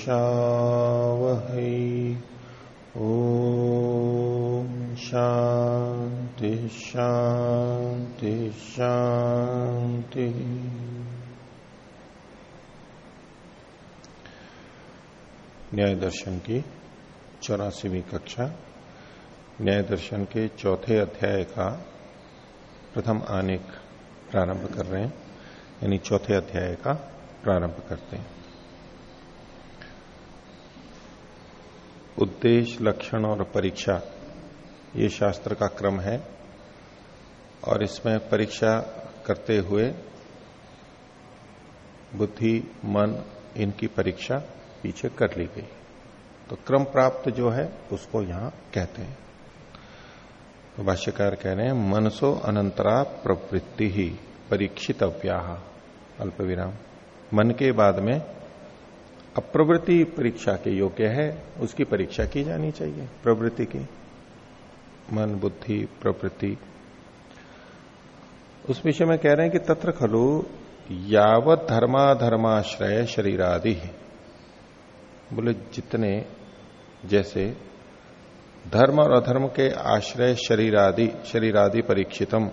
विद्विषावहै ॐ शान्ति शान्ति शान्ति। न्याय दर्शन की चौरासीवीं कक्षा, न्याय दर्शन के चौथे अध्याय का प्रथम आनेक प्रारंभ कर रहे हैं। यानी चौथे अध्याय का प्रारंभ करते हैं। उद्देश्य, लक्षण और परीक्षा, ये शास्त्र का क्रम है। और इसमें परीक्षा करते हुए बुद्धि, मन, इनकी परीक्षा पीछे कर ली गई। तो क्रम प्राप्त जो है, उसको यहाँ कहते हैं। तो भाष्यकार कह रहे हैं, मनसो अनंतरा प्रवृत्ति ही परीक्षित अल्प विराम मन के बाद में अप्रवृत्ति परीक्षा के योग्य है, उसकी परीक्षा की जानी चाहिए, प्रवृत्ति की। मन, बुद्धि, प्रवृत्ति। उस विषय में कह रहे हैं कि तत्र खलु यावत धर्माधर्माश्रय शरीरादि बोले, जितने जैसे धर्म और अधर्म के आश्रय शरीर आदि शरीर आदि परीक्षितम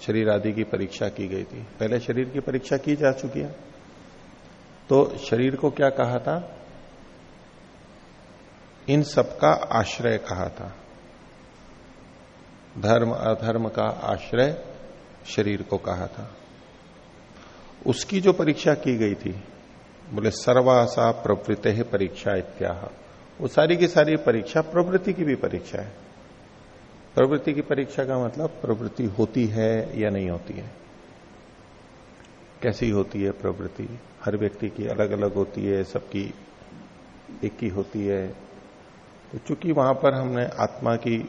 शरीर आदि की परीक्षा की गई थी। पहले शरीर की परीक्षा की जा चुकी है। तो शरीर को क्या कहा था? इन सबका आश्रय कहा था। धर्म, अधर्म का आश्रय शरीर को कहा था। उसकी जो परीक्षा की गई थी, बोले, सर्वासा प्रवृत्ति परीक्षा इत्या वो सारी की सारी परीक्षा प्रवृत्ति की भी परीक्षा है। प्रवृत्ति की परीक्षा का मतलब प्रवृत्ति होती है या नहीं होती है। कैसी होती है प्रवृत्ति? हर व्यक्ति की अलग अलग होती है, सबकी एक ही होती है। तो चूँकि वहाँ पर हमने आत्मा की,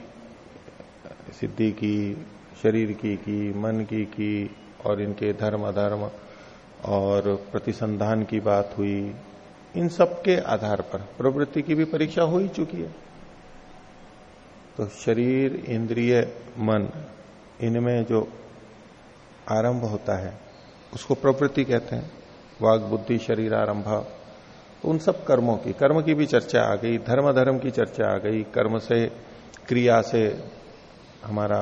सिद्धि की, शरीर की की, मन की की, और इनके धर्म, अधर्म और प्रतिसंधान की बात हुई, इन सब के आधार पर प्रवृत्ति की भी परीक्षा हो ही चुकी है। तो शरीर, इंद्रिय, मन, इनमें जो आरंभ होता है उसको प्रवृत्ति कहते हैं, वाग, बुद्धि, शरीर, आरंभ। तो उन सब कर्मों की, कर्म की भी चर्चा आ गई धर्म धर्म की चर्चा आ गई, कर्म से, क्रिया से हमारा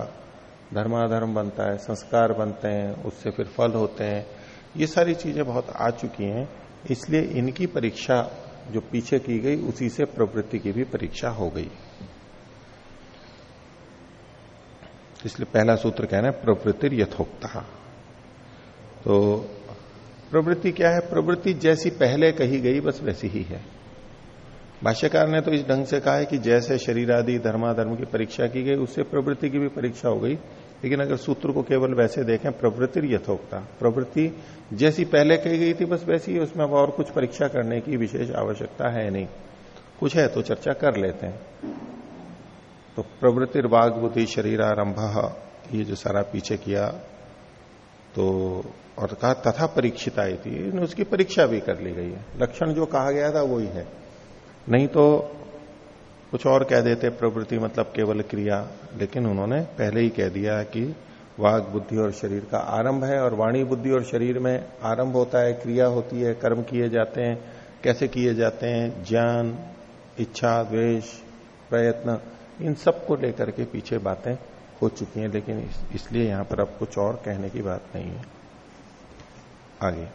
धर्माधर्म बनता है, संस्कार बनते हैं, उससे फिर फल होते हैं। ये सारी चीज़ें बहुत आ चुकी हैं, इसलिए इनकी परीक्षा जो पीछे की गई, उसी से प्रवृत्ति की भी परीक्षा हो गई। इसलिए पहला सूत्र कहना है प्रवृत्ति यथोक्ता तो प्रवृत्ति क्या है? प्रवृत्ति जैसी पहले कही गई, बस वैसी ही है। भाष्यकार ने तो इस ढंग से कहा है कि जैसे शरीर आदि धर्माधर्म की परीक्षा की गई, उससे प्रवृत्ति की भी परीक्षा हो गई। लेकिन अगर सूत्र को केवल वैसे देखें, प्रवृत्ति यथोक्ता। प्रवृत्ति जैसी पहले कही गई थी, बस वैसी ही उसमें अब और कुछ परीक्षा करने की विशेष आवश्यकता है नहीं। कुछ है तो चर्चा कर लेते हैं। तो प्रवृत्ति वाग बुद्धि शरीर आरंभ ये जो सारा पीछे किया तो और कहा, तथा परीक्षित थी उसकी परीक्षा भी कर ली गई है। लक्षण जो कहा गया था, वही है। नहीं तो कुछ और कह देते, प्रवृत्ति मतलब केवल क्रिया। लेकिन उन्होंने पहले ही कह दिया कि वाग बुद्धि और शरीर का आरंभ है, और वाणी बुद्धि और शरीर में आरंभ होता है, क्रिया होती है, कर्म किए जाते हैं। कैसे किए जाते हैं? ज्ञान, इच्छा, द्वेष, प्रयत्न, इन सबको लेकर के पीछे बातें हो चुकी हैं। लेकिन इसलिए यहाँ पर अब कुछ और कहने की बात नहीं है। आगे।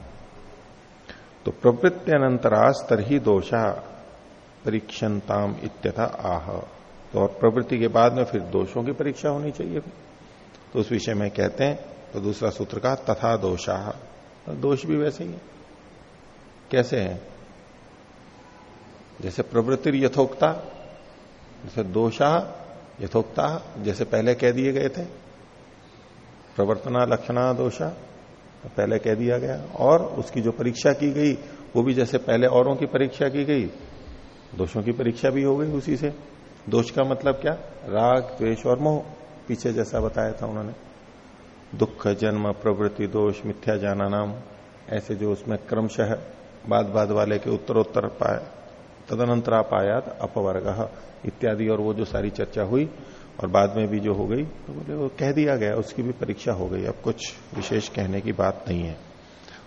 तो प्रवृत्ति अनंतरास तरही दोषा परीक्षणताम इत्यथा आह। तो और प्रवृत्ति के बाद में फिर दोषों की परीक्षा होनी चाहिए तो उस विषय में कहते हैं तो दूसरा सूत्र का तथा दोषा। तो दोष भी वैसे ही है। कैसे है? जैसे प्रवृत्ति यथोक्ता, जैसे दोषा यथोक्ता, जैसे पहले कह दिए गए थे, प्रवर्तना लक्षणा दोषा पहले कह दिया गया। और उसकी जो परीक्षा की गई, वो भी जैसे पहले औरों की परीक्षा की गई, दोषों की परीक्षा भी हो गई उसी से। दोष का मतलब क्या? राग, द्वेष और मोह, पीछे जैसा बताया था उन्होंने। दुख, जन्म, प्रवृत्ति, दोष, मिथ्या जाना नाम, ऐसे जो उसमें क्रमशः बाद बाद वाले के उत्तरोत्तर पाए, तदनंतरा पायात अपवर्ग, इत्यादि और वो जो सारी चर्चा हुई और बाद में भी जो हो गई तो बोले, वो कह दिया गया, उसकी भी परीक्षा हो गई। अब कुछ विशेष कहने की बात नहीं है।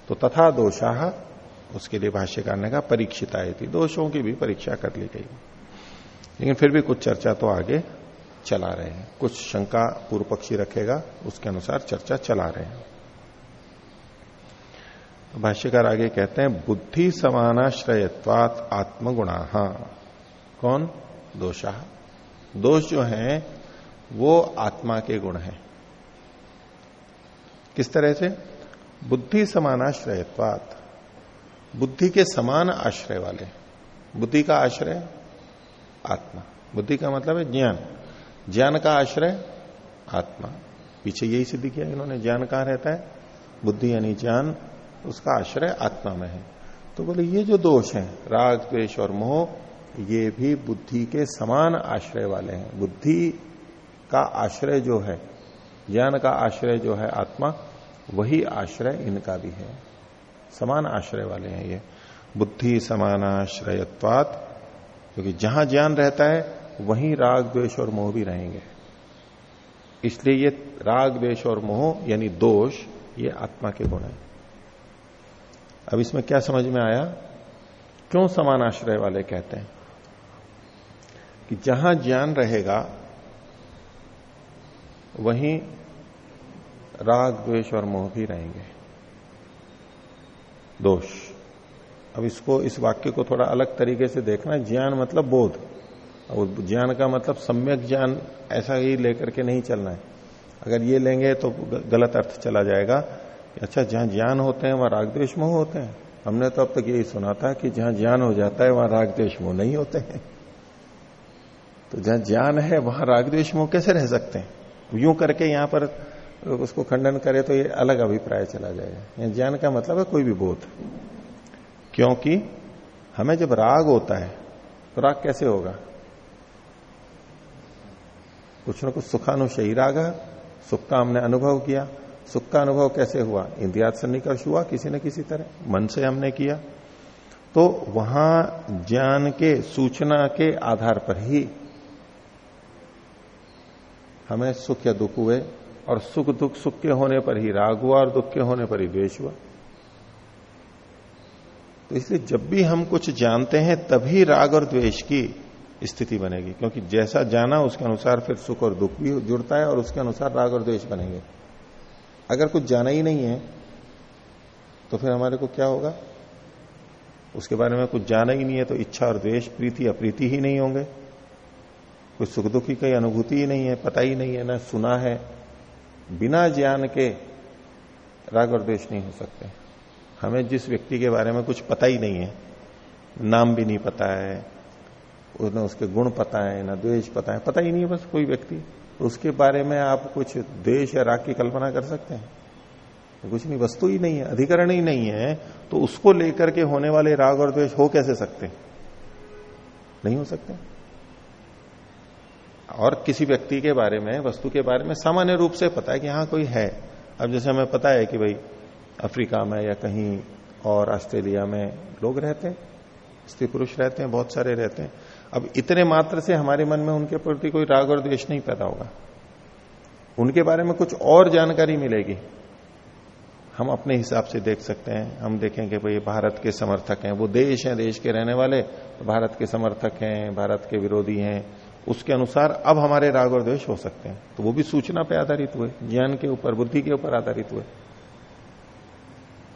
तो तथा दोषाह उसके लिए भाष्यकार ने कहा, परीक्षित परीक्षिता थी दोषों की भी परीक्षा कर ली गई। लेकिन फिर भी कुछ चर्चा तो आगे चला रहे हैं। कुछ शंका पूर्व पक्षी रखेगा, उसके अनुसार चर्चा चला रहे हैं। तो भाष्यकार आगे कहते हैं, बुद्धि समानाश्रयत्वात आत्मगुणा। कौन? दोषा। दोष जो है वो आत्मा के गुण है। किस तरह से? बुद्धि समान समानाश्रयत्वात बुद्धि के समान आश्रय वाले। बुद्धि का आश्रय आत्मा। बुद्धि का मतलब है ज्ञान। ज्ञान का आश्रय आत्मा। पीछे यही सिद्ध किया इन्होंने, ज्ञान कहाँ रहता है? बुद्धि यानी ज्ञान, उसका आश्रय आत्मा में है। तो बोले, ये जो दोष है, राग, द्वेष और मोह, ये भी बुद्धि के समान आश्रय वाले हैं। बुद्धि का आश्रय जो है, ज्ञान का आश्रय जो है आत्मा, वही आश्रय इनका भी है। समान आश्रय वाले हैं ये। बुद्धि समानाश्रयत्वात, क्योंकि जहाँ ज्ञान रहता है, वहीं राग, द्वेष और मोह भी रहेंगे। इसलिए ये राग, द्वेष और मोह, यानी दोष, ये आत्मा के गुण है। अब इसमें क्या समझ में आया? क्यों समान आश्रय वाले कहते हैं? कि जहाँ ज्ञान रहेगा वहीं राग, द्वेष और मोह भी रहेंगे। दोष। अब इसको, इस वाक्य को थोड़ा अलग तरीके से देखना। ज्ञान मतलब बोध। और ज्ञान का मतलब सम्यक ज्ञान ऐसा ही लेकर के नहीं चलना है। अगर ये लेंगे तो गलत अर्थ चला जाएगा। अच्छा जहाँ ज्ञान होते हैं, वहाँ राग द्वेश मोह होते हैं। हमने तो अब तक यही सुना था कि जहाँ ज्ञान हो जाता है, वहाँ राग द्वेश मोह नहीं होते हैं। तो जहाँ ज्ञान है, वहाँ राग द्वेश मोह कैसे रह सकते हैं? यूँ करके यहाँ पर उसको खंडन करे तो ये अलग अभिप्राय चला जाएगा ज्ञान का मतलब है कोई भी बोध। क्योंकि हमें जब राग होता है तो राग कैसे होगा? कुछ ना कुछ सुखानुशयी राग सुख का हमने अनुभव किया। सुख का अनुभव कैसे हुआ? इंद्रियात सन्निकर्ष हुआ, किसी न किसी तरह। मन से हमने किया। तो वहाँ ज्ञान के सूचना के आधार पर ही हमें सुख या दुख हुए, और सुख दुख सुख के होने पर ही राग हुआ, और दुख के होने पर ही द्वेश हुआ। तो इसलिए जब भी हम कुछ जानते हैं, तभी राग और द्वेष की स्थिति बनेगी, क्योंकि जैसा जाना, उसके अनुसार फिर सुख और दुख भी जुड़ता है, और उसके अनुसार राग और द्वेष बनेंगे। अगर कुछ जाना ही नहीं है तो फिर हमारे को क्या होगा? उसके बारे में कुछ जाना ही नहीं है तो इच्छा और द्वेष, प्रीति अप्रीति ही नहीं होंगे। कुछ सुख दुख की कई अनुभूति ही नहीं है, पता ही नहीं है, ना सुना है। बिना ज्ञान के राग और द्वेष नहीं हो सकते। हमें जिस व्यक्ति के बारे में कुछ पता ही नहीं है, नाम भी नहीं पता है न उसके गुण पता है, ना द्वेष पता है, पता ही नहीं है बस कोई व्यक्ति। उसके बारे में आप कुछ द्वेष या राग की कल्पना कर सकते हैं। कुछ नहीं वस्तु ही नहीं है, अधिकरण ही नहीं है तो उसको लेकर के होने वाले राग और द्वेष हो कैसे सकते? नहीं हो सकते। और किसी व्यक्ति के बारे में, वस्तु के बारे में सामान्य रूप से पता है कि हाँ कोई है। अब जैसे हमें पता है कि भाई अफ्रीका में या कहीं और ऑस्ट्रेलिया में लोग रहते हैं, स्त्री पुरुष रहते हैं, बहुत सारे रहते हैं। अब इतने मात्र से हमारे मन में उनके प्रति कोई राग और द्वेष नहीं पैदा होगा। उनके बारे में कुछ और जानकारी मिलेगी। हम अपने हिसाब से देख सकते हैं। हम देखेंगे भाई भारत के समर्थक हैं। वो देश हैं, देश के रहने वाले। तो भारत के समर्थक हैं, भारत के विरोधी हैं। उसके अनुसार अब हमारे राग और द्वेष हो सकते हैं। तो वो भी सूचना पे आधारित हुए, ज्ञान के ऊपर, बुद्धि के ऊपर आधारित हुए।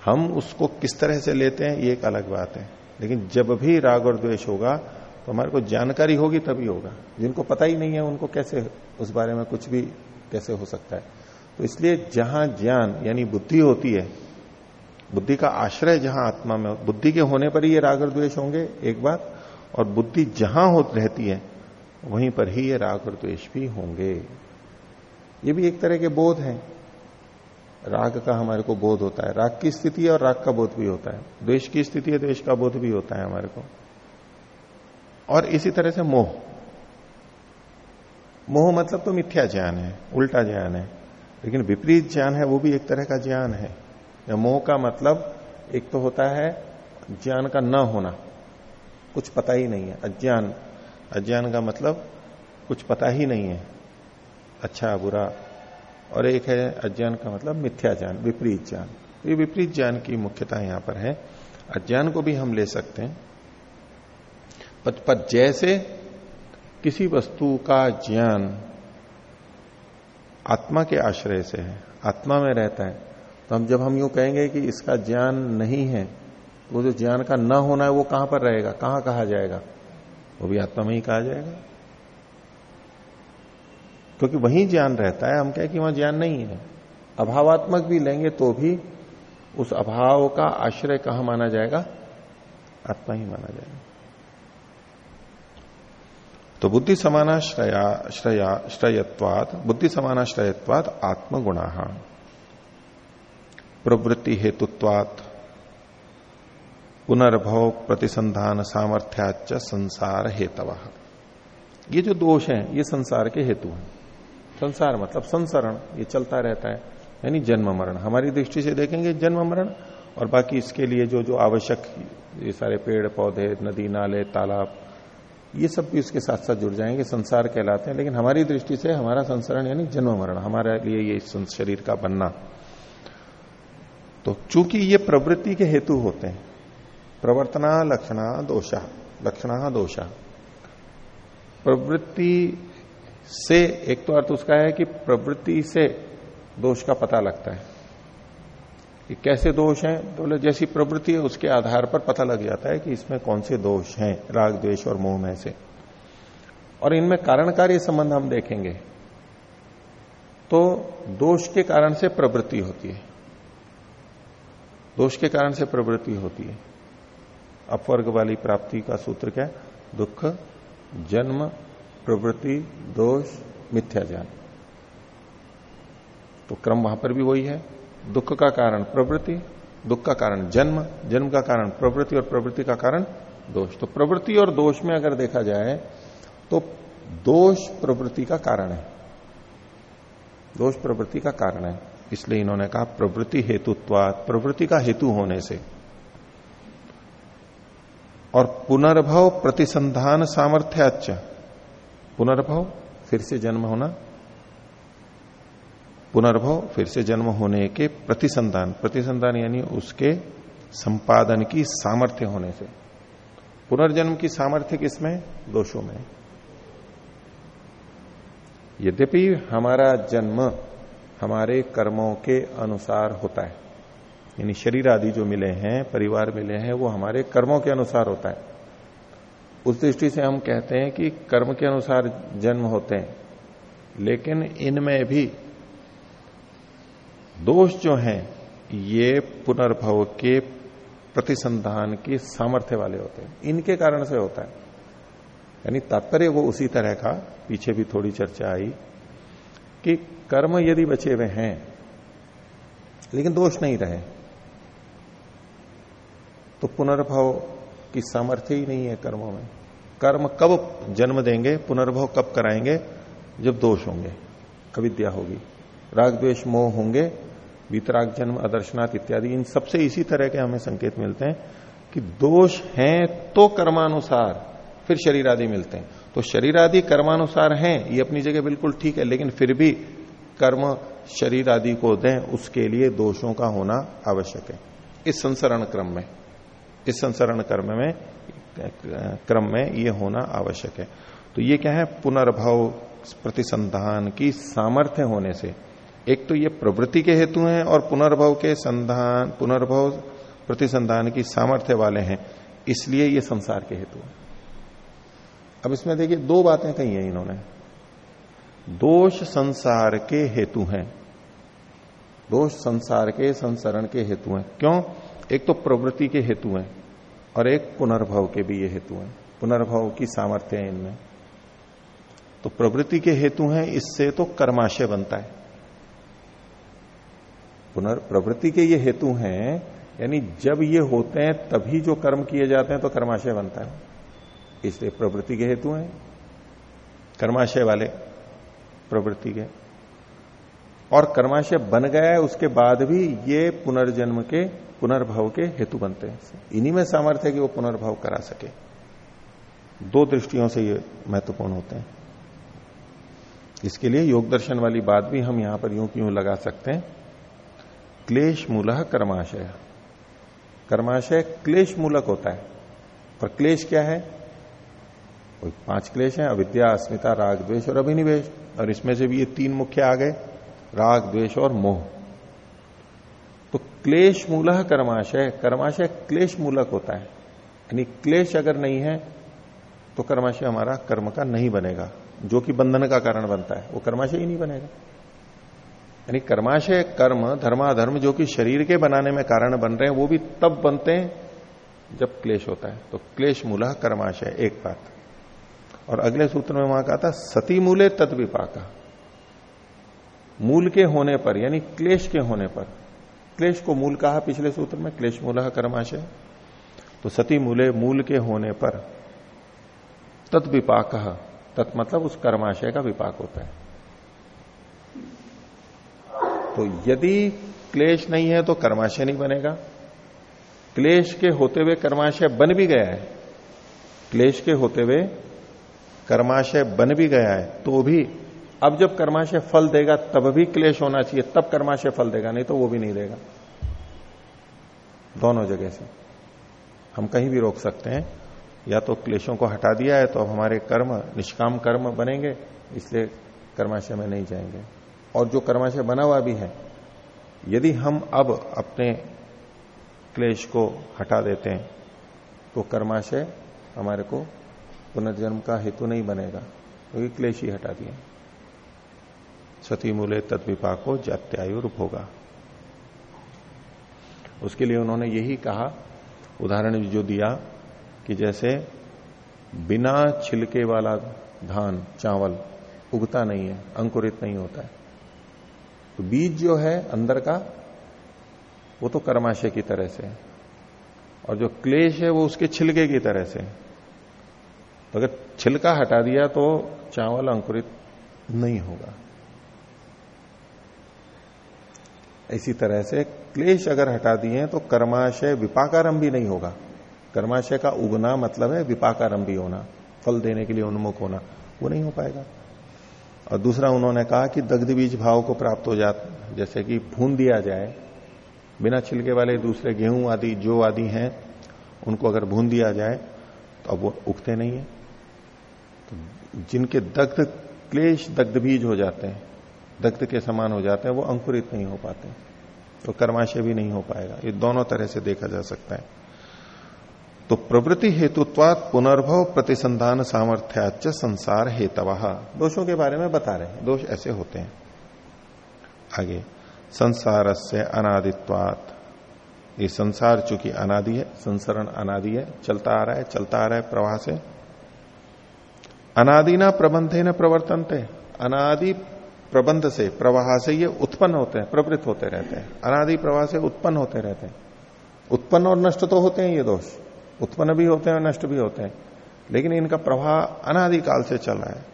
हम उसको किस तरह से लेते हैं, ये एक अलग बात है। लेकिन जब भी राग और द्वेष होगा तो हमारे को जानकारी होगी, तभी होगा। जिनको पता ही नहीं है, उनको कैसे, उस बारे में कुछ भी कैसे हो सकता है। तो इसलिए जहाँ ज्ञान, यानी बुद्धि होती है, बुद्धि का आश्रय जहाँ आत्मा में बुद्धि के होने पर ही ये राग और द्वेष होंगे, एक बात। और बुद्धि जहाँ हो, रहती है वहीं पर ही ये राग और द्वेष भी होंगे। ये भी एक तरह के बोध है। राग का हमारे को बोध होता है। राग की स्थिति और राग का बोध भी होता है। द्वेष की स्थिति है द्वेष का बोध भी होता है हमारे को। और इसी तरह से मोह। मोह मतलब तो मिथ्या ज्ञान है, उल्टा ज्ञान है। लेकिन विपरीत ज्ञान है, वो भी एक तरह का ज्ञान है। या मोह का मतलब एक तो होता है, ज्ञान का न होना। कुछ पता ही नहीं है। अज्ञान अज्ञान का मतलब कुछ पता ही नहीं है अच्छा बुरा। और एक है अज्ञान का मतलब मिथ्या ज्ञान, विपरीत ज्ञान। ये विपरीत ज्ञान की मुख्यता यहाँ पर है। अज्ञान को भी हम ले सकते हैं। पर जैसे किसी वस्तु का ज्ञान आत्मा के आश्रय से है, आत्मा में रहता है तो हम जब हम यूँ कहेंगे कि इसका ज्ञान नहीं है तो वो जो ज्ञान का न होना है, वो कहाँ पर रहेगा? कहाँ कहा जाएगा? वो भी आत्मा में ही कहा जाएगा। क्योंकि वही ज्ञान रहता है, हम कहें कि वहाँ ज्ञान नहीं है। अभावात्मक भी लेंगे तो भी उस अभाव का आश्रय कहाँ माना जाएगा? आत्मा ही माना जाएगा। तो बुद्धि समानाश्रया श्रया श्रयत्वाद बुद्धि समानाश्रयत्वाद आत्मगुणा। प्रवृत्ति हेतुत्वात। पुनर्भव प्रतिसंधान सामर्थ्याच संसार हेतव ये जो दोष है, ये संसार के हेतु हैं। संसार मतलब संसरण, ये चलता रहता है, यानी जन्म मरण। हमारी दृष्टि से देखेंगे जन्म मरण, और बाकी इसके लिए जो जो आवश्यक, ये सारे पेड़, पौधे, नदी, नाले, तालाब, ये सब भी उसके साथ साथ जुड़ जाएँगे, संसार कहलाते हैं। लेकिन हमारी दृष्टि से हमारा संसरण यानी जन्म मरण, हमारे लिए ये शरीर का बनना। तो चूँकि ये प्रवृत्ति के हेतु होते हैं प्रवर्तना लक्षणा दोषा लक्षणा दोषा। प्रवृत्ति से, एक तो अर्थ उसका है कि प्रवृत्ति से दोष का पता लगता है। कि कैसे दोष हैं? तो जैसी प्रवृत्ति है, उसके आधार पर पता लग जाता है कि इसमें कौन से दोष हैं, राग, द्वेष और मोह में से। और इनमें कारण कार्य संबंध हम देखेंगे। तो दोष के कारण से प्रवृत्ति होती है। दोष के कारण से प्रवृत्ति होती है। अपवर्ग वाली प्राप्ति का सूत्र क्या दुख, जन्म, प्रवृत्ति, दोष मिथ्या ज्ञान तो क्रम वहाँ पर भी वही है। दुख का कारण प्रवृत्ति, दुख का कारण जन्म जन्म का कारण प्रवृत्ति और प्रवृत्ति का कारण दोष। तो प्रवृत्ति और दोष में अगर देखा जाए तो दोष प्रवृत्ति का कारण है। दोष प्रवृत्ति का कारण है। इसलिए इन्होंने कहा प्रवृत्ति हेतुत्वात, प्रवृत्ति का हेतु होने से। और पुनर्भव प्रतिसंधान सामर्थ्याच पुनर्भव, फिर से जन्म होना। पुनर्भव, फिर से जन्म होने के प्रतिसंधान। प्रतिसंधान यानी उसके संपादन की सामर्थ्य होने से। पुनर्जन्म की सामर्थ्य किसमें? दोषों में। यद्यपि हमारा जन्म हमारे कर्मों के अनुसार होता है। यानी शरीर आदि जो मिले हैं, परिवार मिले हैं, वो हमारे कर्मों के अनुसार होता है। उस दृष्टि से हम कहते हैं कि कर्म के अनुसार जन्म होते हैं। लेकिन इनमें भी दोष जो हैं, ये पुनर्भव के प्रतिसंधान की सामर्थ्य वाले होते हैं। इनके कारण से होता है। यानी तात्पर्य वो उसी तरह का, पीछे भी थोड़ी चर्चा आई, कि कर्म यदि बचे हुए हैं, लेकिन दोष नहीं रहे। तो पुनर्भव की सामर्थ्य ही नहीं है कर्मों में। कर्म कब जन्म देंगे, पुनर्भव कब कराएँगे? जब दोष होंगे, अविद्या होगी। राग द्वेष, मोह होंगे वितराग जन्म, अदर्शनाथ इत्यादि, इन सबसे इसी तरह के हमें संकेत मिलते हैं कि दोष हैं तो कर्मानुसार फिर शरीर आदि मिलते हैं। तो शरीर आदि कर्मानुसार हैं, ये अपनी जगह बिल्कुल ठीक है, लेकिन फिर भी कर्म शरीर आदि को दें, उसके लिए दोषों का होना आवश्यक है। इस संसरण क्रम में। इस संसरण कर्म में, क्रम में ये होना आवश्यक है। तो ये क्या है? पुनर्भव प्रतिसंधान की सामर्थ्य होने से। एक तो ये प्रवृत्ति के हेतु हैं और पुनर्भव के संधान, पुनर्भव प्रतिसंधान की सामर्थ्य वाले हैं। इसलिए ये संसार के हेतु अब इसमें देखिए, दो बातें कही हैं इन्होंने। दोष संसार के हेतु हैं। दोष संसार के संसरण के हेतु हैं। क्यों? एक तो प्रवृत्ति के हेतु हैं और एक पुनर्भव के भी ये हेतु हैं। पुनर्भव की सामर्थ्य है इनमें। तो प्रवृत्ति के हेतु हैं, इससे तो कर्माशय बनता है। पुनर्, प्रवृत्ति के ये हेतु हैं, यानी जब ये होते हैं, तभी जो कर्म किए जाते हैं तो कर्माशय बनता है। इसलिए प्रवृत्ति के हेतु हैं। कर्माशय वाले प्रवृत्ति के। और कर्माशय बन गया है, उसके बाद भी ये पुनर्जन्म के, पुनर्भव के हेतु बनते हैं। इन्हीं में सामर्थ्य है कि वो पुनर्भव करा सके। दो दृष्टियों से ये महत्वपूर्ण होते हैं। इसके लिए योग दर्शन वाली बात भी हम यहाँ पर यूँ क्यों लगा सकते हैं? क्लेश मूल कर्माशय। कर्माशय क्लेश मूलक होता है। पर क्लेश क्या है? पाँच क्लेश हैं, अविद्या, अस्मिता, राग, द्वेष और अभिनिवेश। और इसमें से भी ये तीन मुख्य आ गए। राग, द्वेष और मोह। तो क्लेश मूल कर्माशय कर्माशय क्लेश मूलक होता है। यानी क्लेश अगर नहीं है तो कर्माशय हमारा कर्म का नहीं बनेगा। जो कि बंधन का कारण बनता है, वो कर्माशय ही नहीं बनेगा। यानी कर्माशय, कर्म, धर्माधर्म जो कि शरीर के बनाने में कारण बन रहे हैं, वो भी तब बनते हैं जब क्लेश होता है। तो क्लेश मूल कर्माशय, एक बात। और अगले सूत्र में वहाँ कहा था, सती मूले तद विपाका मूल के होने पर, यानी क्लेश के होने पर, क्लेश को मूल कहा पिछले सूत्र में, क्लेश मूल कर्माशय। तो सती मूले, मूल के होने पर तद विपाक, तत् मतलब उस कर्माशय का विपाक होता है। तो यदि क्लेश नहीं है तो कर्माशय नहीं बनेगा। क्लेश के होते हुए कर्माशय बन भी गया है। क्लेश के होते हुए कर्माशय बन भी गया है तो भी अब जब कर्माशय फल देगा, तब भी क्लेश होना चाहिए, तब कर्माशय फल देगा, नहीं तो वो भी नहीं देगा। दोनों जगह से। हम कहीं भी रोक सकते हैं, या तो क्लेशों को हटा दिया है तो अब हमारे कर्म, निष्काम कर्म बनेंगे, इसलिए कर्माशय में नहीं जाएँगे। और जो कर्माशय बना हुआ भी है, यदि हम अब अपने क्लेश को हटा देते हैं तो कर्माशय हमारे को पुनर्जन्म का हेतु नहीं बनेगा, क्योंकि तो क्लेश ही हटा दिए सती मूले तत्विपाक को जात्यायु रूप होगा उसके लिए उन्होंने यही कहा, उदाहरण जो दिया कि जैसे बिना छिलके वाला धान, चावल उगता नहीं है, अंकुरित नहीं होता है तो बीज जो है अंदर का, वो तो कर्माशय की तरह से और जो क्लेश है वो उसके छिलके की तरह से तो अगर छिलका हटा दिया तो चावल अंकुरित नहीं होगा। इसी तरह से क्लेश अगर हटा दिए तो कर्माशय विपाकारंभ भी नहीं होगा। कर्माशय का उगना मतलब है विपाकारंभी होना, फल देने के लिए उन्मुख होना, वो नहीं हो पाएगा। और दूसरा उन्होंने कहा कि दग्ध बीज भाव को प्राप्त हो जाता जैसे कि भून दिया जाए, बिना छिलके वाले दूसरे गेहूँ आदि, जो आदि हैं, उनको अगर भून दिया जाए तो अब वो उगते नहीं है। तो जिनके दग्ध, क्लेश दग्ध बीज हो जाते हैं दग्ध के समान हो जाते हैं, वो अंकुरित नहीं हो पाते तो कर्माशय भी नहीं हो पाएगा। ये दोनों तरह से देखा जा सकता है। तो प्रवृत्ति हेतुत्वात पुनर्भव प्रतिसंधान सामर्थ्याच संसार हेतव। दोषों के बारे में बता रहे हैं। दोष ऐसे होते हैं। आगे संसार से अनादित्वात। ये संसार चूँकि अनादि है, संसरण अनादि है, चलता आ रहा है, चलता आ रहा है प्रवाह से। अनादि ना प्रबंधे न प्रवर्तनते। अनादि प्रबंध से, प्रवाह से ये उत्पन्न होते हैं, प्रवृत्त होते रहते हैं। अनादि प्रवाह से उत्पन्न होते रहते हैं। उत्पन्न और नष्ट तो होते हैं ये दोष। उत्पन्न भी होते हैं और नष्ट भी होते हैं। लेकिन इनका प्रवाह अनादिकाल से चल रहा है।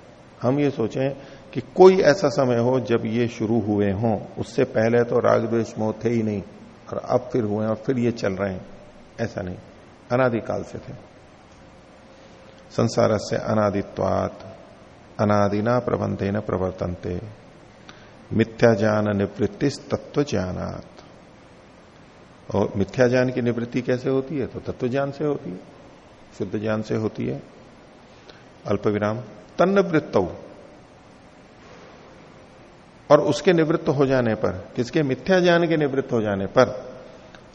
हम ये सोचें कि कोई ऐसा समय हो जब ये शुरू हुए हों। उससे पहले तो राग द्वेष मोह थे ही नहीं, और अब फिर हुए और फिर ये चल रहे हैं। ऐसा नहीं। अनादिकाल से थे। संसार से अनादित्वात। अनादिना प्रबंधे न प्रवर्तनते। मिथ्या ज्ञान निवृत्ति तत्व ज्ञानात और मिथ्या ज्ञान की निवृत्ति कैसे होती है? तो तत्व ज्ञान से होती है। शुद्ध ज्ञान से होती है। अल्प विराम तन्नवृत्त और उसके निवृत्त हो जाने पर, किसके? मिथ्या ज्ञान के निवृत्त हो जाने पर,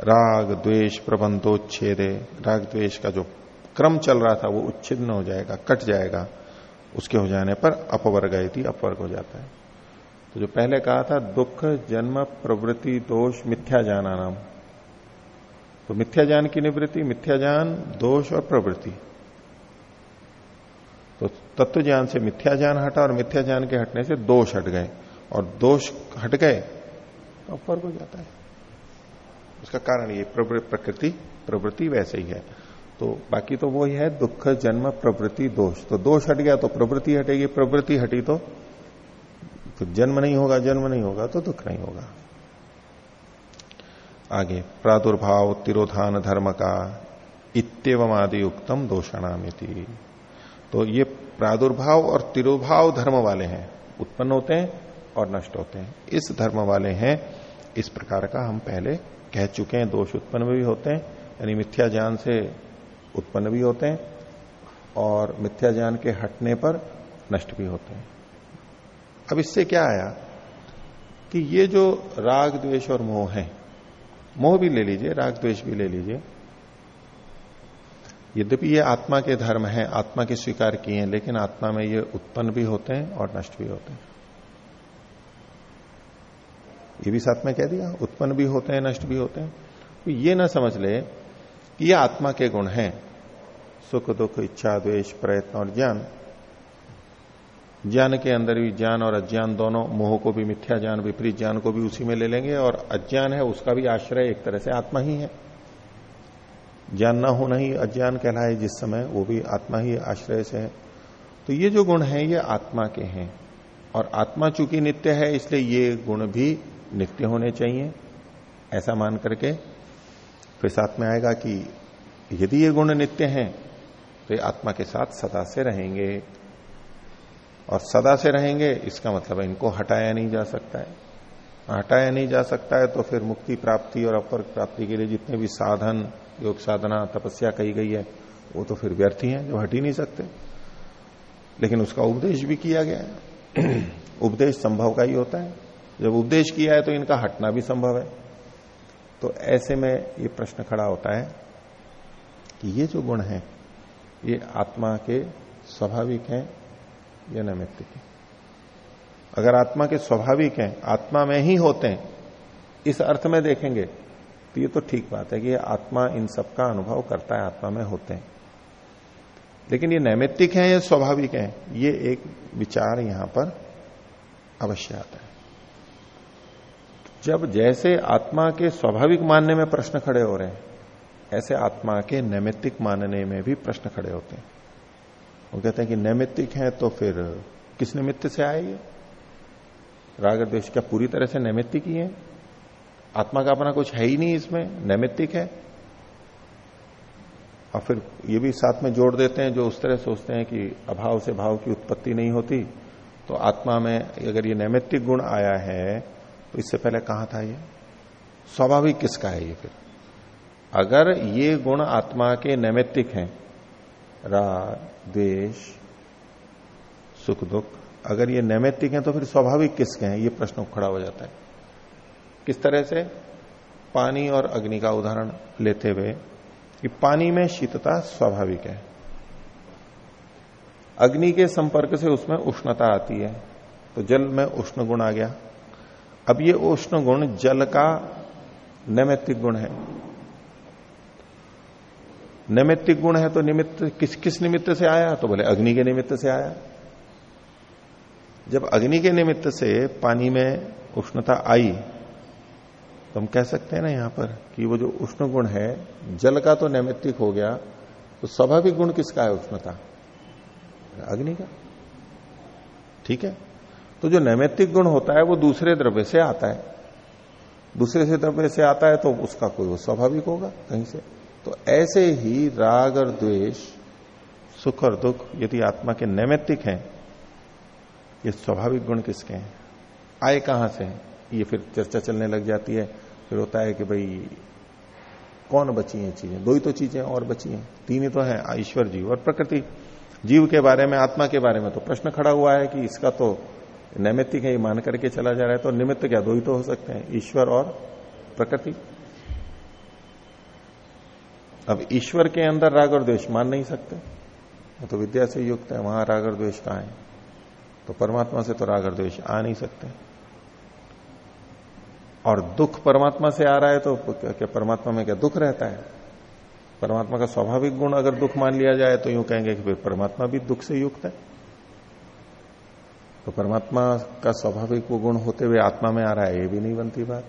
राग, द्वेष प्रबंधोच्छेदे राग, द्वेष का जो क्रम चल रहा था, वो उच्छिन्न हो जाएगा, कट जाएगा। उसके हो जाने पर अपवर्ग अपवर्ग हो जाता है। तो जो पहले कहा था, दुख, जन्म, प्रवृत्ति, दोष, मिथ्या जाना नाम तो मिथ्या ज्ञान की निवृत्ति, मिथ्या ज्ञान दोष और प्रवृत्ति। तो तत्व ज्ञान से मिथ्या ज्ञान हटा और मिथ्या ज्ञान के हटने से दोष हट गए। और दोष हट गए तो फ़र्क हो जाता है। उसका कारण ये प्रकृति, प्रवृत्ति वैसे ही है। तो बाकी तो वो ही है, दुख, जन्म, प्रवृत्ति, दोष। तो दोष हट गया तो प्रवृत्ति हटेगी, प्रवृत्ति हटी तो फिर जन्म नहीं होगा, जन्म नहीं होगा तो दुख नहीं होगा। आगे, प्रादुर्भाव, तिरोधान धर्म का इतम आदि उत्तम दोषणामिति। तो ये प्रादुर्भाव और तिरुभाव धर्म वाले हैं, उत्पन्न होते हैं और नष्ट होते हैं। इस धर्म वाले हैं, इस प्रकार का हम पहले कह चुके हैं, दोष उत्पन्न भी होते हैं, यानी मिथ्या ज्ञान से उत्पन्न भी होते हैं और मिथ्या ज्ञान के हटने पर नष्ट भी होते हैं। अब इससे क्या आया कि ये जो राग, द्वेष और मोह है, मोह भी ले लीजिए, राग, द्वेष भी ले लीजिए, यद्यपि ये आत्मा के धर्म है, आत्मा के स्वीकार किए हैं, लेकिन आत्मा में ये उत्पन्न भी होते हैं और नष्ट भी होते हैं। ये भी साथ में कह दिया, उत्पन्न भी होते हैं, नष्ट भी होते हैं। तो ये ना समझ ले कि ये आत्मा के गुण हैं, सुख, दुख, इच्छा, द्वेष, प्रयत्न और ज्ञान। ज्ञान के अंदर भी ज्ञान और अज्ञान दोनों, मोह को भी, मिथ्या ज्ञान, विपरीत ज्ञान को भी उसी में ले लेंगे और अज्ञान है, उसका भी आश्रय एक तरह से आत्मा ही है। ज्ञान ना होना ही अज्ञान कहलाए जिस समय, वो भी आत्मा ही आश्रय से है। तो ये जो गुण है, ये आत्मा के हैं। और आत्मा चूँकि नित्य है, इसलिए ये गुण भी नित्य होने चाहिए, ऐसा मान करके फिर साथ में आएगा कि यदि ये गुण नित्य हैं तो ये आत्मा के साथ सदा से रहेंगे। और सदा से रहेंगे, इसका मतलब है इनको हटाया नहीं जा सकता है। हटाया नहीं जा सकता है तो फिर मुक्ति प्राप्ति और अपर प्राप्ति के लिए जितने भी साधन, योग साधना, तपस्या कही गई है, वो तो फिर व्यर्थ ही है, जो हट ही नहीं सकते। लेकिन उसका उपदेश भी किया गया है। उपदेश संभव का ही होता है। जब उपदेश किया है तो इनका हटना भी संभव है। तो ऐसे में ये प्रश्न खड़ा होता है कि ये जो गुण है, ये आत्मा के स्वाभाविक हैं या नैमित्तिक है। अगर आत्मा के स्वाभाविक हैं, आत्मा में ही होते हैं, इस अर्थ में देखेंगे तो ये तो ठीक बात है कि आत्मा इन सब का अनुभव करता है, आत्मा में होते हैं। लेकिन ये नैमित्तिक है, या स्वाभाविक है, ये एक विचार यहाँ पर अवश्य आता है। जब जैसे आत्मा के स्वाभाविक मानने में प्रश्न खड़े हो रहे हैं, ऐसे आत्मा के नैमित्तिक मानने में भी प्रश्न खड़े होते हैं। वो कहते हैं कि नैमित्तिक है तो फिर किस निमित्त से आए ये? राग द्वेष क्या पूरी तरह से नैमित्तिक ही है? आत्मा का अपना कुछ है ही नहीं इसमें, नैमित्तिक है। और फिर ये भी साथ में जोड़ देते हैं, जो उस तरह सोचते हैं कि अभाव से भाव की उत्पत्ति नहीं होती। तो आत्मा में अगर ये नैमित्तिक गुण आया है तो इससे पहले कहाँ था ये? स्वाभाविक किसका है ये फिर? अगर ये गुण आत्मा के नैमित्तिक हैं राग, द्वेष, सुख, दुख। अगर ये नैमित्तिक है तो फिर स्वाभाविक किसके हैं? ये प्रश्न खड़ा हो जाता है। किस तरह से? पानी और अग्नि का उदाहरण लेते हुए कि पानी में शीतता स्वाभाविक है। अग्नि के संपर्क से उसमें उष्णता आती है। तो जल में उष्ण गुण आ गया। अब ये उष्ण गुण जल का नैमित्तिक गुण है। नैमित्तिक गुण है तो निमित्त किस किस निमित्त से आया? तो बोले, अग्नि के निमित्त से आया। जब अग्नि के निमित्त से पानी में उष्णता आई तो हम कह सकते हैं ना यहाँ पर कि वो जो उष्ण गुण है, जल का तो नैमित्तिक हो गया तो स्वाभाविक गुण किसका है उष्णता? अग्नि का। ठीक है? तो जो नैमित्तिक गुण होता है, वो दूसरे द्रव्य से आता है। दूसरे से द्रव्य से आता है तो उसका कोई वो स्वाभाविक होगा कहीं से? तो ऐसे ही राग और द्वेष, सुख और दुख, यदि आत्मा के नैमित्तिक हैं, ये स्वाभाविक गुण किसके हैं? आए कहाँ से ये फिर चर्चा चलने लग जाती है, फिर होता है कि भाई, कौन बची हैं चीज़ें? दो ही तो चीज़ें और बची हैं। तीन ही तो है, ईश्वर जीव और प्रकृति। जीव के बारे में, आत्मा के बारे में तो प्रश्न खड़ा हुआ है कि इसका तो नैमित्तिक है, ये मान करके चला जा रहा है तो निमित्त क्या? दो ही तो हो सकते हैं, ईश्वर और प्रकृति। अब ईश्वर के अंदर राग और द्वेष मान नहीं सकते। वो तो विद्या से युक्त है, वहाँ राग और द्वेष कहा है? तो परमात्मा से तो राग और द्वेष आ नहीं सकते। और दुख परमात्मा से आ रहा है तो क्या परमात्मा में क्या दुख रहता है? परमात्मा का स्वाभाविक गुण अगर दुख मान लिया जाए तो यूँ कहेंगे कि परमात्मा भी दुख से युक्त है। तो परमात्मा का स्वाभाविक वो गुण होते हुए आत्मा में आ रहा है, ये भी नहीं बनती बात।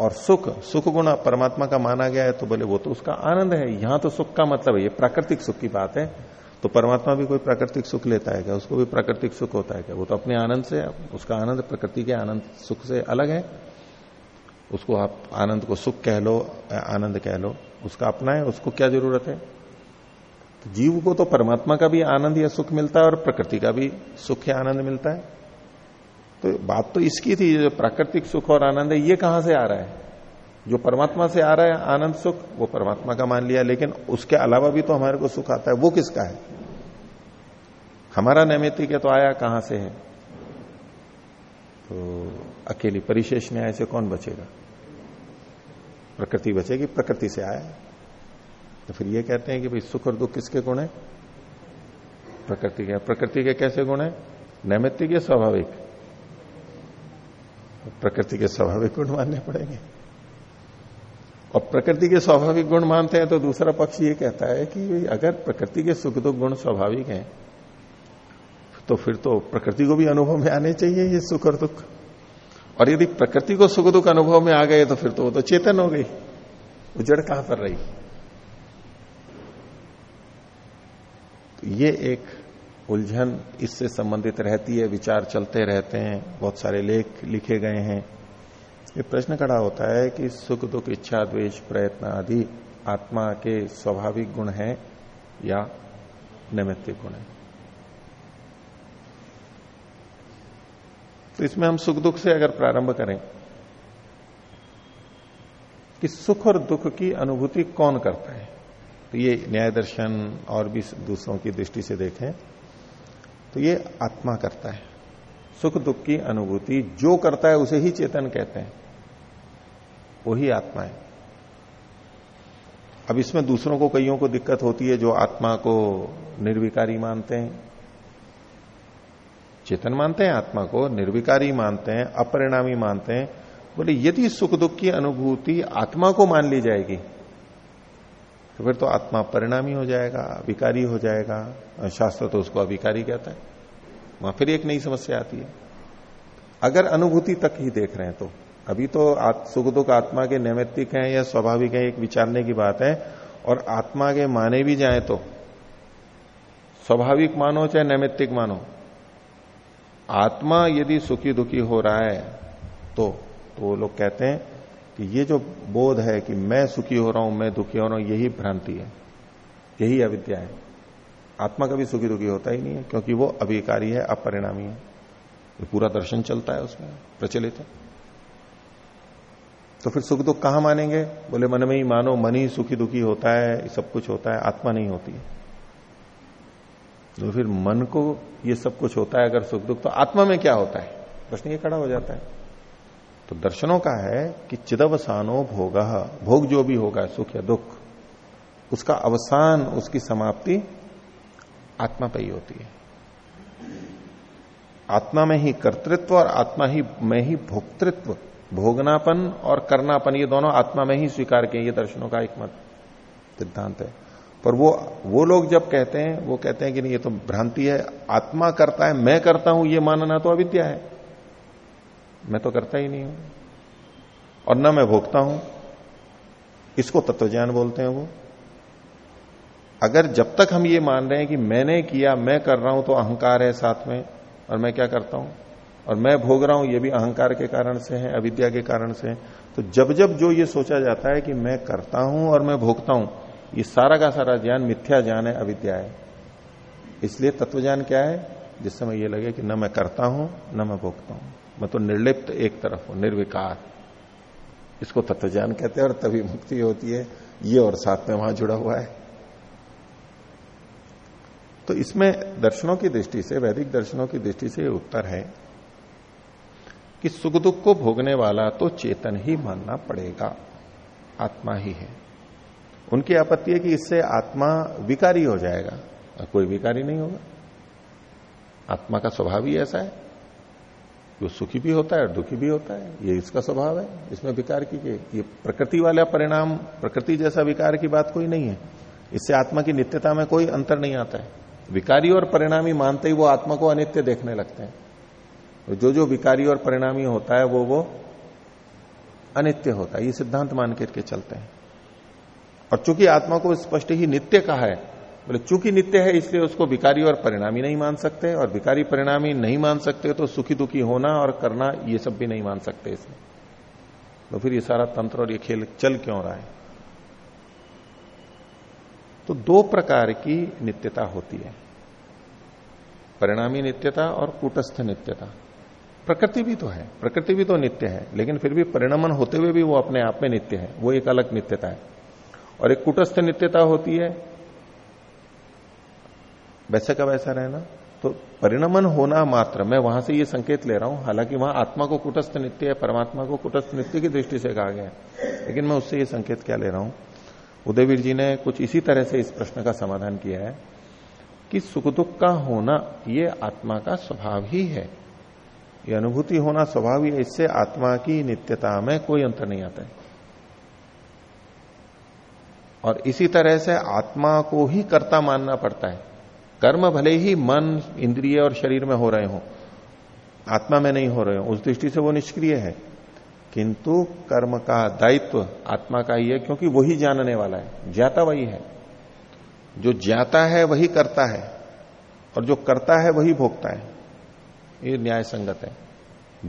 और सुख सुख गुण परमात्मा का माना गया है तो बोले वो तो उसका आनंद है। यहाँ तो सुख का मतलब है, ये प्राकृतिक सुख की बात है। तो परमात्मा भी कोई प्राकृतिक सुख लेता है क्या? उसको भी प्राकृतिक सुख होता है क्या? वो तो अपने आनंद से, उसका आनंद, प्रकृति के आनंद, सुख से अलग है। उसको आप आनंद को सुख कह लो आनंद कह लो, उसका अपना है, उसको क्या ज़रूरत है? तो जीव को तो परमात्मा का भी आनंद या सुख मिलता है और प्रकृति का भी सुख या आनंद मिलता है। तो बात तो इसकी थी जो प्राकृतिक सुख और आनंद है, ये कहाँ से आ रहा है? जो परमात्मा से आ रहा है आनंद सुख, वो परमात्मा का मान लिया, लेकिन उसके अलावा भी तो हमारे को सुख आता है, वो किसका है? हमारा नैमित्तिक तो आया कहाँ से है? तो अकेली परिशेष न्याय से कौन बचेगा? प्रकृति बचेगी, प्रकृति से आया। तो फिर ये कहते हैं कि भाई सुख और दुख किसके गुण है? प्रकृति के। प्रकृति के कैसे गुण है? नैमित्तिक स्वाभाविक? प्रकृति के स्वाभाविक गुण मानने पड़ेंगे। और प्रकृति के स्वाभाविक गुण मानते हैं तो दूसरा पक्ष ये कहता है कि अगर प्रकृति के सुख दुख गुण स्वाभाविक हैं तो फिर तो प्रकृति को भी अनुभव में आने चाहिए ये सुख और दुख। और यदि प्रकृति को सुख दुख अनुभव में आ गए तो फिर तो वो तो चेतन हो गई। उजड़ कहाँ पर रही? तो ये एक उलझन इससे संबंधित रहती है, विचार चलते रहते हैं, बहुत सारे लेख लिखे गए हैं। ये प्रश्न खड़ा होता है कि सुख, दुख, इच्छा, द्वेष, प्रयत्न आदि आत्मा के स्वाभाविक गुण हैं या नैमित्तिक गुण है? तो इसमें हम सुख, दुख से अगर प्रारंभ करें कि सुख और दुख की अनुभूति कौन करता है? तो ये न्याय दर्शन और भी दूसरों की दृष्टि से देखें। तो ये आत्मा करता है। सुख, दुख की अनुभूति जो करता है, उसे ही चेतन कहते हैं। वही आत्मा है। अब इसमें दूसरों को, कईयों को दिक्कत होती है जो आत्मा को निर्विकारी मानते हैं। चेतन मानते हैं, आत्मा को निर्विकारी मानते हैं, अपरिणामी मानते हैं। बोले, यदि सुख, दुख की अनुभूति आत्मा को मान ली जाएगी तो फिर तो आत्मा परिणामी हो जाएगा, विकारी हो जाएगा। शास्त्र तो उसको अविकारी कहता है। वहाँ फिर एक नई समस्या आती है। अगर अनुभूति तक ही देख रहे हैं तो। अभी तो सुख दुख आत्मा के नैमित्तिक हैं या स्वाभाविक है, एक विचारने की बात है। और आत्मा के माने भी जाए तो। स्वाभाविक मानो चाहे नैमित्तिक मानो। आत्मा यदि सुखी दुखी हो रहा है तो तो वो लोग कहते हैं कि ये जो बोध है कि मैं सुखी हो रहा हूँ, मैं दुखी हो रहा हूँ, यही भ्रांति है, यही अविद्या है। आत्मा कभी सुखी दुखी होता ही नहीं है, क्योंकि वो अभिकारी है, अपरिणामी है। ये पूरा दर्शन चलता है उसमें, प्रचलित है। तो फिर सुख दुख कहाँ मानेंगे? बोले, मन में ही मानो, मन ही सुखी दुखी होता है सब कुछ होता है, आत्मा नहीं होती है। तो फिर मन को ये सब कुछ होता है, अगर सुख दुख तो आत्मा में क्या होता है? प्रश्न ये खड़ा हो जाता है। तो दर्शनों का है कि चिदवसानो भोग भोग जो भी होगा, सुख या दुख, उसका अवसान, उसकी समाप्ति आत्मा पर ही होती है। आत्मा में ही कर्तृत्व और आत्मा ही, में ही भोक्तृत्व, भोगनापन और करनापन, ये दोनों आत्मा में ही स्वीकार किए, ये दर्शनों का एक मत सिद्धांत है। पर वो वो लोग जब कहते हैं, वो कहते हैं कि नहीं, ये तो भ्रांति है, आत्मा करता है, मैं करता हूँ, ये मानना तो अविद्या है। मैं तो करता ही नहीं हूँ। और न मैं भोगता हूँ। इसको तत्वज्ञान बोलते हैं वो? अगर जब तक हम ये मान रहे हैं कि मैंने किया, मैं कर रहा हूँ तो अहंकार है साथ में, और मैं क्या करता हूँ? और मैं भोग रहा हूँ, ये भी अहंकार के कारण से है, अविद्या के कारण से है। तो जब जब जो ये सोचा जाता है कि मैं करता हूँ और मैं भोगता हूँ, ये सारा का सारा ज्ञान मिथ्या ज्ञान है, अविद्या है। इसलिए तत्व ज्ञान क्या है? जिस समय ये लगे कि न मैं करता हूँ, न मैं भोगता हूँ। मैं तो निर्लिप्त एक तरफ़ हूँ, निर्विकार। इसको तत्व ज्ञान कहते हैं और तभी मुक्ति होती है। ये और साथ में वहाँ जुड़ा हुआ है। तो इसमें दर्शनों की दृष्टि से, वैदिक दर्शनों की दृष्टि से उत्तर है कि सुख दुख को भोगने वाला तो चेतन ही मानना पड़ेगा। आत्मा ही है। उनकी आपत्ति है कि इससे आत्मा विकारी हो जाएगा। और कोई विकारी नहीं होगा। आत्मा का स्वभाव ही ऐसा है। वो सुखी भी होता है और दुखी भी होता है। ये इसका स्वभाव है। इसमें विकार की के ये प्रकृति वाला परिणाम, प्रकृति जैसा विकार की बात कोई नहीं है। इससे आत्मा की नित्यता में कोई अंतर नहीं आता है। विकारी और परिणामी मानते ही वो आत्मा को अनित्य देखने लगते हैं। जो जो विकारी और परिणामी होता है, वो वो अनित्य होता है। ये सिद्धांत मान करके चलते हैं। और चूँकि आत्मा को स्पष्ट ही नित्य कहा है बोले, चूँकि नित्य है, इसलिए उसको विकारी और परिणामी नहीं मान सकते, और विकारी परिणामी नहीं मान सकते तो सुखी दुखी होना और करना, ये सब भी नहीं मान सकते इसमें। तो फिर ये सारा तंत्र और ये खेल चल क्यों रहा है? तो दो प्रकार की नित्यता होती है। परिणामी नित्यता और कूटस्थ नित्यता। प्रकृति भी तो है, प्रकृति भी तो नित्य है, लेकिन फिर भी परिणमन होते हुए भी वो अपने आप में नित्य है, वो एक अलग नित्यता है। और एक कुटस्थ नित्यता होती है वैसे का वैसा रहना? तो परिणमन होना मात्र, मैं वहाँ से ये संकेत ले रहा हूँ। हालाँकि वहाँ आत्मा को कुटस्थ नित्य है, परमात्मा को कुटस्थ नित्य की दृष्टि से कहा गया है। लेकिन मैं उससे ये संकेत क्या ले रहा हूँ? उदयवीर जी ने कुछ इसी तरह से इस प्रश्न का समाधान किया है कि सुख दुख का होना, ये आत्मा का स्वभाव ही है। ये अनुभूति होना स्वभाव ही है, इससे आत्मा की नित्यता में कोई अंतर नहीं आता है। और इसी तरह से आत्मा को ही कर्ता मानना पड़ता है। कर्म भले ही मन, इंद्रिय और शरीर में हो रहे हो, आत्मा में नहीं हो रहे हो, उस दृष्टि से वो निष्क्रिय है। किंतु कर्म का दायित्व आत्मा का ही है, क्योंकि वही जानने वाला है। ज्ञाता वही है। जो ज्ञाता है, वही करता है, और जो करता है, वही भोगता है। ये न्याय संगत है।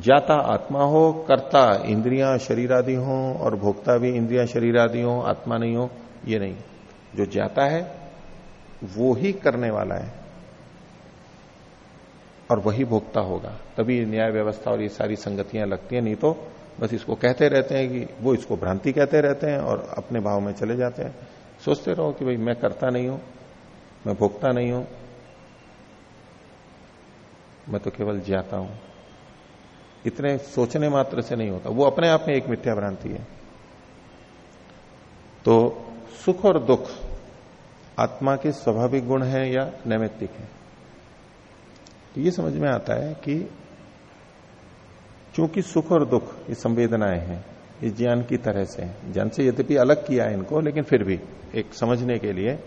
ज्ञाता आत्मा हो, कर्ता इंद्रियाँ शरीर आदि हो, और भोक्ता भी इंद्रियाँ शरीर आदि हो, आत्मा नहीं हो, ये नहीं। जो ज्ञाता है वो ही करने वाला है। और वही भोक्ता होगा। तभी न्याय व्यवस्था और ये सारी संगतियाँ लगती हैं, नहीं तो बस इसको कहते रहते हैं कि वो इसको भ्रांति कहते रहते हैं और अपने भाव में चले जाते हैं। सोचते रहो कि भाई मैं करता नहीं हूँ, मैं भोगता नहीं हूँ, मैं तो केवल जाता हूँ। इतने सोचने मात्र से नहीं होता। वो अपने आप में एक मिथ्या भ्रांति है। तो सुख और दुख आत्मा के स्वाभाविक गुण है या नैमित्तिक है? तो ये समझ में आता है कि क्योंकि सुख और दुख, ये संवेदनाएँ हैं, ये ज्ञान की तरह से ज्ञान से यद्यपि अलग किया है इनको, लेकिन फिर भी एक समझने के लिए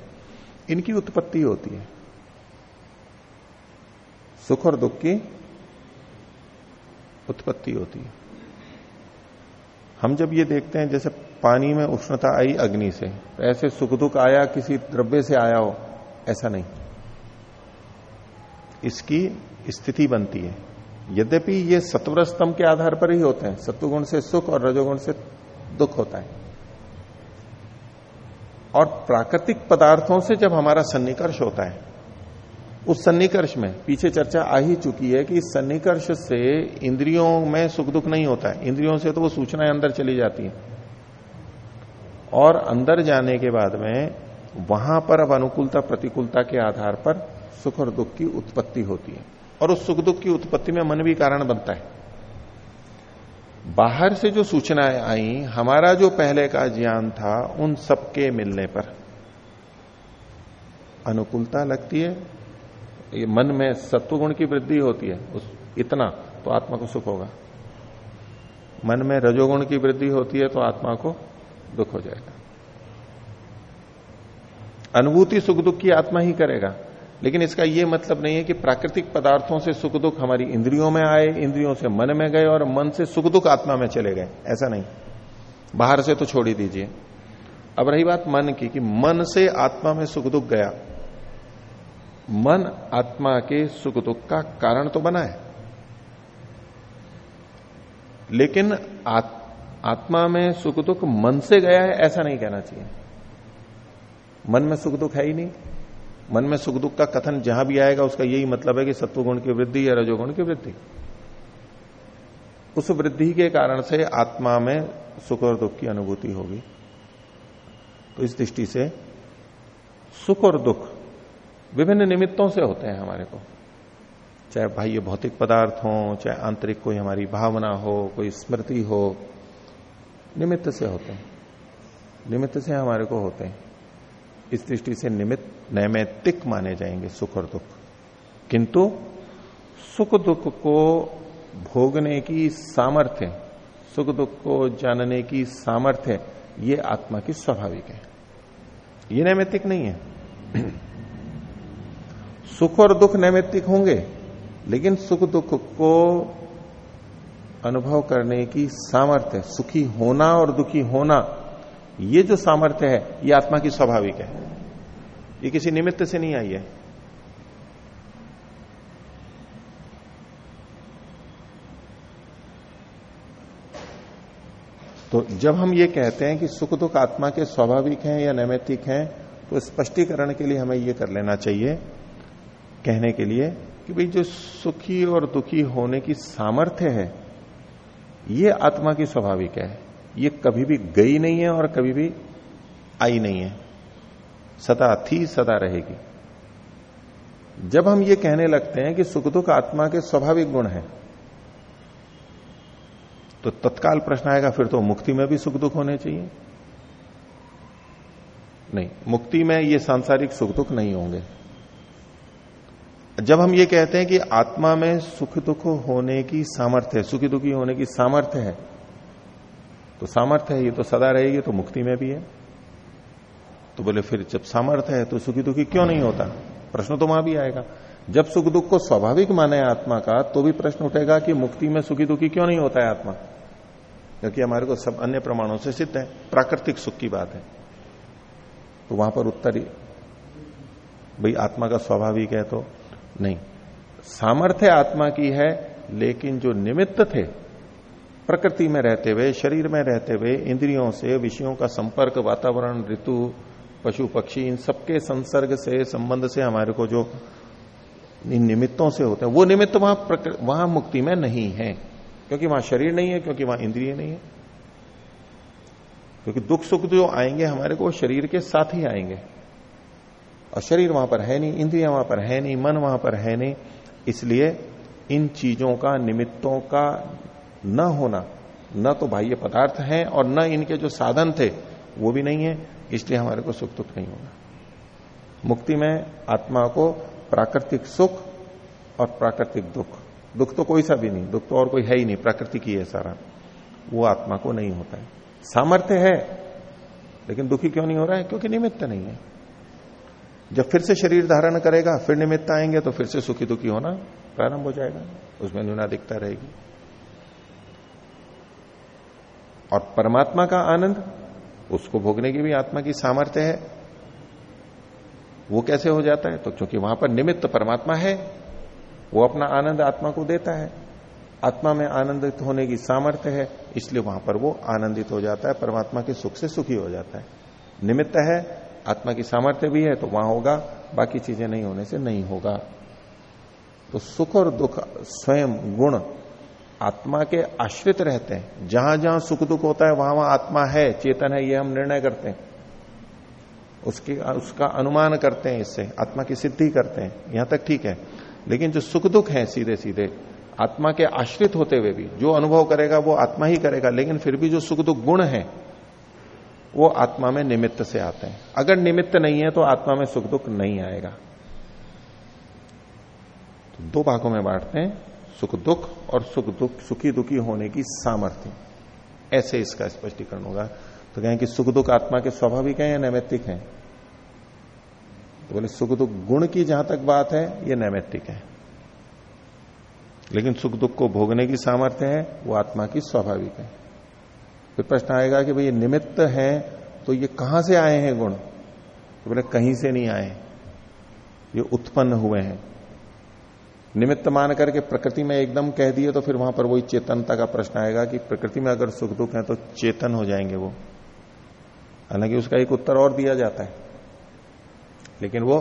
इनकी उत्पत्ति होती है। सुख और दुख की उत्पत्ति होती है। हम जब ये देखते हैं, जैसे पानी में उष्णता आई अग्नि से। ऐसे सुख दुख आया, किसी द्रव्य से आया हो, ऐसा नहीं। इसकी स्थिति बनती है। यद्यपि ये सत्वर स्तंभ के आधार पर ही होते हैं, सत्वगुण से सुख और रजोगुण से दुख होता है। और प्राकृतिक पदार्थों से जब हमारा सन्निकर्ष होता है, उस सन्निकर्ष में पीछे चर्चा आ ही चुकी है कि सन्निकर्ष से इंद्रियों में सुख दुख नहीं होता है। इंद्रियों से तो वो सूचनाएँ अंदर चली जाती हैं। और अंदर जाने के बाद में वहाँ पर अब अनुकूलता प्रतिकूलता के आधार पर सुख और दुख की उत्पत्ति होती है। और उस सुख दुख की उत्पत्ति में मन भी कारण बनता है। बाहर से जो सूचनाएँ आई, हमारा जो पहले का ज्ञान था, उन सबके मिलने पर अनुकूलता लगती है। ये मन में सत्वगुण की वृद्धि होती है। उस इतना तो आत्मा को सुख होगा। मन में रजोगुण की वृद्धि होती है तो आत्मा को दुख हो जाएगा। अनुभूति सुख दुख की आत्मा ही करेगा। लेकिन इसका यह मतलब नहीं है कि प्राकृतिक पदार्थों से सुख दुख हमारी इंद्रियों में आए इंद्रियों से मन में गए और मन से सुख दुख आत्मा में चले गए। ऐसा नहीं। बाहर से तो छोड़ ही दीजिए। अब रही बात मन की कि मन से आत्मा में सुख दुख गया। मन आत्मा के सुख दुख का कारण तो बना है। लेकिन आत, आत्मा में सुख दुख मन से गया है, ऐसा नहीं कहना चाहिए। मन में सुख दुख है ही नहीं। मन में सुख दुख का कथन जहाँ भी आएगा, उसका यही मतलब है कि सत्वगुण की वृद्धि या रजोगुण की वृद्धि। उस वृद्धि के कारण से आत्मा में सुख और दुख की अनुभूति होगी। तो इस दृष्टि से सुख और दुख विभिन्न निमित्तों से होते हैं हमारे को। चाहे बाह्य भौतिक पदार्थ हो, चाहे आंतरिक कोई हमारी भावना हो, कोई स्मृति हो निमित्त से होते हैं। निमित्त से हमारे को होते हैं। इस दृष्टि से निमित्त नैमित्तिक माने जाएँगे सुख और दुख। किंतु सुख दुख को भोगने की सामर्थ्य, सुख दुख को जानने की सामर्थ्य, ये आत्मा की स्वाभाविक है। ये नैमित्तिक नहीं है। सुख और दुख नैमित्तिक होंगे, लेकिन सुख दुख को अनुभव करने की सामर्थ्य, सुखी होना और दुखी होना, ये जो सामर्थ्य है, ये आत्मा की स्वाभाविक है। ये किसी निमित्त से नहीं आई है। तो जब हम ये कहते हैं कि सुख दुख आत्मा के स्वाभाविक हैं या नैमित्तिक हैं तो स्पष्टीकरण के लिए हमें ये कर लेना चाहिए, कहने के लिए कि भाई जो सुखी और दुखी होने की सामर्थ्य है ये आत्मा की स्वाभाविक है। ये कभी भी गई नहीं है और कभी भी आई नहीं है। सदा थी, सदा रहेगी। जब हम ये कहने लगते हैं कि सुख दुख आत्मा के स्वाभाविक गुण है तो तत्काल प्रश्न आएगा, फिर तो मुक्ति में भी सुख दुख होने चाहिए। नहीं, मुक्ति में ये सांसारिक सुख दुख नहीं होंगे। जब हम ये कहते हैं कि आत्मा में सुख दुख होने की सामर्थ्य है, सुखी दुखी होने की सामर्थ्य है तो सामर्थ्य है, ये तो सदा रहेगी तो मुक्ति में भी है। तो बोले, फिर जब सामर्थ्य है तो सुखी दुखी क्यों नहीं होता? प्रश्न तो वहाँ भी आएगा। जब सुख दुख को स्वाभाविक माने आत्मा का तो भी प्रश्न उठेगा कि मुक्ति में सुखी दुखी क्यों नहीं होता है आत्मा? क्योंकि हमारे को सब अन्य प्रमाणों से सिद्ध है, प्राकृतिक सुख की बात है। तो वहाँ पर उत्तर भाई, आत्मा का स्वाभाविक है तो नहीं। सामर्थ्य आत्मा की है, लेकिन जो निमित्त थे, प्रकृति में रहते हुए, शरीर में रहते हुए, इंद्रियों से, विषयों का संपर्क, वातावरण, ऋतु, पशु, पक्षी, इन सबके संसर्ग से, संबंध से हमारे को जो इन निमित्तों से होते हैं, वो निमित्त वहाँ वहाँ मुक्ति में नहीं है। क्योंकि वहाँ शरीर नहीं है, क्योंकि वहाँ इंद्रिय नहीं है। क्योंकि दुख सुख जो आएँगे हमारे को शरीर के साथ ही आएँगे। और शरीर वहाँ पर है नहीं, इंद्रिया वहाँ पर है नहीं, मन वहाँ पर है नहीं, इसलिए इन चीज़ों का, निमित्तों का न होना, न तो बाह्य पदार्थ है और न इनके जो साधन थे, वो भी नहीं है, इसलिए हमारे को सुख दुख नहीं होगा मुक्ति में आत्मा को प्राकृतिक सुख और प्राकृतिक दुख। दुख तो कोई सा भी नहीं, दुख तो और कोई है ही नहीं, प्राकृतिक ही है सारा। वो आत्मा को नहीं होता है। सामर्थ्य है, लेकिन दुखी क्यों नहीं हो रहा है? क्योंकि निमित्त नहीं है। जब फिर से शरीर धारण करेगा, फिर निमित्त आएँगे तो फिर से सुखी दुखी होना प्रारंभ हो जाएगा। उसमें न्यूनाधिकता रहेगी। और परमात्मा का आनंद, उसको भोगने की भी आत्मा की सामर्थ्य है। वो कैसे हो जाता है? तो क्योंकि वहाँ पर निमित्त परमात्मा है, वो अपना आनंद आत्मा को देता है। आत्मा में आनंदित होने की सामर्थ्य है, इसलिए वहाँ पर वो आनंदित हो जाता है, परमात्मा के सुख से सुखी हो जाता है। निमित्त है आत्मा की सामर्थ्य भी है तो वहाँ होगा, बाकी चीज़ें नहीं होने से नहीं होगा। तो सुख और दुख, स्वयं गुण आत्मा के आश्रित रहते हैं। जहाँ जहाँ सुख दुख होता है, वहाँ वहाँ आत्मा है, चेतन है, ये हम निर्णय करते हैं। उसकी, उसका अनुमान करते हैं इससे, आत्मा की सिद्धि करते हैं। यहाँ तक ठीक है। लेकिन जो सुख दुख है सीधे सीधे, आत्मा के आश्रित होते हुए भी, जो अनुभव करेगा वो आत्मा ही करेगा, लेकिन फिर भी जो सुख दुख गुण है वो आत्मा में निमित्त से आते हैं। अगर निमित्त नहीं है तो आत्मा में सुख दुख नहीं आएगा। तो दो भागों में बांटते हैं, सुख दुख और सुख दुख, सुखी दुखी होने की सामर्थ्य। ऐसे इसका स्पष्टीकरण होगा। तो कहें कि सुख दुख आत्मा के स्वाभाविक है या नैमित्तिक है? तो बोले, सुख दुख गुण की जहाँ तक बात है, ये नैमित्तिक है। लेकिन सुख दुख को भोगने की सामर्थ्य है, वो आत्मा की स्वाभाविक है। फिर प्रश्न आएगा कि भाई ये निमित्त है तो ये कहाँ से आए हैं गुण? तो बोले, कहीं से नहीं आए। ये उत्पन्न हुए हैं। निमित्त मान करके प्रकृति में एकदम कह दिए तो फिर वहाँ पर वही चेतनता का प्रश्न आएगा कि प्रकृति में अगर सुख दुख है तो चेतन हो जाएँगे वो। हालाँकि उसका एक उत्तर और दिया जाता है, लेकिन वो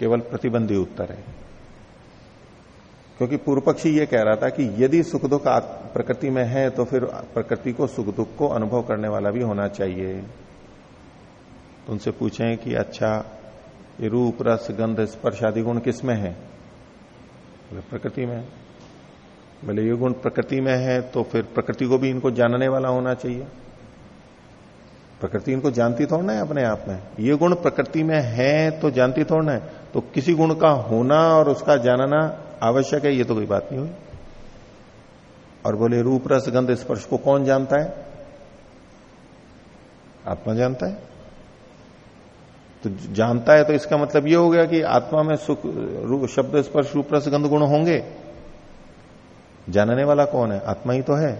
केवल प्रतिबंधी उत्तर है। क्योंकि पूर्व पक्षी ये कह रहा था कि यदि सुख दुख प्रकृति में है तो फिर प्रकृति को सुख दुख को अनुभव करने वाला भी होना चाहिए। तो उनसे पूछें कि अच्छा ये रूप, रस, गंध, स्पर्श आदि गुण किसमें है? बोले, प्रकृति में। बोले, ये गुण प्रकृति में है तो फिर प्रकृति को भी इनको जानने वाला होना चाहिए। प्रकृति इनको जानती थोड़ना है अपने आप में। ये गुण प्रकृति में है तो जानती थोड़ना है। तो किसी गुण का होना और उसका जानना आवश्यक है, ये तो कोई बात नहीं हुई। और बोले, रूप रस गंध स्पर्श को कौन जानता है? आत्मा जानता है। तो जानता है तो इसका मतलब ये हो गया कि आत्मा में सुख शब्द स्पर्श, रूप रस गंध गुण होंगे। जानने वाला कौन है? आत्मा ही तो है।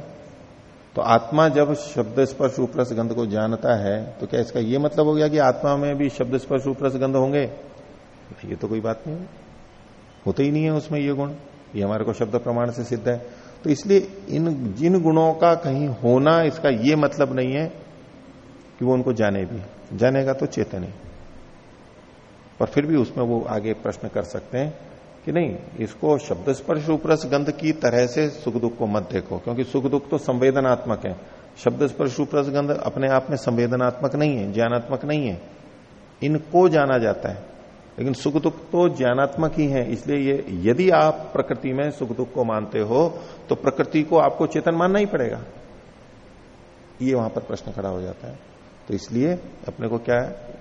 तो आत्मा जब शब्द स्पर्श उपरस गंध को जानता है तो क्या इसका यह मतलब हो गया कि आत्मा में भी शब्द स्पर्श उपरस गंध होंगे? ये तो कोई बात नहीं होते ही नहीं है उसमें ये गुण। ये हमारे को शब्द प्रमाण से सिद्ध है। तो इसलिए इन, जिन गुणों का कहीं होना, इसका ये मतलब नहीं है कि वो उनको जाने भी। जानेगा तो चेतन ही। पर फिर भी उसमें वो आगे प्रश्न कर सकते हैं कि नहीं, इसको शब्द स्पर्श उपरस गंध की तरह से सुख दुख को मत देखो, क्योंकि सुख दुख तो संवेदनात्मक है। शब्द स्पर्श उपरस गंध अपने आप में संवेदनात्मक नहीं है, ज्ञानात्मक नहीं है। इनको जाना जाता है। लेकिन सुख दुख तो ज्ञानात्मक ही है, इसलिए ये यदि आप प्रकृति में सुख दुख को मानते हो तो प्रकृति को आपको चेतन मानना ही पड़ेगा। ये वहाँ पर प्रश्न खड़ा हो जाता है। तो इसलिए अपने को क्या है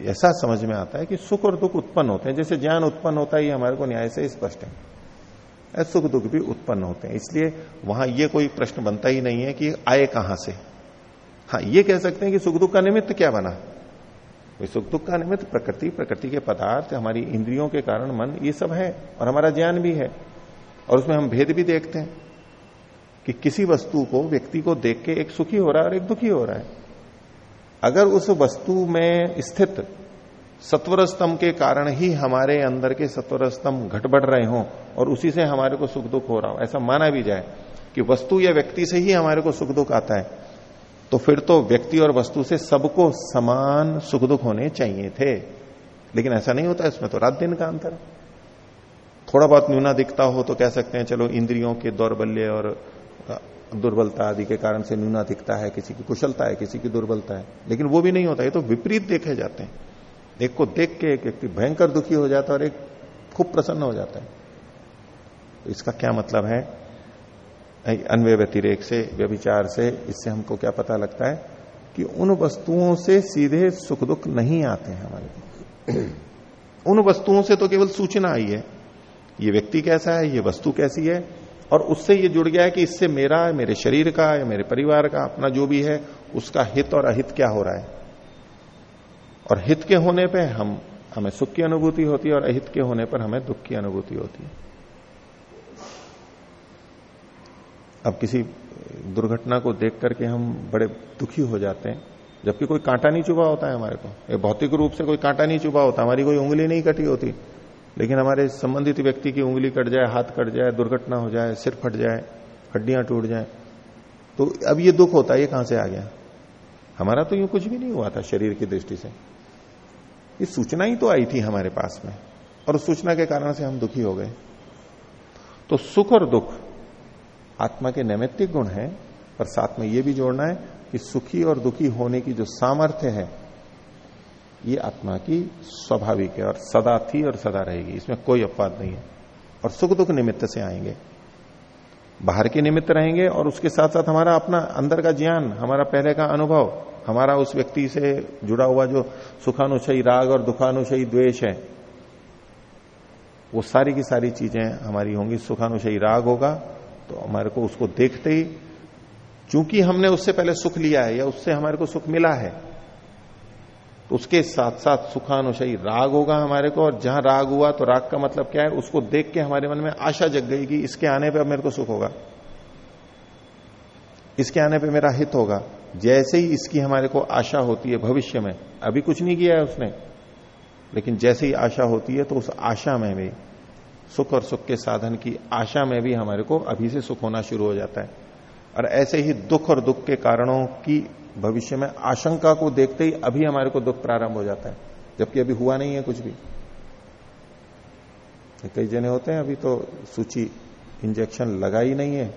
ऐसा समझ में आता है कि सुख और दुख उत्पन्न होते हैं। जैसे ज्ञान उत्पन्न होता है, ये हमारे को न्याय से स्पष्ट है। सुख दुख भी उत्पन्न होते हैं। इसलिए वहाँ ये कोई प्रश्न बनता ही नहीं है कि आए कहाँ से। हाँ ये कह सकते हैं कि सुख दुख का निमित्त क्या बना? सुख दुख का निमित्त, प्रकृति प्रकृति के पदार्थ, हमारी इंद्रियों के कारण मन, ये सब है, और हमारा ज्ञान भी है। और उसमें हम भेद भी देखते हैं कि किसी वस्तु को, व्यक्ति को देख के एक सुखी हो रहा है और एक दुखी हो रहा है। अगर उस वस्तु में स्थित सत्वर स्तंभ के कारण ही हमारे अंदर के सत्वर स्तंभ घट बढ़ रहे हों और उसी से हमारे को सुख दुख हो रहा हो, ऐसा माना भी जाए कि वस्तु या व्यक्ति से ही हमारे को सुख दुख आता है तो फिर तो व्यक्ति और वस्तु से सबको समान सुख दुख होने चाहिए थे। लेकिन ऐसा नहीं होता, इसमें तो रात दिन का अंतर थोड़ा बहुत न्यूना दिखता हो तो कह सकते हैं, चलो, इंद्रियों के दौर्बल्य और दुर्बलता आदि के कारण से न्यूना दिखता है, किसी की कुशलता है, किसी की दुर्बलता है। लेकिन वो भी नहीं होता, ये तो विपरीत देखे जाते हैं। एक को देख के एक व्यक्ति भयंकर दुखी हो जाता है और एक खूब प्रसन्न हो जाता है। तो इसका क्या मतलब है? अन्वय व्यतिरेक से, व्यभिचार से, इससे हमको क्या पता लगता है कि उन वस्तुओं से सीधे सुख दुख नहीं आते हैं हमारे उन वस्तुओं से तो केवल सूचना आई है। ये व्यक्ति कैसा है, ये वस्तु कैसी है? और उससे ये जुड़ गया है कि इससे मेरा मेरे शरीर का या मेरे परिवार का, अपना जो भी है, उसका हित और अहित क्या हो रहा है? और हित के होने पे हम, हमें सुख की अनुभूति होती है और अहित के होने पर हमें दुख की अनुभूति होती है। अब किसी दुर्घटना को देख करके हम बड़े दुखी हो जाते हैं, जबकि कोई कांटा नहीं चुभा होता है हमारे को। भौतिक रूप से कोई कांटा नहीं चुभा होता, हमारी कोई उंगली नहीं कटी होती। लेकिन हमारे संबंधित व्यक्ति की उंगली कट जाए, हाथ कट जाए, दुर्घटना हो जाए, सिर फट जाए, हड्डियाँ टूट जाए तो अब ये दुख होता है, ये कहाँ से आ गया? हमारा तो यूँ कुछ भी नहीं हुआ था शरीर की दृष्टि से। ये सूचना ही तो आई थी हमारे पास में, और सूचना के कारण से हम दुखी हो गए। तो सुख और दुख आत्मा के नैमित्तिक गुण है, पर साथ में यह भी जोड़ना है कि सुखी और दुखी होने की जो सामर्थ्य है, ये आत्मा की स्वाभाविक है और सदा थी और सदा रहेगी। इसमें कोई अपवाद नहीं है। और सुख दुख निमित्त से आएँगे। बाहर के निमित्त रहेंगे और उसके साथ साथ हमारा अपना अंदर का ज्ञान, हमारा पहले का अनुभव, हमारा उस व्यक्ति से जुड़ा हुआ जो सुखानुशयी राग और दुखानुशयी द्वेष है, वो सारी की सारी चीज़ें हमारी होंगी। सुखानुशयी राग होगा तो हमारे को उसको देखते ही, चूँकि हमने उससे पहले सुख लिया है या उससे हमारे को सुख मिला है तो उसके साथ साथ सुखानुशयी राग होगा हमारे को, और जहाँ राग हुआ तो राग का मतलब क्या है? उसको देख के हमारे मन में आशा जग गई कि इसके आने पे अब मेरे को सुख होगा। इसके आने पे मेरा हित होगा। जैसे ही इसकी हमारे को आशा होती है भविष्य में, अभी कुछ नहीं किया है उसने, लेकिन जैसे ही आशा होती है तो उस आशा में भी सुख और सुख के साधन की आशा में भी हमारे को अभी से सुख होना शुरू हो जाता है। और ऐसे ही दुख और दुख के कारणों की भविष्य में आशंका को देखते ही अभी हमारे को दुख प्रारंभ हो जाता है, जबकि अभी हुआ नहीं है कुछ भी। कई जने होते हैं, अभी तो सूची इंजेक्शन लगा ही नहीं है।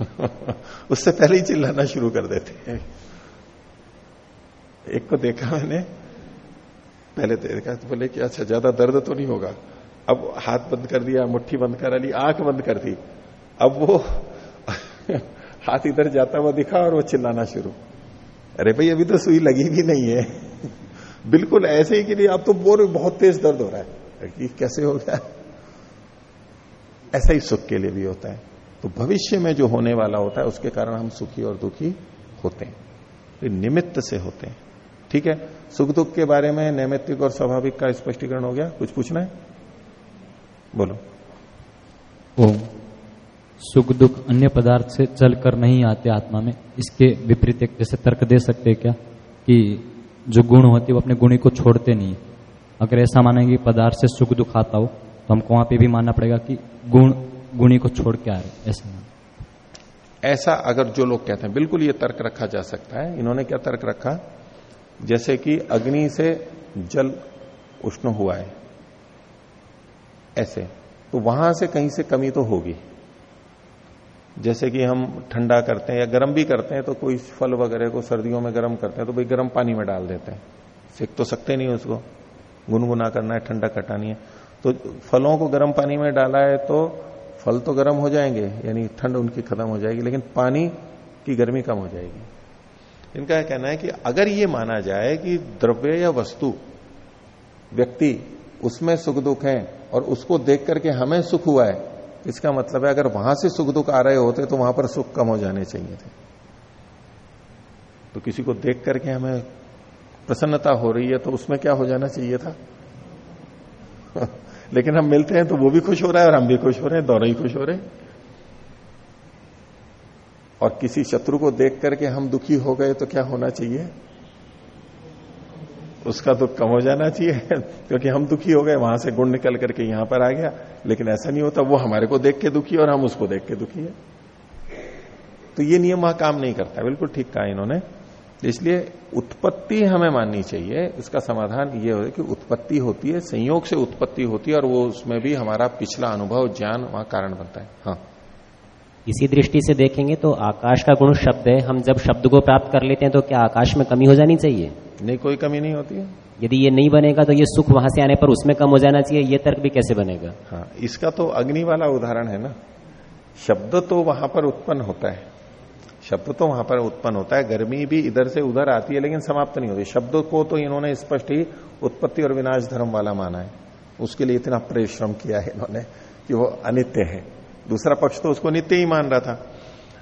उससे पहले ही चिल्लाना शुरू कर देते हैं। एक को देखा मैंने पहले तो देखा तो बोले कि अच्छा ज़्यादा दर्द तो नहीं होगा। अब हाथ बंद कर दिया, मुट्ठी बंद करा ली, आँख बंद कर दी। अब वो हाथ इधर जाता हुआ दिखा और वो चिल्लाना शुरू। अरे भाई, अभी तो सुई लगी भी नहीं है। बिल्कुल ऐसे ही के लिए अब तो बोर, बहुत तेज दर्द हो रहा है। कैसे हो गया? ऐसा ही सुख के लिए भी होता है। तो भविष्य में जो होने वाला होता है, उसके कारण हम सुखी और दुखी होते हैं। तो निमित्त से होते हैं। ठीक है? सुख दुख के बारे में नैमित्तिक और स्वाभाविक का स्पष्टीकरण हो गया। कुछ पूछना है? बोलो। ओम। सुख दुख अन्य पदार्थ से चलकर नहीं आते आत्मा में। इसके विपरीत एक जैसे तर्क दे सकते हैं क्या? कि जो गुण होते वो अपने गुणी को छोड़ते नहीं अगर ऐसा मानेंगे पदार्थ से सुख दुख आता हो तो हमको वहाँ पे भी मानना पड़ेगा कि गुण गुणी को छोड़ के आ रहे ऐसा ऐसा अगर जो लोग कहते हैं बिल्कुल ये तर्क रखा जा सकता है। इन्होंने क्या तर्क रखा? जैसे कि अग्नि से जल उष्ण हुआ है। ऐसे। तो वहाँ से कहीं से कमी तो होगी। जैसे कि हम ठंडा करते हैं या गर्म भी करते हैं तो कोई फल वगैरह को सर्दियों में गर्म करते हैं तो भाई गर्म पानी में डाल देते हैं। सेक तो सकते नहीं उसको। गुनगुना करना है, ठंडा कटानी है। तो फलों को गर्म पानी में डाला है तो फल तो गर्म हो जाएँगे, यानी ठंड उनकी खत्म हो जाएगी, लेकिन पानी की गर्मी कम हो जाएगी। इनका कहना है कि अगर ये माना जाए कि द्रव्य या वस्तु, व्यक्ति, उसमें सुख दुख है और उसको देख करके हमें सुख हुआ है, इसका मतलब है अगर वहाँ से सुख दुख आ रहे होते तो वहाँ पर सुख कम हो जाने चाहिए थे। तो किसी को देख करके हमें प्रसन्नता हो रही है तो उसमें क्या हो जाना चाहिए था? लेकिन हम मिलते हैं तो वो भी खुश हो रहा है और हम भी खुश हो रहे हैं, दोनों ही खुश हो रहे हैं। और किसी शत्रु को देख करके हम दुखी हो गए तो क्या होना चाहिए? उसका दुख कम हो जाना चाहिए, क्योंकि हम दुखी हो गए, वहाँ से गुण निकल करके यहाँ पर आ गया। लेकिन ऐसा नहीं होता, वो हमारे को देख के दुखी और हम उसको देख के दुखी है। तो ये नियम वहाँ काम नहीं करता। बिल्कुल ठीक कहा इन्होंने। इसलिए उत्पत्ति हमें माननी चाहिए। इसका समाधान ये हो कि उत्पत्ति होती है, संयोग से उत्पत्ति होती है, और वो उसमें भी हमारा पिछला अनुभव, ज्ञान वहाँ कारण बनता है। हाँ। इसी दृष्टि से देखेंगे तो आकाश का गुण शब्द है। हम जब शब्द को प्राप्त कर लेते हैं तो क्या आकाश में कमी हो जानी चाहिए? नहीं कोई कमी नहीं होती है। यदि ये नहीं बनेगा तो ये सुख वहाँ से आने पर उसमें कम हो जाना चाहिए। ये तर्क भी कैसे बनेगा? हाँ इसका तो अग्नि वाला उदाहरण है ना। शब्द तो वहाँ पर उत्पन्न होता है। शब्द तो वहाँ पर उत्पन्न होता है। गर्मी भी इधर से उधर आती है लेकिन समाप्त नहीं होती। शब्द को तो इन्होंने स्पष्ट ही उत्पत्ति और विनाश धर्म वाला माना है। उसके लिए इतना परिश्रम किया है इन्होंने कि वो अनित्य है। दूसरा पक्ष तो उसको नित्य ही मान रहा था।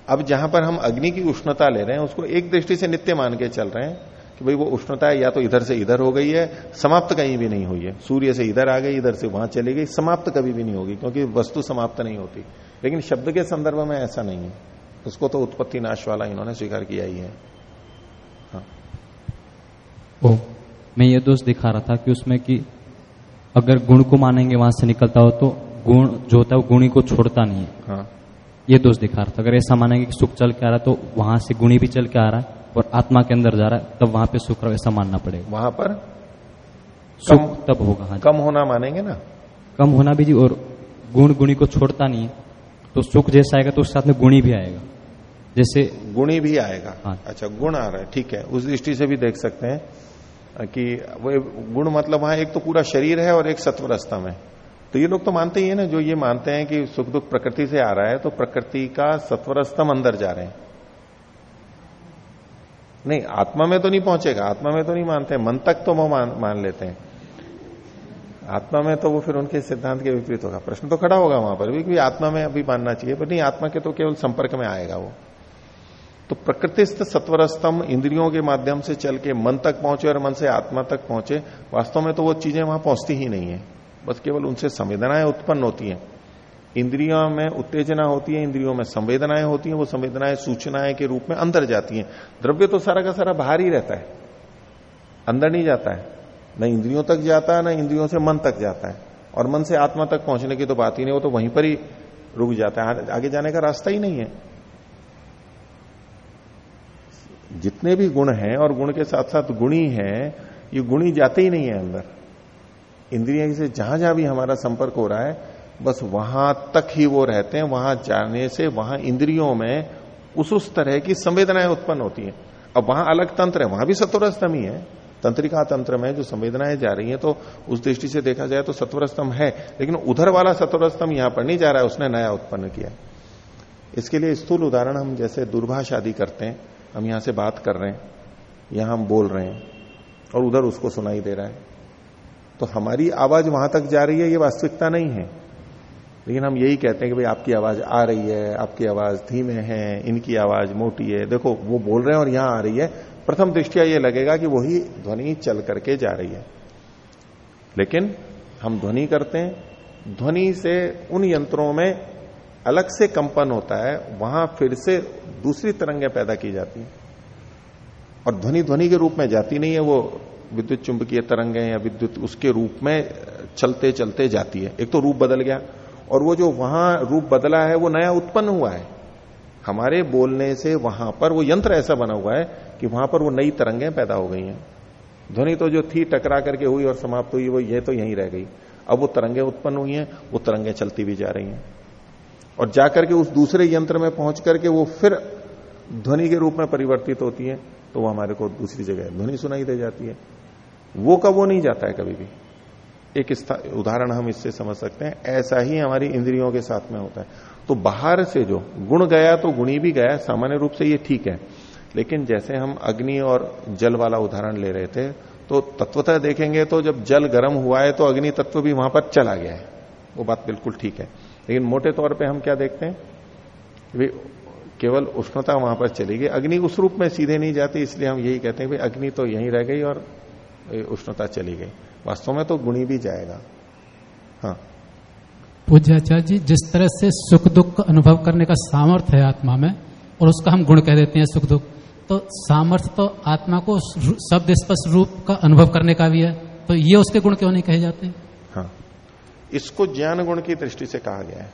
अब जहाँ पर हम अग्नि की उष्णता ले रहे हैं, उसको एक दृष्टि से नित्य मान के चल रहे हैं कि भाई वो उष्णता या तो इधर से इधर हो गई है, समाप्त कहीं भी नहीं हुई है। सूर्य से इधर आ गई, इधर से वहाँ चली गई, समाप्त कभी भी नहीं होगी, क्योंकि वस्तु समाप्त नहीं होती। लेकिन शब्द के संदर्भ में ऐसा नहीं है। उसको तो उत्पत्ति नाश वाला इन्होंने स्वीकार किया ही है। हाँ। ओ, मैं ये दोष दिखा रहा था कि उसमें कि अगर गुण को मानेंगे, वहाँ से निकलता हो तो गुण जो होता है वो गुणी को छोड़ता नहीं है। हाँ। ये दोष दिखा रहा था। अगर ऐसा मानेंगे कि सुख चल के आ रहा है तो वहाँ से गुणी भी चल के आ रहा है और आत्मा के अंदर जा रहा है तब वहाँ पे सुख ऐसा मानना पड़ेगा। वहाँ पर? सुख तब होगा हाँ कम होना मानेंगे ना? कम होना भी जी और गुण गुणी को छोड़ता नहीं है तो सुख जैसा आएगा तो उसके साथ में गुणी भी आएगा। जैसे गुणी भी आएगा। हाँ। अच्छा गुण आ रहा है ठीक है। उस दृष्टि से भी देख सकते हैं कि वो गुण मतलब वहाँ एक तो पूरा शरीर है और एक सत्वर स्तंभ है तो ये लोग तो मानते ही है ना जो ये मानते हैं कि सुख दुख प्रकृति से आ रहा है तो प्रकृति का सत्वर स्तंभ अंदर जा रहे हैं। नहीं आत्मा में तो नहीं पहुंचेगा आत्मा में तो नहीं मानते मन तक तो वो मान, मान लेते हैं। आत्मा में तो वो फिर उनके सिद्धांत के विपरीत होगा। प्रश्न तो खड़ा होगा वहाँ पर भी कि आत्मा में अभी मानना चाहिए पर नहीं आत्मा के तो केवल संपर्क में आएगा वो। तो प्रकृतिस्थ सत्वर स्तंभ इंद्रियों के माध्यम से चल के मन तक पहुँचे और मन से आत्मा तक पहुँचे वास्तव में तो वो चीज़ें वहाँ पहुँचती ही नहीं है। बस केवल उनसे संवेदनाएँ उत्पन्न होती हैं। इंद्रियों में उत्तेजना होती है, इंद्रियों में संवेदनाएँ होती हैं, वो संवेदनाएँ, सूचनाएँ के रूप में अंदर जाती हैं। द्रव्य तो सारा का सारा बाहर ही रहता है। अंदर नहीं जाता है। न इंद्रियों तक जाता है, न इंद्रियों से मन तक जाता है। और मन से आत्मा तक पहुँचने की तो बात ही नहीं, वो तो वहीं पर ही रुक जाता है। आगे जाने का रास्ता ही नहीं है। जितने भी गुण हैं और गुण के साथ साथ गुणी हैं, ये गुणी जाते ही नहीं है अंदर। इंद्रिय से जहाँ जहाँ भी हमारा संपर्क हो रहा है, बस वहाँ तक ही वो रहते हैं, वहाँ जाने से, वहाँ इंद्रियों में उस उस तरह की संवेदनाएँ उत्पन्न होती हैं। अब वहाँ अलग तंत्र है, वहाँ भी सत्वर स्तंभ ही है। तंत्रिका तंत्र में जो संवेदनाएँ जा रही हैं तो उस दृष्टि से देखा जाए तो सत्वर स्तंभ है, लेकिन उधर वाला सत्वर स्तंभ यहाँ पर नहीं जा रहा है, उसने नया उत्पन्न किया इसके लिए स्थूल उदाहरण हम जैसे दूरभाष आदि करते हैं, हम यहाँ से बात कर रहे हैं, यहाँ हम बोल रहे हैं, और उधर उसको सुनाई दे रहा है। तो हमारी आवाज़ वहाँ तक जा रही है, ये वास्तविकता नहीं है। लेकिन हम यही कहते हैं कि भाई, आपकी आवाज़ आ रही है, आपकी आवाज़ धीमे है, इनकी आवाज़ मोटी है। देखो, वो बोल रहे हैं और यहाँ आ रही है। प्रथम दृष्टिया ये लगेगा कि वही ध्वनि चल करके जा रही है। लेकिन हम ध्वनि करते हैं, ध्वनि से उन यंत्रों में अलग से कंपन होता है, वहाँ फिर से दूसरी तरंगें पैदा की जाती हैं। और ध्वनि ध्वनि के रूप में जाती नहीं है, वो विद्युत चुंबकीय तरंगें या विद्युत उसके रूप में चलते चलते जाती है। एक तो रूप बदल गया और वो जो वहाँ रूप बदला है, वो नया उत्पन्न हुआ है। हमारे बोलने से वहाँ पर वो यंत्र ऐसा बना हुआ है कि वहाँ पर वो नई तरंगें पैदा हो गई हैं। ध्वनि तो जो थी, टकरा करके हुई और समाप्त हुई, वो ये तो यहीं रह गई। अब वो तरंगे उत्पन्न हुई हैं, वो तरंगे चलती भी जा रही हैं। और जाकर के उस दूसरे यंत्र में पहुँच करके वो फिर ध्वनि के रूप में परिवर्तित होती है तो वो हमारे को दूसरी जगह ध्वनि सुनाई दे जाती है। वो का वो नहीं जाता है कभी भी। एक उदाहरण हम इससे समझ सकते हैं, ऐसा ही हमारी इंद्रियों के साथ में होता है। तो बाहर से जो गुण गया तो गुणी भी गया, सामान्य रूप से ये ठीक है। लेकिन जैसे हम अग्नि और जल वाला उदाहरण ले रहे थे तो तत्वतः देखेंगे तो जब जल गर्म हुआ है तो अग्नि तत्व भी वहाँ पर चला गया है। वो बात बिल्कुल ठीक है। लेकिन मोटे तौर पे हम क्या देखते हैं? केवल उष्णता वहाँ पर चली गई। अग्नि उस रूप में सीधे नहीं जाती, इसलिए हम यही कहते हैं भाई अग्नि तो यहीं रह गई और उष्णता चली गई। वास्तव में तो गुणी भी जाएगा। हाँ। पूज्य आचार्य जी जिस तरह से सुख दुख का अनुभव करने का सामर्थ्य है आत्मा में और उसका हम गुण कह देते हैं सुख दुख तो सामर्थ्य तो आत्मा को शब्द स्पष्ट रूप का अनुभव करने का भी है तो ये उसके गुण क्यों नहीं कहे जाते? हाँ। इसको ज्ञान गुण की दृष्टि से कहा गया है।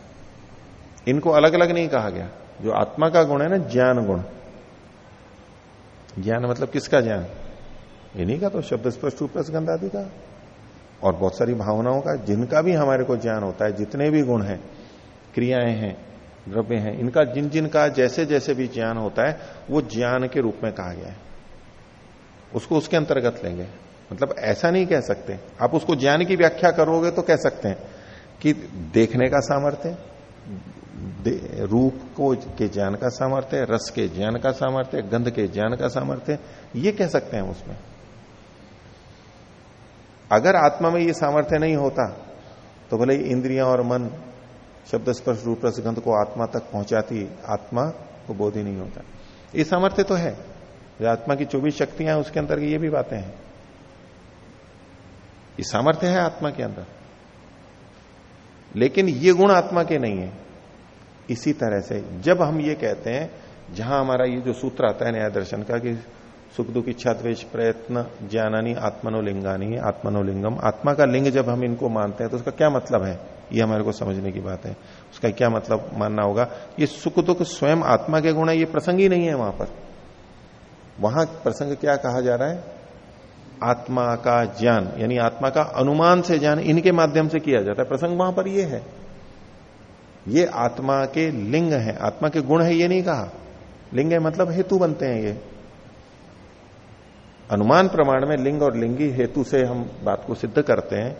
इनको अलग अलग नहीं कहा गया। जो आत्मा का गुण है ना ज्ञान गुण। ज्ञान मतलब किसका ज्ञान? इन्हीं का तो शब्द स्पष्ट रूप से गंध आदि का और बहुत सारी भावनाओं का, जिनका भी हमारे को ज्ञान होता है, जितने भी गुण हैं, क्रियाएँ हैं, द्रव्य हैं, इनका जिन जिन का जैसे जैसे भी ज्ञान होता है, वो ज्ञान के रूप में कहा गया है। उसको उसके अंतर्गत लेंगे। मतलब ऐसा नहीं कह सकते। आप उसको ज्ञान की व्याख्या करोगे तो कह सकते हैं कि देखने का सामर्थ्य रूप को के ज्ञान का सामर्थ्य, रस के ज्ञान का सामर्थ्य, गंध के ज्ञान का सामर्थ्य, ये कह सकते हैं उसमें। अगर आत्मा में ये सामर्थ्य नहीं होता तो भले इंद्रियाँ और मन शब्द स्पर्श रूप रसगंध को आत्मा तक पहुंचाती, आत्मा को बोध ही नहीं होता। ये सामर्थ्य तो है। आत्मा की चौबीस शक्तियाँ हैं, उसके अंदर ये भी बातें हैं। ये सामर्थ्य है आत्मा के अंदर। लेकिन ये गुण आत्मा के नहीं है। इसी तरह से जब हम ये कहते हैं, जहाँ हमारा ये जो सूत्र आता है न्याय दर्शन का, कि सुख दुख इच्छा द्वेश प्रयत्न, ज्ञानानी, आत्मनोलिंगानी, आत्मनोलिंगम। आत्मा का लिंग जब हम इनको मानते हैं तो उसका क्या मतलब है? ये हमारे को समझने की बात है। उसका क्या मतलब मानना होगा? ये सुख दुख स्वयं आत्मा के गुण है, ये प्रसंग ही नहीं है वहाँ पर। वहाँ प्रसंग क्या कहा जा रहा है? आत्मा का ज्ञान, यानी आत्मा का अनुमान से ज्ञान इनके माध्यम से किया जाता है। प्रसंग वहाँ पर ये है। ये आत्मा के लिंग है। आत्मा के गुण है, ये नहीं कहा। लिंग है मतलब हेतु बनते हैं ये। अनुमान प्रमाण में लिंग और लिंगी हेतु से हम बात को सिद्ध करते हैं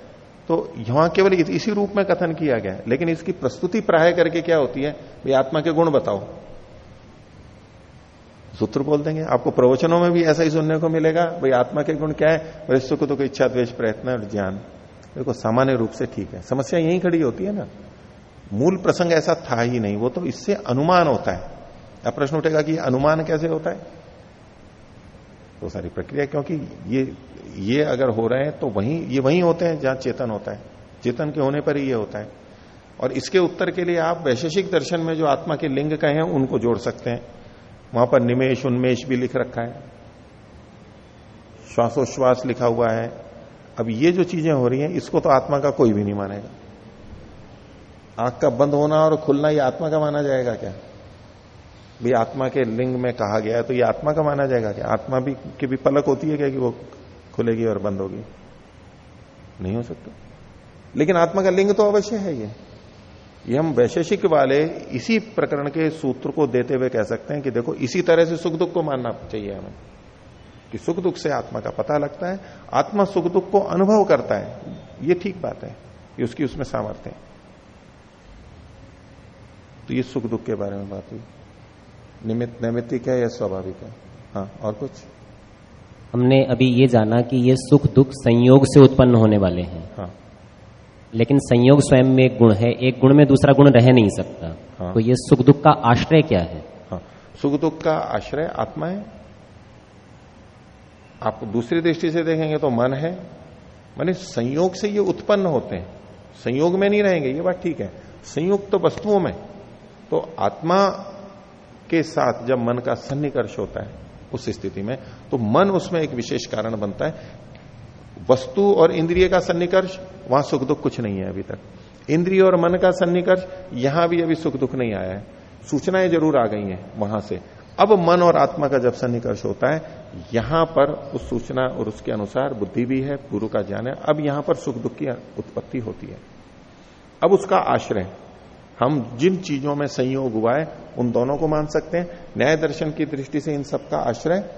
तो यहाँ केवल इसी रूप में कथन किया गया लेकिन इसकी प्रस्तुति प्राय करके क्या होती है, भाई आत्मा के गुण बताओ। सूत्र बोल देंगे, आपको प्रवचनों में भी ऐसा ही सुनने को मिलेगा, भाई आत्मा के गुण क्या है सुख तो इच्छा द्वेश प्रयत्न और ज्ञान। देखो, सामान्य रूप से ठीक है। समस्या यही खड़ी होती है ना। मूल प्रसंग ऐसा था ही नहीं, वो तो इससे अनुमान होता है। अब प्रश्न उठेगा कि अनुमान कैसे होता है? तो सारी प्रक्रिया, क्योंकि ये ये अगर हो रहे हैं तो वहीं, ये वहीं होते हैं जहाँ चेतन होता है। चेतन के होने पर ही ये होता है। और इसके उत्तर के लिए आप वैशेषिक दर्शन में जो आत्मा के लिंग कहे हैं, उनको जोड़ सकते हैं। वहाँ पर निमेश उन्मेष भी लिख रखा है। श्वासोश्वास लिखा हुआ है। अब ये जो चीज़ें हो रही हैं, इसको तो आत्मा का कोई भी नहीं मानेगा। आँख का बंद होना और खुलना, ये आत्मा का माना जाएगा क्या? भी आत्मा के लिंग में कहा गया है तो ये आत्मा का माना जाएगा क्या? आत्मा भी की भी पलक होती है क्या कि वो खुलेगी और बंद होगी? नहीं हो सकता। लेकिन आत्मा का लिंग तो अवश्य है ये। ये हम वैशेषिक वाले इसी प्रकरण के सूत्र को देते हुए कह सकते हैं कि देखो, इसी तरह से सुख दुख को मानना चाहिए हमें। कि सुख दुख से आत्मा का पता लगता है, आत्मा सुख दुख को अनुभव करता है। ये ठीक बात है कि उसकी उसमें सामर्थ्य है। तो ये सुख दुख के बारे में बात हुई। निमित नैमित्तिक है या स्वाभाविक है? हाँ और कुछ? हमने अभी ये जाना कि ये सुख दुख संयोग से उत्पन्न होने वाले हैं। हाँ। लेकिन संयोग स्वयं में एक गुण है एक गुण में दूसरा गुण रह नहीं सकता। हाँ। तो ये सुख दुख का आश्रय क्या है? हाँ। सुख दुख का आश्रय आत्मा है आप दूसरी दृष्टि से देखेंगे तो मन है। माने संयोग से ये उत्पन्न होते हैं। संयोग में नहीं रहेंगे ये बात ठीक है। संयोग तो वस्तुओं में। तो आत्मा के साथ जब मन का सन्निकर्ष होता है उस स्थिति में तो मन उसमें एक विशेष कारण बनता है। वस्तु और इंद्रिय का सन्निकर्ष, वहाँ सुख दुख कुछ नहीं है अभी तक। इंद्रिय और मन का सन्निकर्ष, यहाँ भी अभी सुख दुख नहीं आया है। सूचनाएँ ज़रूर आ गई हैं वहाँ से। अब मन और आत्मा का जब सन्निकर्ष होता है, यहाँ पर उस सूचना और उसके अनुसार बुद्धि भी है गुरु का ज्ञान है। अब यहाँ पर सुख दुख की उत्पत्ति होती है। अब उसका आश्रय हम जिन चीज़ों में संयोग हुआ है, उन दोनों को मान सकते हैं। न्याय दर्शन की दृष्टि से इन सबका आश्रय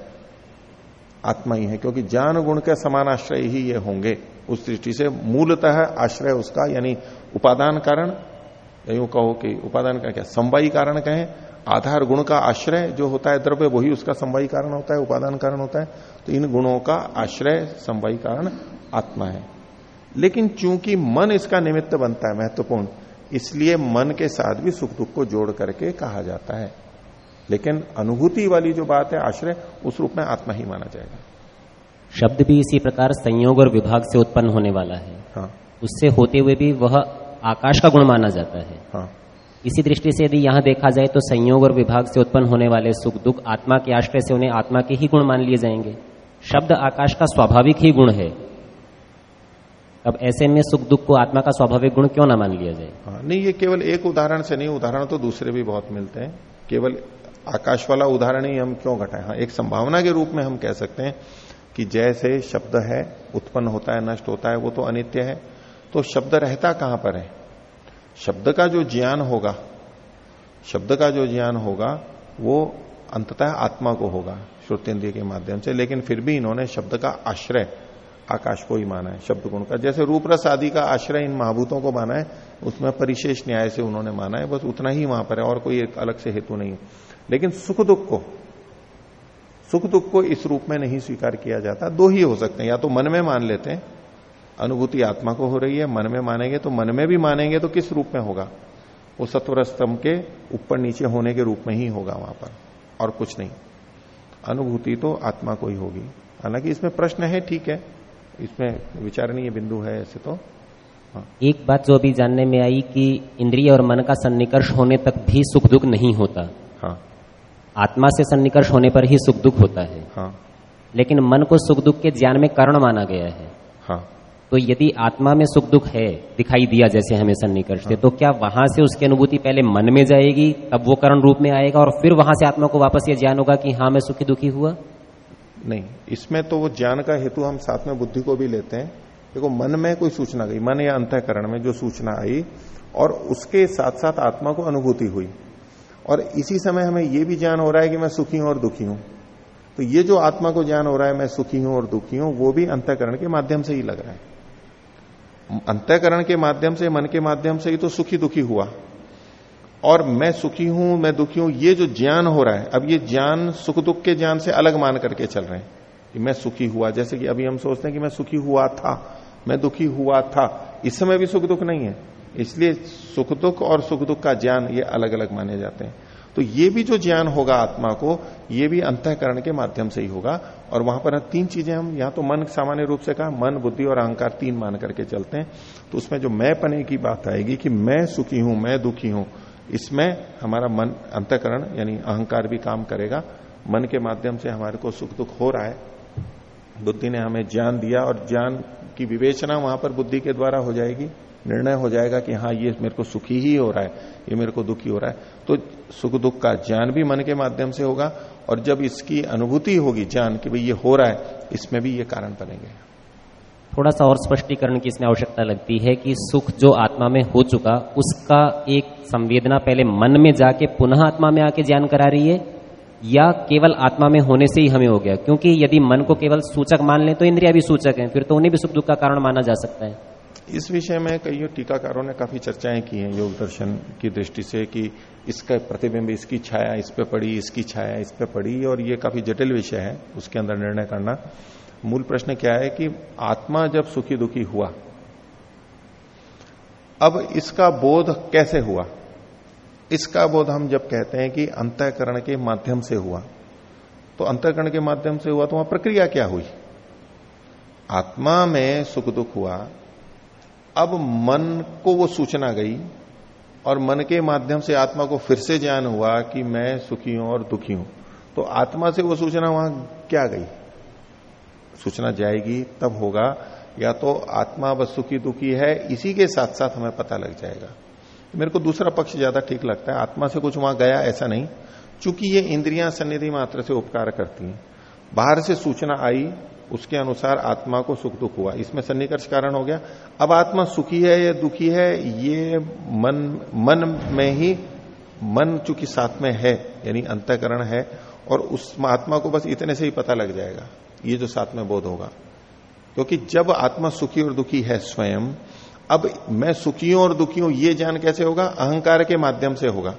आत्मा ही है, क्योंकि ज्ञान गुण के समान आश्रय ही ये होंगे। उस दृष्टि से मूलतः आश्रय उसका, यानी उपादान कारण। यूँ कहो कि उपादान का क्या? संवाई कारण कहें। आधार गुण का आश्रय जो होता है द्रव्य, वही उसका संवाई कारण होता है, उपादान कारण होता है। तो इन गुणों का आश्रय संवाई कारण आत्मा है। लेकिन चूँकि मन इसका निमित्त बनता है, महत्वपूर्ण इसलिए मन के साथ भी सुख दुख को जोड़ करके कहा जाता है। लेकिन अनुभूति वाली जो बात है आश्रय उस रूप में आत्मा ही माना जाएगा। शब्द भी इसी प्रकार संयोग और विभाग से उत्पन्न होने वाला है। हाँ। उससे होते हुए भी वह आकाश का गुण माना जाता है। हाँ। इसी दृष्टि से यदि यहाँ देखा जाए तो संयोग और विभाग से उत्पन्न होने वाले सुख दुख आत्मा के आश्रय से उन्हें आत्मा के ही गुण मान लिए जाएँगे। शब्द आकाश का स्वाभाविक ही गुण है। अब ऐसे में सुख दुख को आत्मा का स्वाभाविक गुण क्यों ना मान लिया जाए? हाँ नहीं, ये केवल एक उदाहरण से नहीं, उदाहरण तो दूसरे भी बहुत मिलते हैं। केवल आकाश वाला उदाहरण ही हम क्यों घटाए? हाँ एक संभावना के रूप में हम कह सकते हैं कि जैसे शब्द है, उत्पन्न होता है, नष्ट होता है, वो तो अनित्य है। तो शब्द रहता कहाँ पर है? शब्द का जो ज्ञान होगा, शब्द का जो ज्ञान होगा, वो अंततः आत्मा को होगा श्रुतेन्द्रिय के माध्यम से। लेकिन फिर भी इन्होंने शब्द का आश्रय आकाश को ही माना है, शब्द गुण का। जैसे रूप रस आदि का आश्रय इन महाभूतों को माना है, उसमें परिशेष न्याय से उन्होंने माना है, बस उतना ही वहाँ पर है, और कोई एक अलग से हेतु नहीं है। लेकिन सुख दुख को, सुख दुख को इस रूप में नहीं स्वीकार किया जाता, दो ही हो सकते हैं। या तो मन में मान लेते हैं, अनुभूति आत्मा को हो रही है, मन में मानेंगे तो मन में भी मानेंगे तो किस रूप में होगा? वो सत्वर स्तंभ के ऊपर नीचे होने के रूप में ही होगा वहाँ पर, और कुछ नहीं। अनुभूति तो आत्मा को ही होगी। हालाँकि इसमें प्रश्न है, ठीक है इसमें विचारणीय बिंदु है ऐसे तो। हाँ। एक बात जो अभी जानने में आई कि इंद्रिय और मन का सन्निकर्ष होने तक भी सुख दुख नहीं होता। हाँ। आत्मा से सन्निकर्ष होने पर ही सुख दुख होता है। हाँ। लेकिन मन को सुख दुख के ज्ञान में कारण माना गया है। हाँ। तो यदि आत्मा में सुख दुख है दिखाई दिया जैसे हमें सन्निकर्ष से तो क्या वहाँ से उसकी अनुभूति पहले मन में जाएगी तब वो करण रूप में आएगा और फिर वहाँ से आत्मा को वापस ये ज्ञान होगा कि हाँ मैं सुखी दुखी हुआ? नहीं, इसमें तो वो ज्ञान का हेतु हम साथ में बुद्धि को भी लेते हैं। देखो, मन में कोई सूचना गई, मन या अंतकरण में जो सूचना आई, और उसके साथ साथ आत्मा को अनुभूति हुई। और इसी समय हमें यह भी ज्ञान हो रहा है कि मैं सुखी हूँ और दुखी हूँ। तो ये जो आत्मा को ज्ञान हो रहा है, मैं सुखी हूँ और दुखी हूँ, वो भी अंतकरण के माध्यम से ही लग रहा है। अंतकरण के माध्यम से, मन के माध्यम से ही तो सुखी दुखी हुआ। और मैं सुखी हूँ, मैं दुखी हूँ, ये जो ज्ञान हो रहा है, अब ये ज्ञान सुख दुख के ज्ञान से अलग मान करके चल रहे हैं कि मैं सुखी हुआ, जैसे कि अभी हम सोचते हैं कि मैं सुखी हुआ था, मैं दुखी हुआ था, इस समय भी सुख दुख नहीं है। इसलिए सुख दुख और सुख दुख का ज्ञान ये अलग अलग माने जाते हैं। तो ये भी जो ज्ञान होगा आत्मा को, ये भी अंतकरण के माध्यम से ही होगा। और वहाँ पर तीन चीज़ें हम, यहाँ तो मन सामान्य रूप से कहा, मन, बुद्धि और अहंकार तीन मान करके चलते हैं। तो उसमें जो मैं पने की बात आएगी कि मैं सुखी हूँ, मैं दुखी हूँ इसमें हमारा मन अंतकरण, यानी अहंकार भी काम करेगा। मन के माध्यम से हमारे को सुख दुख हो रहा है। बुद्धि ने हमें ज्ञान दिया और ज्ञान की विवेचना वहाँ पर बुद्धि के द्वारा हो जाएगी। निर्णय हो जाएगा कि हाँ ये मेरे को सुखी ही हो रहा है, ये मेरे को दुखी हो रहा है। तो सुख दुख का ज्ञान भी मन के माध्यम से होगा और जब इसकी अनुभूति होगी ज्ञान कि भाई ये हो रहा है, इसमें भी ये कारण बनेंगे। थोड़ा सा और स्पष्टीकरण की इसमें आवश्यकता लगती है कि सुख जो आत्मा में हो चुका, उसका एक संवेदना पहले मन में जाके पुनः आत्मा में आके ज्ञान करा रही है, या केवल आत्मा में होने से ही हमें हो गया? क्योंकि यदि मन को केवल सूचक मान लें तो इंद्रिया भी सूचक हैं, फिर तो उन्हें भी सुख दुख का कारण माना जा सकता है। इस विषय में कई टीकाकारों ने काफ़ी चर्चाएँ की हैं योग दर्शन की दृष्टि से कि इसका प्रतिबिंब, इसकी छाया इस पे पड़ी, इसकी छाया इस पे पड़ी, और ये काफ़ी जटिल विषय है, उसके अंदर निर्णय करना। मूल प्रश्न क्या है कि आत्मा जब सुखी दुखी हुआ, अब इसका बोध कैसे हुआ? इसका बोध हम जब कहते हैं कि अंतकरण के माध्यम से हुआ तो अंतकरण के माध्यम से हुआ तो वहाँ प्रक्रिया क्या हुई? आत्मा में सुख दुख हुआ, अब मन को वो सूचना गई और मन के माध्यम से आत्मा को फिर से ज्ञान हुआ कि मैं सुखी हूँ और दुखी हूँ। तो आत्मा से वो सूचना वहाँ क्या गई? सूचना जाएगी, तब होगा। या तो आत्मा बस सुखी दुखी है, इसी के साथ साथ हमें पता लग जाएगा। मेरे को दूसरा पक्ष ज़्यादा ठीक लगता है। आत्मा से कुछ वहाँ गया, ऐसा नहीं। चूँकि ये इंद्रियाँ सन्निधि मात्र से उपकार करती हैं। बाहर से सूचना आई, उसके अनुसार आत्मा को सुख दुख हुआ। इसमें सन्निकर्ष कारण हो गया। अब आत्मा सुखी है या दुखी है, ये मन मन में ही, मन चूँकि साथ में है, यानी अंतकरण है, और उस आत्मा को बस इतने से ही पता लग जाएगा। ये जो साथ में बोध होगा। क्योंकि जब आत्मा सुखी और दुखी है स्वयं, अब मैं सुखी और दुखी हूँ ये ज्ञान कैसे होगा? अहंकार के माध्यम से होगा।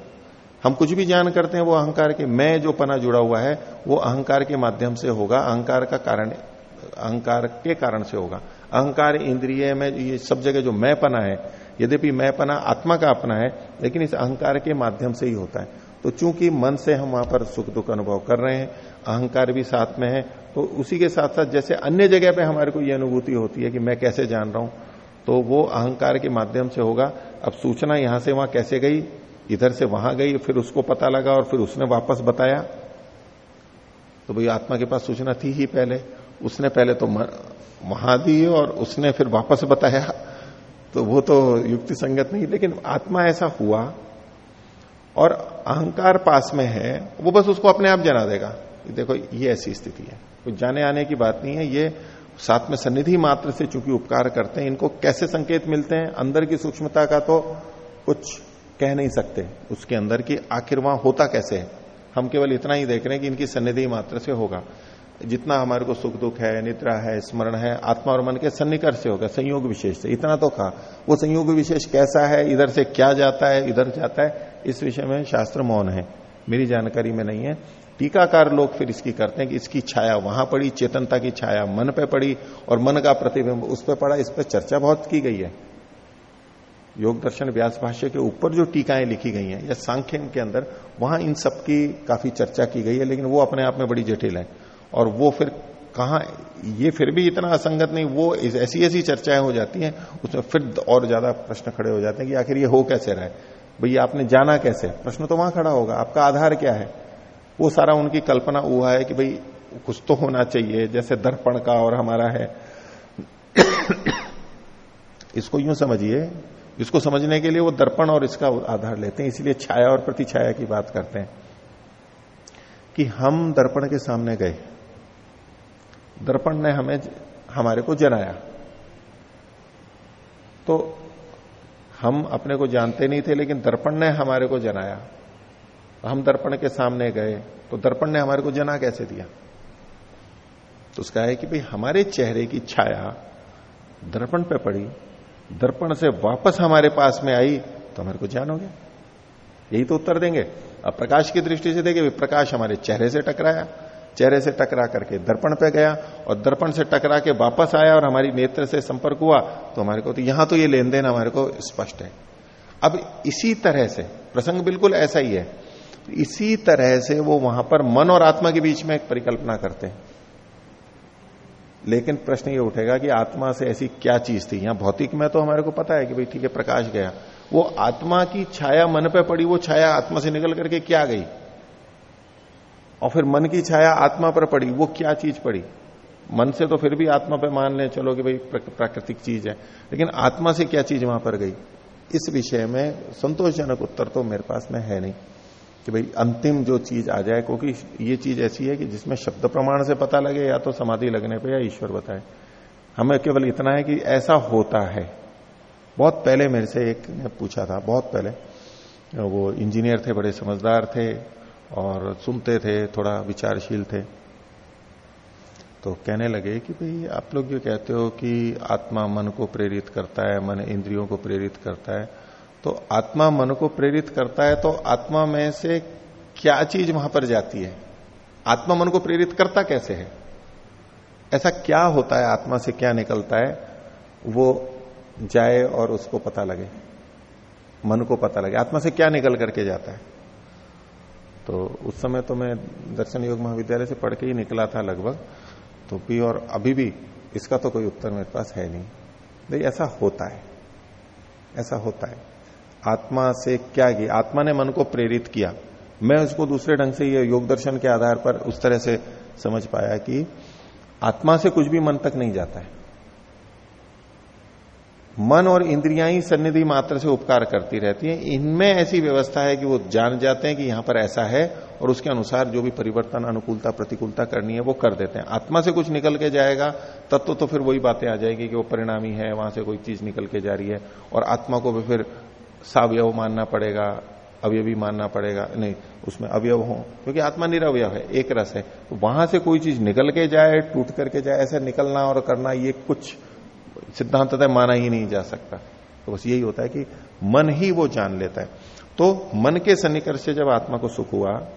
हम कुछ भी ज्ञान करते हैं, वो अहंकार के, मैं जो पना जुड़ा हुआ है, वो अहंकार के माध्यम से होगा। अहंकार का कारण, अहंकार के कारण से होगा। अहंकार, इंद्रिय, में, ये सब जगह जो मैं पना है, यद्यपि मैं पना आत्मा का अपना है, लेकिन इस अहंकार के माध्यम से ही होता है। तो चूँकि मन से हम वहाँ पर सुख दुख अनुभव कर रहे हैं, अहंकार भी साथ में है तो उसी के साथ साथ जैसे अन्य जगह पे हमारे को यह अनुभूति होती है कि मैं कैसे जान रहा हूँ तो वो अहंकार के माध्यम से होगा। अब सूचना यहाँ से वहाँ कैसे गई, इधर से वहाँ गई, फिर उसको पता लगा और फिर उसने वापस बताया। तो भाई आत्मा के पास सूचना थी ही पहले, उसने पहले तो वहाँ दी और उसने फिर वापस बताया। तो वो तो युक्ति संगत नहीं, लेकिन आत्मा ऐसा हुआ और अहंकार पास में है, वो बस उसको अपने आप जना देगा। देखो, ये ऐसी स्थिति है। कुछ जाने आने की बात नहीं है, ये साथ में सन्निधि मात्र से चूँकि उपकार करते हैं, इनको कैसे संकेत मिलते हैं? अंदर की सूक्ष्मता का तो कुछ कह नहीं सकते। उसके अंदर की आखिर वहाँ होता कैसे है? हम केवल इतना ही देख रहे हैं कि इनकी सन्निधि मात्र से होगा। जितना हमारे को सुख दुख है, निद्रा है, स्मरण है, आत्मा और मन के सन्निकर्ष से होगा, संयोग विशेष से। इतना तो कहा। वो संयोग विशेष कैसा है? इधर से क्या जाता है? इधर जाता है। इस विषय में शास्त्र मौन है। मेरी जानकारी में नहीं है। टीकाकार लोग फिर इसकी करते हैं कि इसकी छाया वहाँ पड़ी, चेतनता की छाया मन पे पड़ी और मन का प्रतिबिंब उस पर पड़ा। इस पर चर्चा बहुत की गई है। योग दर्शन व्यास भाष्य के ऊपर जो टीकाएँ लिखी गई हैं या सांख्य के अंदर, वहाँ इन सब की काफ़ी चर्चा की गई है, लेकिन वो अपने आप में बड़ी जटिल है। और वो फिर कहा, ये फिर भी इतना असंगत नहीं, वो ऐसी ऐसी चर्चाएँ हो जाती हैं, उसमें फिर और ज़्यादा प्रश्न खड़े हो जाते हैं कि आखिर ये हो कैसे रहा है? भाई आपने जाना कैसे? प्रश्न तो वहाँ खड़ा होगा। आपका आधार क्या है? वो सारा उनकी कल्पना हुआ है कि भाई, कुछ तो होना चाहिए, जैसे दर्पण का और हमारा है। इसको यूँ समझिए, इसको समझने के लिए वो दर्पण और इसका आधार लेते हैं, इसलिए छाया और प्रतिछाया की बात करते हैं। कि हम दर्पण के सामने गए। दर्पण ने हमें हमारे को जनाया तो हम अपने को जानते नहीं थे, लेकिन दर्पण ने हमारे को जनाया हम दर्पण के सामने गए तो दर्पण ने हमारे को जना कैसे दिया? तो उसका है कि भाई, हमारे चेहरे की छाया दर्पण पे पड़ी, दर्पण से वापस हमारे पास में आई तो हमारे को ज्ञान हो गया। यही तो उत्तर देंगे। अब प्रकाश की दृष्टि से देखे प्रकाश हमारे चेहरे से टकराया, चेहरे से टकरा करके दर्पण पे गया, और दर्पण से टकरा के वापस आया और हमारी नेत्र से संपर्क हुआ तो हमारे को तो यहाँ तो ये लेन देन हमारे को स्पष्ट है। अब इसी तरह से, प्रसंग बिल्कुल ऐसा ही है इसी तरह से वो वहाँ पर मन और आत्मा के बीच में एक परिकल्पना करते हैं। लेकिन प्रश्न ये उठेगा कि आत्मा से ऐसी क्या चीज़ थी? यहाँ भौतिक में तो हमारे को पता है कि भाई ठीक है, प्रकाश गया। वो आत्मा की छाया मन पे पड़ी, वो छाया आत्मा से निकल करके क्या गई? और फिर मन की छाया आत्मा पर पड़ी, वो क्या चीज़ पड़ी? मन से तो फिर भी आत्मा पे मान ले, चलो कि भाई प्राकृतिक चीज़ है। लेकिन आत्मा से क्या चीज़ वहाँ पर गई? इस विषय में संतोषजनक उत्तर तो मेरे पास में है नहीं। कि भाई अंतिम जो चीज़ आ जाए, क्योंकि ये चीज़ ऐसी है कि जिसमें शब्द प्रमाण से पता लगे, या तो समाधि लगने पे या ईश्वर बताए। हमें केवल इतना है कि ऐसा होता है। बहुत पहले मेरे से एक ने पूछा था, बहुत पहले। वो इंजीनियर थे, बड़े समझदार थे और सुनते थे, थोड़ा विचारशील थे। तो कहने लगे कि भाई, आप लोग जो कहते हो कि आत्मा मन को प्रेरित करता है, मन इंद्रियों को प्रेरित करता है। तो आत्मा मन को प्रेरित करता है तो आत्मा में से क्या चीज़ वहाँ पर जाती है? आत्मा मन को प्रेरित करता कैसे है? ऐसा क्या होता है आत्मा से क्या निकलता है? वो जाए और उसको पता लगे। मन को पता लगे। आत्मा से क्या निकल करके जाता है? तो उस समय तो मैं दर्शन योग महाविद्यालय से पढ़ के ही निकला था लगभग। तो भी और अभी भी इसका तो कोई उत्तर मेरे पास है नहीं। नहीं ऐसा होता है। ऐसा होता है। आत्मा से क्या किया आत्मा ने मन को प्रेरित किया। मैं उसको दूसरे ढंग से ये योग दर्शन के आधार पर उस तरह से समझ पाया कि आत्मा से कुछ भी मन तक नहीं जाता है। मन और इंद्रियाँ ही सन्निधि मात्र से उपकार करती रहती हैं। इनमें ऐसी व्यवस्था है कि वो जान जाते हैं कि यहाँ पर ऐसा है और उसके अनुसार जो भी परिवर्तन अनुकूलता प्रतिकूलता करनी है वो कर देते हैं। आत्मा से कुछ निकल के जाएगा तब तो, तो फिर वही बातें आ जाएगी कि वो परिणामी है वहाँ से कोई चीज़ निकल के जा रही है और आत्मा को भी फिर सावयव मानना पड़ेगा, अवयवी मानना पड़ेगा। नहीं, उसमें अवयव हो, क्योंकि आत्मा निरवय है, एक रस है। तो वहाँ से कोई चीज़ निकल के जाए, टूट करके जाए, ऐसे निकलना और करना, ये कुछ सिद्धांत माना ही नहीं जा सकता। तो बस यही होता है कि मन ही वो जान लेता है। तो मन के सन्निकर्ष से जब आत्मा को सुख हुआ,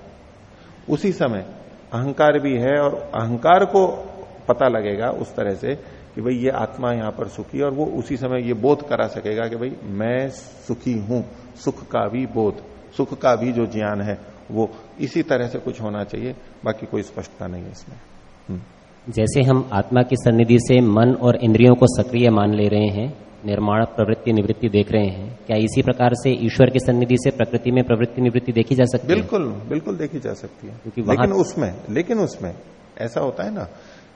उसी समय अहंकार भी है और अहंकार को पता लगेगा उस तरह से कि भाई ये आत्मा यहाँ पर सुखी और वो उसी समय ये बोध करा सकेगा कि भाई मैं सुखी हूँ सुख का भी बोध सुख का भी जो ज्ञान है वो इसी तरह से कुछ होना चाहिए बाकी कोई स्पष्टता नहीं है इसमें। हम्म। जैसे हम आत्मा की सन्निधि से मन और इंद्रियों को सक्रिय मान ले रहे हैं निर्माण प्रवृत्ति निवृत्ति देख रहे हैं क्या इसी प्रकार से ईश्वर की सन्निधि से प्रकृति में प्रवृत्ति निवृत्ति देखी जा सकती है? बिल्कुल बिल्कुल देखी जा सकती है। क्योंकि लेकिन उसमें लेकिन उसमें ऐसा होता है ना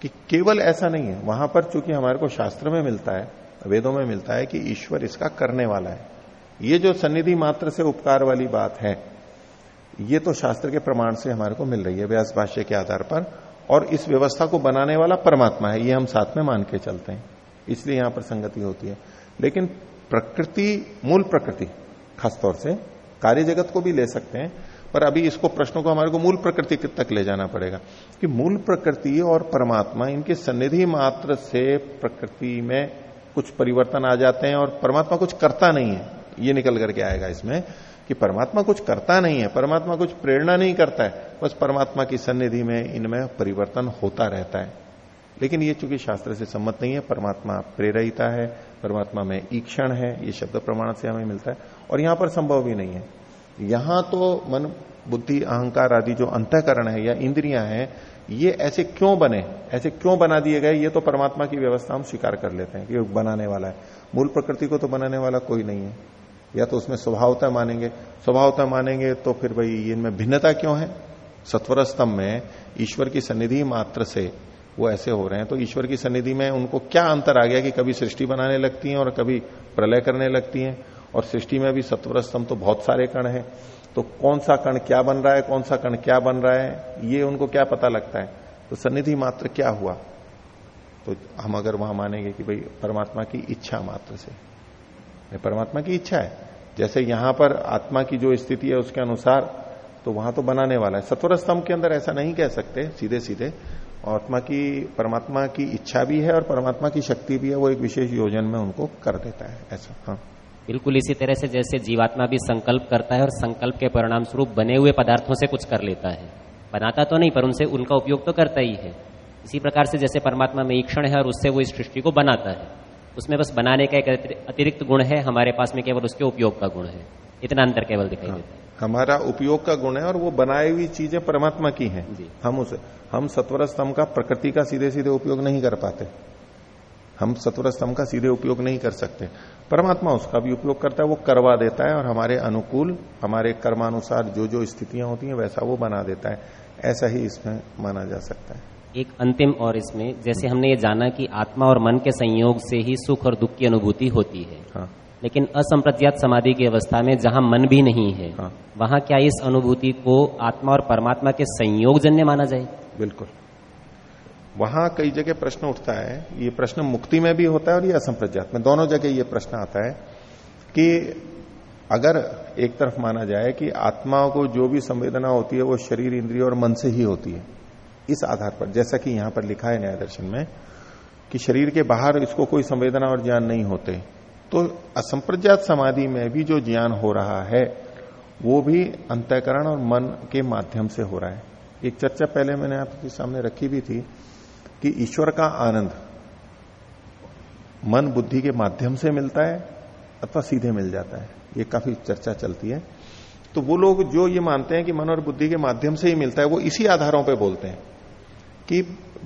कि केवल ऐसा नहीं है। वहाँ पर चूँकि हमारे को शास्त्र में मिलता है, वेदों में मिलता है कि ईश्वर इसका करने वाला है। ये जो सन्निधि मात्र से उपकार वाली बात है, ये तो शास्त्र के प्रमाण से हमारे को मिल रही है व्यास भाष्य के आधार पर, और इस व्यवस्था को बनाने वाला परमात्मा है, ये हम साथ में मान के चलते हैं। इसलिए यहाँ पर संगति होती है। लेकिन प्रकृति, मूल प्रकृति, खासतौर से, कार्य जगत को भी ले सकते हैं पर अभी इसको प्रश्नों को हमारे को मूल प्रकृति तक ले जाना पड़ेगा कि मूल प्रकृति और परमात्मा, इनके सन्निधि मात्र से प्रकृति में कुछ परिवर्तन आ जाते हैं और परमात्मा कुछ करता नहीं है। ये निकल करके आएगा इसमें कि परमात्मा कुछ करता नहीं है, परमात्मा कुछ प्रेरणा नहीं करता है, बस परमात्मा की सन्निधि में इनमें परिवर्तन होता रहता है। लेकिन ये चूँकि शास्त्र से सम्मत नहीं है, परमात्मा प्रेरिता है, परमात्मा में ईक्षण है, ये शब्द प्रमाण से हमें मिलता है और यहाँ पर संभव भी नहीं है। यहाँ तो मन, बुद्धि, अहंकार आदि जो अंतकरण है या इंद्रियाँ हैं, ये ऐसे क्यों बने? ऐसे क्यों बना दिए गए? ये तो परमात्मा की व्यवस्था हम स्वीकार कर लेते हैं कि बनाने वाला है। मूल प्रकृति को तो बनाने वाला कोई नहीं है। या तो उसमें स्वभावता मानेंगे। स्वभावता मानेंगे तो फिर भाई इनमें भिन्नता क्यों है? सत्वर स्तंभ में ईश्वर की सन्निधि मात्र से वो ऐसे हो रहे हैं तो ईश्वर की सन्निधि में उनको क्या अंतर आ गया कि कभी सृष्टि बनाने लगती हैं और कभी प्रलय करने लगती हैं? और सृष्टि में भी सत्वर स्तंभ तो बहुत सारे कण है। तो कौन सा कण क्या बन रहा है, कौन सा कण क्या बन रहा है, ये उनको क्या पता लगता है? तो सन्निधि मात्र क्या हुआ? तो हम अगर वहाँ मानेंगे कि भाई परमात्मा की इच्छा मात्र से। परमात्मा की इच्छा है। जैसे यहाँ पर आत्मा की जो स्थिति है उसके अनुसार तो वहाँ तो बनाने वाला है। सत्वर स्तंभ के अंदर ऐसा नहीं कह सकते सीधे सीधे आत्मा की, परमात्मा की इच्छा भी है और परमात्मा की शक्ति भी है, वो एक विशेष योजन में उनको कर देता है, ऐसा। हाँ। बिल्कुल इसी तरह से जैसे जीवात्मा भी संकल्प करता है और संकल्प के परिणाम स्वरूप बने हुए पदार्थों से कुछ कर लेता है। बनाता तो नहीं पर उनसे उनका उपयोग तो करता ही है। इसी प्रकार से जैसे परमात्मा में ईक्षण है और उससे वो इस सृष्टि को बनाता है। उसमें बस बनाने का एक अतिरिक्त गुण है हमारे पास में केवल उसके उपयोग का गुण है। इतना अंतर केवल दिखाई हाँ, देता है। हमारा उपयोग का गुण है और वो बनाई हुई चीज़ें परमात्मा की हैं। हम उसे हम सत्वर स्तंभ का प्रकृति का सीधे सीधे उपयोग नहीं कर पाते। हम सत्वर स्तंभ का सीधे उपयोग नहीं कर सकते। परमात्मा उसका भी उपयोग करता है वो करवा देता है और हमारे अनुकूल हमारे कर्मानुसार जो जो स्थितियाँ होती हैं वैसा वो बना देता है। ऐसा ही इसमें माना जा सकता है। एक अंतिम और इसमें जैसे हमने ये जाना कि आत्मा और मन के संयोग से ही सुख और दुख की अनुभूति होती है। हाँ। लेकिन असंप्रज्ञात समाधि की अवस्था में जहाँ मन भी नहीं है हाँ। वहाँ क्या इस अनुभूति को आत्मा और परमात्मा के संयोग जन्य माना जाए? बिल्कुल। वहाँ कई जगह प्रश्न उठता है, ये प्रश्न मुक्ति में भी होता है और ये असंप्रज्ञात में, दोनों जगह ये प्रश्न आता है कि अगर एक तरफ़ माना जाए कि आत्मा को जो भी संवेदना होती है वो शरीर, इंद्रिय और मन से ही होती है, इस आधार पर, जैसा कि यहाँ पर लिखा है न्याय दर्शन में, कि शरीर के बाहर इसको कोई संवेदना और ज्ञान नहीं होते तो असंप्रज्ञात समाधि में भी जो ज्ञान हो रहा है, वो भी अंतकरण और मन के माध्यम से हो रहा है। एक चर्चा पहले मैंने आपके सामने रखी भी थी कि ईश्वर का आनंद मन बुद्धि के माध्यम से मिलता है अथवा सीधे मिल जाता है। ये काफ़ी चर्चा चलती है। तो वो लोग जो ये मानते हैं कि मन और बुद्धि के माध्यम से ही मिलता है, वो इसी आधारों पर बोलते हैं कि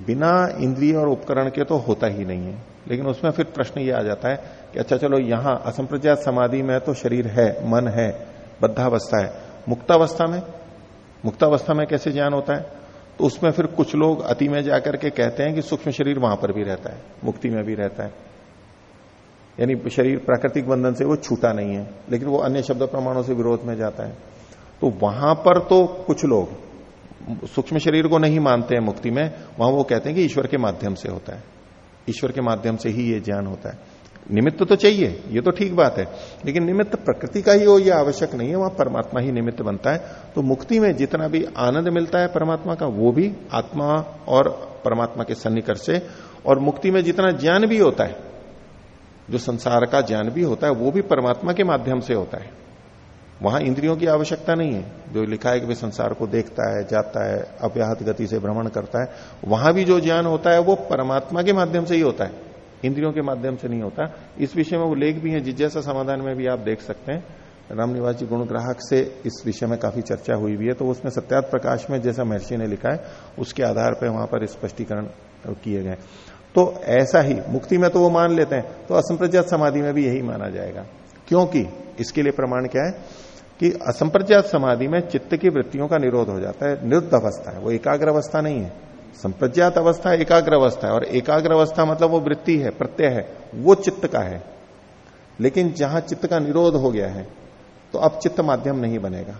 बिना इंद्रिय और उपकरण के तो होता ही नहीं है। लेकिन उसमें फिर प्रश्न ये आ जाता है कि अच्छा चलो यहाँ असंप्रज्ञात समाधि में तो शरीर है, मन है, बद्धावस्था है। मुक्तावस्था में? मुक्तावस्था में कैसे ज्ञान होता है? तो उसमें फिर कुछ लोग अति में जाकर के कहते हैं कि सूक्ष्म शरीर वहाँ पर भी रहता है, मुक्ति में भी रहता है। यानी शरीर प्राकृतिक बंधन से वो छूटा नहीं है, लेकिन वो अन्य शब्द प्रमाणों से विरोध में जाता है। तो वहाँ पर तो कुछ लोग सूक्ष्म शरीर को नहीं मानते हैं मुक्ति में, वहाँ वो कहते हैं कि ईश्वर के माध्यम से होता है। ईश्वर के माध्यम से ही ये ज्ञान होता है। निमित्त तो चाहिए, ये तो ठीक बात है। लेकिन निमित्त प्रकृति का ही हो यह आवश्यक नहीं है, वहाँ परमात्मा ही निमित्त बनता है। तो मुक्ति में जितना भी आनंद मिलता है परमात्मा का, वो भी आत्मा और परमात्मा के सन्निकर्ष से। और मुक्ति में जितना ज्ञान भी होता है, जो संसार का ज्ञान भी होता है, वो भी परमात्मा के माध्यम से होता है। वहाँ इंद्रियों की आवश्यकता नहीं है। जो लिखा है कि वे संसार को देखता है, जाता है, अव्याहत गति से भ्रमण करता है, वहाँ भी जो ज्ञान होता है, वो परमात्मा के माध्यम से ही होता है। इंद्रियों के माध्यम से नहीं होता। इस विषय में वो लेख भी है जिज्ञासा समाधान में भी आप देख सकते हैं रामनिवास जी गुणग्राहक से इस विषय में काफ़ी चर्चा हुई भी है तो उसमें सत्यात प्रकाश में जैसा महर्षि ने लिखा है, उसके आधार पर वहाँ पर स्पष्टीकरण किए गए। तो ऐसा ही, मुक्ति में तो वो मान लेते हैं तो असंप्रज्ञात समाधि में भी यही माना जाएगा। क्योंकि इसके लिए प्रमाण क्या है कि असंप्रज्ञात समाधि में चित्त की वृत्तियों का निरोध हो जाता है, निरुद्ध अवस्था है, वो एकाग्र अवस्था नहीं है। संप्रज्ञात अवस्था एकाग्र अवस्था है। और एकाग्र अवस्था मतलब वो वृत्ति है, प्रत्यय है, वो चित्त का है। लेकिन जहाँ चित्त का निरोध हो गया है तो अब चित्त माध्यम नहीं बनेगा।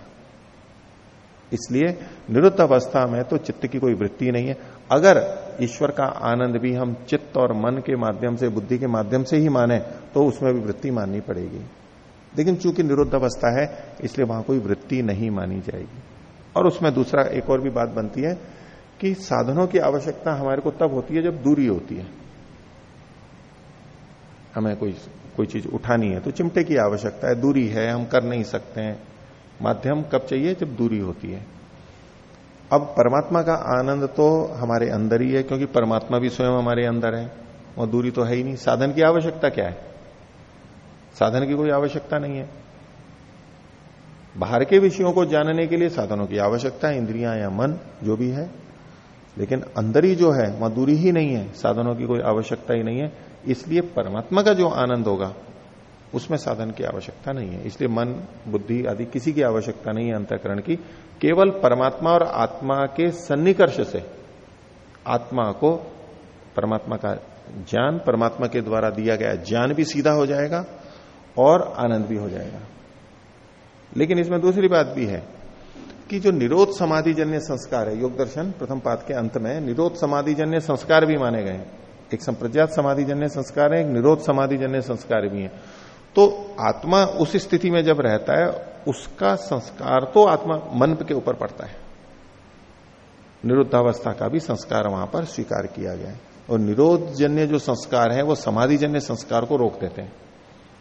इसलिए निरुद्ध अवस्था में तो चित्त की कोई वृत्ति नहीं है। अगर ईश्वर का आनंद भी हम चित्त और मन के माध्यम से, बुद्धि के माध्यम से ही माने तो उसमें भी वृत्ति माननी पड़ेगी। लेकिन चूँकि निरुद्ध अवस्था है, इसलिए वहाँ कोई वृत्ति नहीं मानी जाएगी। और उसमें दूसरा एक और भी बात बनती है कि साधनों की आवश्यकता हमारे को तब होती है जब दूरी होती है। हमें कोई कोई चीज़ उठानी है तो चिमटे की आवश्यकता है, दूरी है, हम कर नहीं सकते हैं। माध्यम कब चाहिए? जब दूरी होती है। अब परमात्मा का आनंद तो हमारे अंदर ही है, क्योंकि परमात्मा भी स्वयं हमारे अंदर है। और दूरी तो है ही नहीं। साधन की आवश्यकता क्या है? साधन की कोई आवश्यकता नहीं है। बाहर के विषयों को जानने के लिए साधनों की आवश्यकता है, इंद्रियाँ या मन, जो भी है। लेकिन अंदर ही जो है, वहाँ दूरी ही नहीं है, साधनों की कोई आवश्यकता ही नहीं है, इसलिए परमात्मा का जो आनंद होगा, उसमें साधन की आवश्यकता नहीं है। इसलिए मन, बुद्धि आदि किसी की आवश्यकता नहीं है अंतकरण की। केवल परमात्मा और आत्मा के सन्निकर्ष से आत्मा को परमात्मा का ज्ञान, परमात्मा के द्वारा दिया गया ज्ञान भी सीधा हो जाएगा और आनंद भी हो जाएगा। लेकिन इसमें दूसरी बात भी है कि जो निरोध समाधि जन्य संस्कार है, योग दर्शन प्रथम पाद के अंत में, निरोध समाधि जन्य संस्कार भी माने गए हैं। एक संप्रज्ञात समाधि जन्य संस्कार है, एक निरोध समाधि जन्य संस्कार भी है। तो आत्मा उस स्थिति में जब रहता है, उसका संस्कार तो आत्मा मन के ऊपर पड़ता है। निरुद्धावस्था का भी संस्कार वहाँ पर स्वीकार किया गया है। और निरोध जन्य जो संस्कार है, वो समाधि जन्य संस्कार को रोक देते हैं।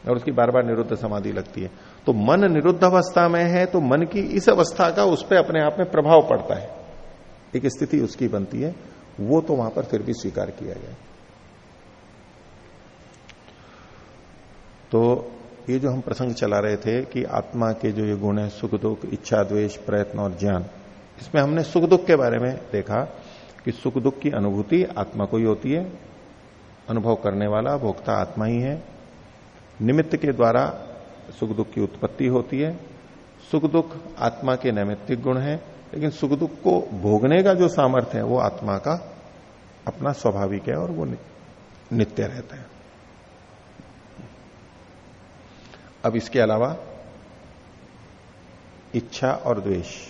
और उसकी बार बार निरुद्ध समाधि लगती है। तो मन निरुद्ध अवस्था में है तो मन की इस अवस्था का उस पर अपने आप में प्रभाव पड़ता है। एक स्थिति उसकी बनती है, वो तो वहाँ पर फिर भी स्वीकार किया गया तो ये जो हम प्रसंग चला रहे थे कि आत्मा के जो ये गुण है, सुख दुख, इच्छा, द्वेष, प्रयत्न और ज्ञान, इसमें हमने सुख दुख के बारे में देखा कि सुख दुख की अनुभूति आत्मा को ही होती है। अनुभव करने वाला, भोक्ता आत्मा ही है। निमित्त के द्वारा सुख दुख की उत्पत्ति होती है। सुख दुख आत्मा के नैमित्तिक गुण है, लेकिन सुख दुख को भोगने का जो सामर्थ्य है, वो आत्मा का अपना स्वाभाविक है और वो नित्य रहता है। अब इसके अलावा इच्छा और द्वेष।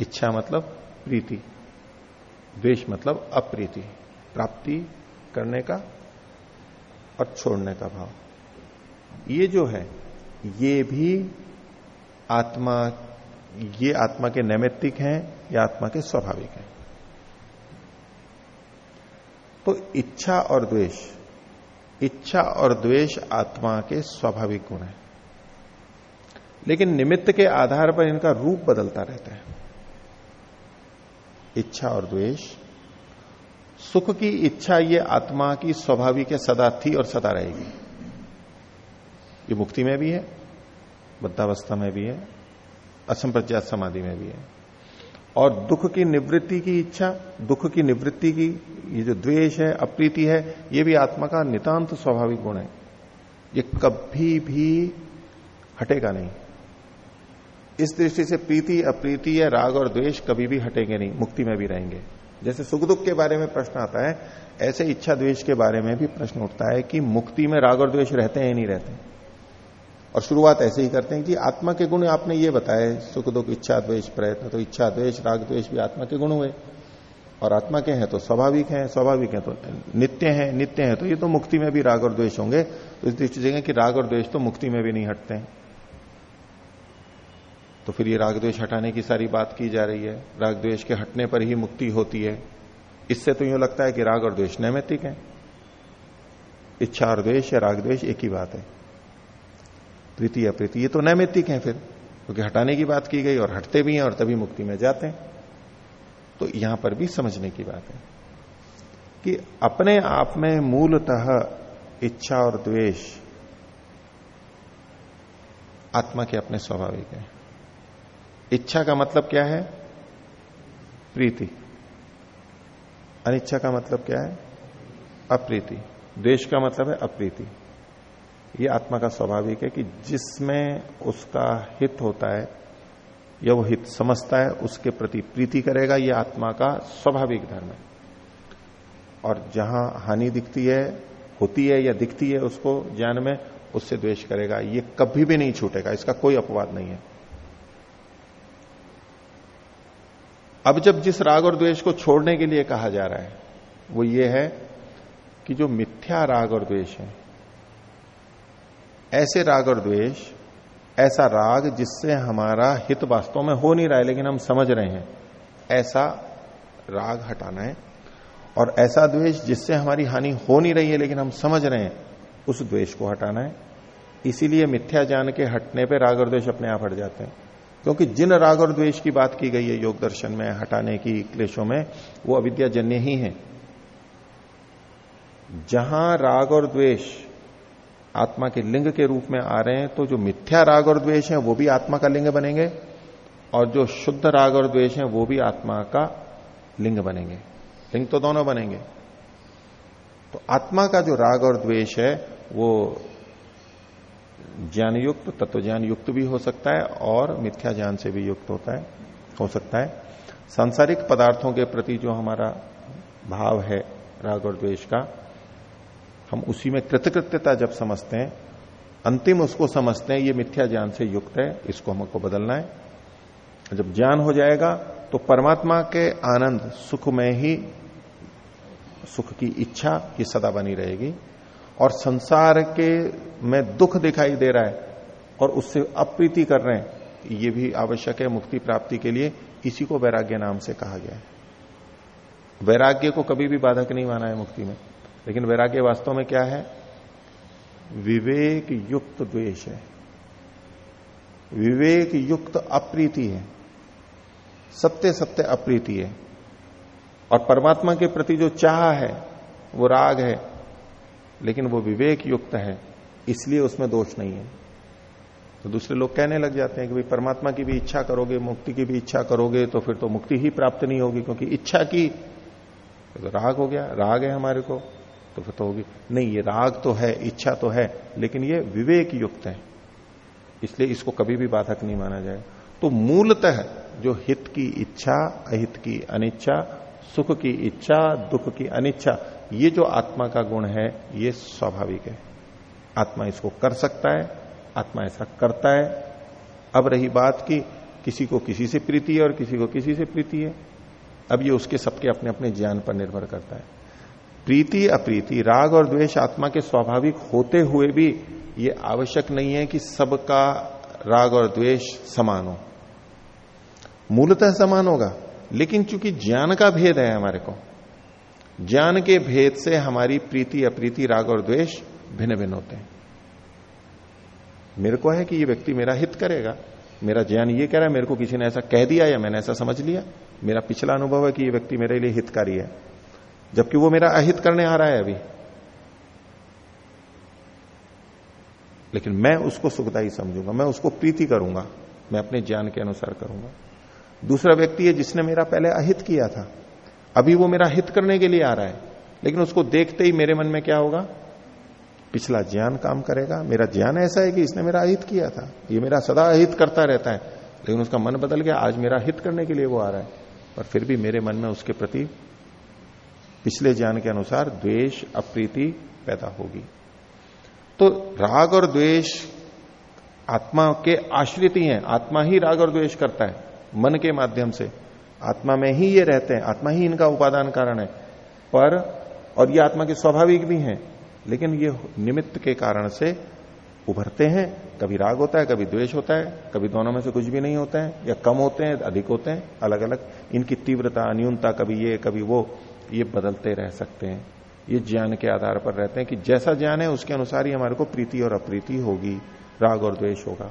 इच्छा मतलब प्रीति, द्वेष मतलब अप्रीति, प्राप्ति करने का और छोड़ने का भाव। ये जो है, ये भी आत्मा, ये आत्मा के नैमित्तिक हैं, या आत्मा के स्वाभाविक हैं। तो इच्छा और द्वेष, इच्छा और द्वेष आत्मा के स्वाभाविक गुण है। लेकिन निमित्त के आधार पर इनका रूप बदलता रहता है। इच्छा और द्वेष, सुख की इच्छा ये आत्मा की स्वाभाविक है सदा थी और सदा रहेगी। ये मुक्ति में भी है, बद्धावस्था में भी है असंप्रज्ञात समाधि में भी है। और दुख की निवृत्ति की इच्छा, दुख की निवृत्ति की, ये जो द्वेष है, अप्रीति है, ये भी आत्मा का नितांत स्वाभाविक गुण है। ये कभी भी हटेगा नहीं। इस दृष्टि से प्रीति, अप्रीति या राग और द्वेष कभी भी हटेंगे नहीं, मुक्ति में भी रहेंगे। जैसे सुख दुख के बारे में प्रश्न आता है, ऐसे इच्छा द्वेष के बारे में भी प्रश्न उठता है कि मुक्ति में राग और द्वेष रहते हैं या नहीं रहते और शुरुआत ऐसे ही करते हैं कि आत्मा के गुण आपने ये बताए, सुख, दुख, इच्छा द्वेश प्रयत्न तो इच्छा द्वेश राग द्वेश भी आत्मा के गुण हुए। और आत्मा के हैं तो स्वाभाविक हैं स्वाभाविक हैं तो नित्य हैं नित्य हैं तो ये तो मुक्ति में भी राग और द्वेष होंगे। तो इस दृष्टि से कि राग और द्वेष तो मुक्ति में भी नहीं हटते हैं। तो फिर ये राग द्वेष हटाने की सारी बात की जा रही है। राग द्वेष के हटने पर ही मुक्ति होती है। इससे तो यूँ लगता है कि राग और द्वेष नैमित्तिक है। इच्छा और द्वेष या राग एक ही बात है। प्रीति अप्रीति ये तो नैमित्तिक है फिर, क्योंकि हटाने की बात की गई और हटते भी हैं और तभी मुक्ति में जाते हैं। तो यहाँ पर भी समझने की बात है कि अपने आप में मूलतः इच्छा और द्वेष आत्मा के अपने स्वाभाविक है। इच्छा का मतलब क्या है? प्रीति। अनिच्छा का मतलब क्या है? अप्रीति। द्वेष का मतलब है अप्रीति। ये आत्मा का स्वाभाविक है कि जिसमें उसका हित होता है, या वो हित समझता है, उसके प्रति प्रीति करेगा, ये आत्मा का स्वाभाविक धर्म है। और जहाँ हानि दिखती है, होती है या दिखती है उसको ज्ञान में, उससे द्वेष करेगा, ये कभी भी नहीं छूटेगा, इसका कोई अपवाद नहीं है। अब जब जिस राग और द्वेष को छोड़ने के लिए कहा जा रहा है, वो ये है कि जो मिथ्या राग और द्वेष है ऐसे राग और द्वेष, ऐसा राग जिससे हमारा हित वास्तव में हो नहीं रहा है, लेकिन हम समझ रहे हैं। ऐसा राग हटाना है, और ऐसा द्वेष जिससे हमारी हानि हो नहीं रही है, लेकिन हम समझ रहे हैं, उस द्वेष को हटाना है। इसीलिए मिथ्या जान के हटने पे राग और द्वेष अपने आप हट जाते हैं। क्योंकि जिन राग और द्वेष की बात की गई है, योग दर्शन में, हटाने की क्लेशों में, वो अविद्याजन्य ही है। जहाँ राग और द्वेष आत्मा के लिंग के रूप में आ रहे हैं तो जो मिथ्या राग और द्वेष है, वो भी आत्मा का लिंग बनेंगे, और जो शुद्ध राग और द्वेष है, वो भी आत्मा का लिंग बनेंगे। लिंग तो दोनों बनेंगे। तो आत्मा का जो राग और द्वेष है, वो ज्ञान युक्त तत्व ज्ञान युक्त भी हो सकता है, और मिथ्या ज्ञान से भी युक्त होता है, हो सकता है। सांसारिक पदार्थों के प्रति जो हमारा भाव है, राग और द्वेष का हम उसी में कृतकृत्यता जब समझते हैं, अंतिम उसको समझते हैं, ये मिथ्या ज्ञान से युक्त है, इसको हमको बदलना है। जब ज्ञान हो जाएगा तो परमात्मा के आनंद सुख में ही, सुख की इच्छा ये सदा बनी रहेगी। और संसार के में दुख दिखाई दे रहा है, और उससे अप्रीति कर रहे हैं, ये भी आवश्यक है मुक्ति प्राप्ति के लिए, इसी को वैराग्य नाम से कहा गया है। वैराग्य को कभी भी बाधक नहीं माना है मुक्ति में। लेकिन वैराग्य वास्तव में क्या है? विवेक युक्त द्वेष है। विवेक युक्त अप्रीति है। सत्य सत्य अप्रीति है। और परमात्मा के प्रति जो चाह है, वो राग है, लेकिन वो विवेक युक्त है, इसलिए उसमें दोष नहीं है। तो दूसरे लोग कहने लग जाते हैं कि भाई परमात्मा की भी इच्छा करोगे, मुक्ति की भी इच्छा करोगे तो फिर तो मुक्ति ही प्राप्त नहीं होगी, क्योंकि इच्छा की तो राग हो गया, राग है हमारे को। तो फिर तो होगी। नहीं, ये राग तो है, इच्छा तो है, लेकिन ये विवेक युक्त है। इसलिए इसको कभी भी बाधक नहीं माना जाए। तो मूलतः जो हित की इच्छा, अहित की अनिच्छा, सुख की इच्छा, दुख की अनिच्छा, ये जो आत्मा का गुण है, ये स्वाभाविक है। आत्मा इसको कर सकता है, आत्मा ऐसा करता है। अब रही बात की किसी को किसी से प्रीति है और किसी को किसी से प्रीति है। अब ये उसके सबके अपने अपने ज्ञान पर निर्भर करता है। प्रीति अप्रीति, राग और द्वेष आत्मा के स्वाभाविक होते हुए भी ये आवश्यक नहीं है कि सबका राग और द्वेष समान हो। मूलतः समान होगा, लेकिन चूँकि ज्ञान का भेद है हमारे को, ज्ञान के भेद से हमारी प्रीति अप्रीति, राग और द्वेष भिन्न भिन्न होते हैं। मेरे को है कि ये व्यक्ति मेरा हित करेगा, मेरा ज्ञान ये कह रहा है, मेरे को किसी ने ऐसा कह दिया या मैंने ऐसा समझ लिया, मेरा पिछला अनुभव है कि ये व्यक्ति मेरे लिए हितकारी है। जबकि वो मेरा अहित करने आ रहा है अभी। लेकिन मैं उसको सुखदाई समझूँगा, मैं उसको प्रीति करूँगा, मैं अपने ज्ञान के अनुसार करूँगा। दूसरा व्यक्ति है जिसने मेरा पहले अहित किया था, अभी वो मेरा हित करने के लिए आ रहा है। लेकिन उसको देखते ही मेरे मन में क्या होगा? पिछला ज्ञान काम करेगा। मेरा ज्ञान ऐसा है कि इसने मेरा अहित किया था। ये मेरा सदा अहित करता रहता है। लेकिन उसका मन बदल गया, आज मेरा हित करने के लिए वो आ रहा है। पर फिर भी मेरे मन में उसके प्रति पिछले ज्ञान के अनुसार द्वेष, अप्रीति पैदा होगी। तो राग और द्वेष आत्मा के आश्रित ही है। आत्मा ही राग और द्वेष करता है, मन के माध्यम से। आत्मा में ही ये रहते हैं, आत्मा ही इनका उपादान कारण है। पर, और ये आत्मा के स्वाभाविक भी हैं, लेकिन ये निमित्त के कारण से उभरते हैं। कभी राग होता है, कभी द्वेष होता है, कभी दोनों में से कुछ भी नहीं होता है, या कम होते हैं, अधिक होते हैं अलग अलग इनकी तीव्रता, न्यूनता, कभी ये, कभी वो। ये बदलते रह सकते हैं। ये ज्ञान के आधार पर रहते हैं कि जैसा ज्ञान है, उसके अनुसार ही हमारे को प्रीति और अप्रीति होगी, राग और द्वेष होगा।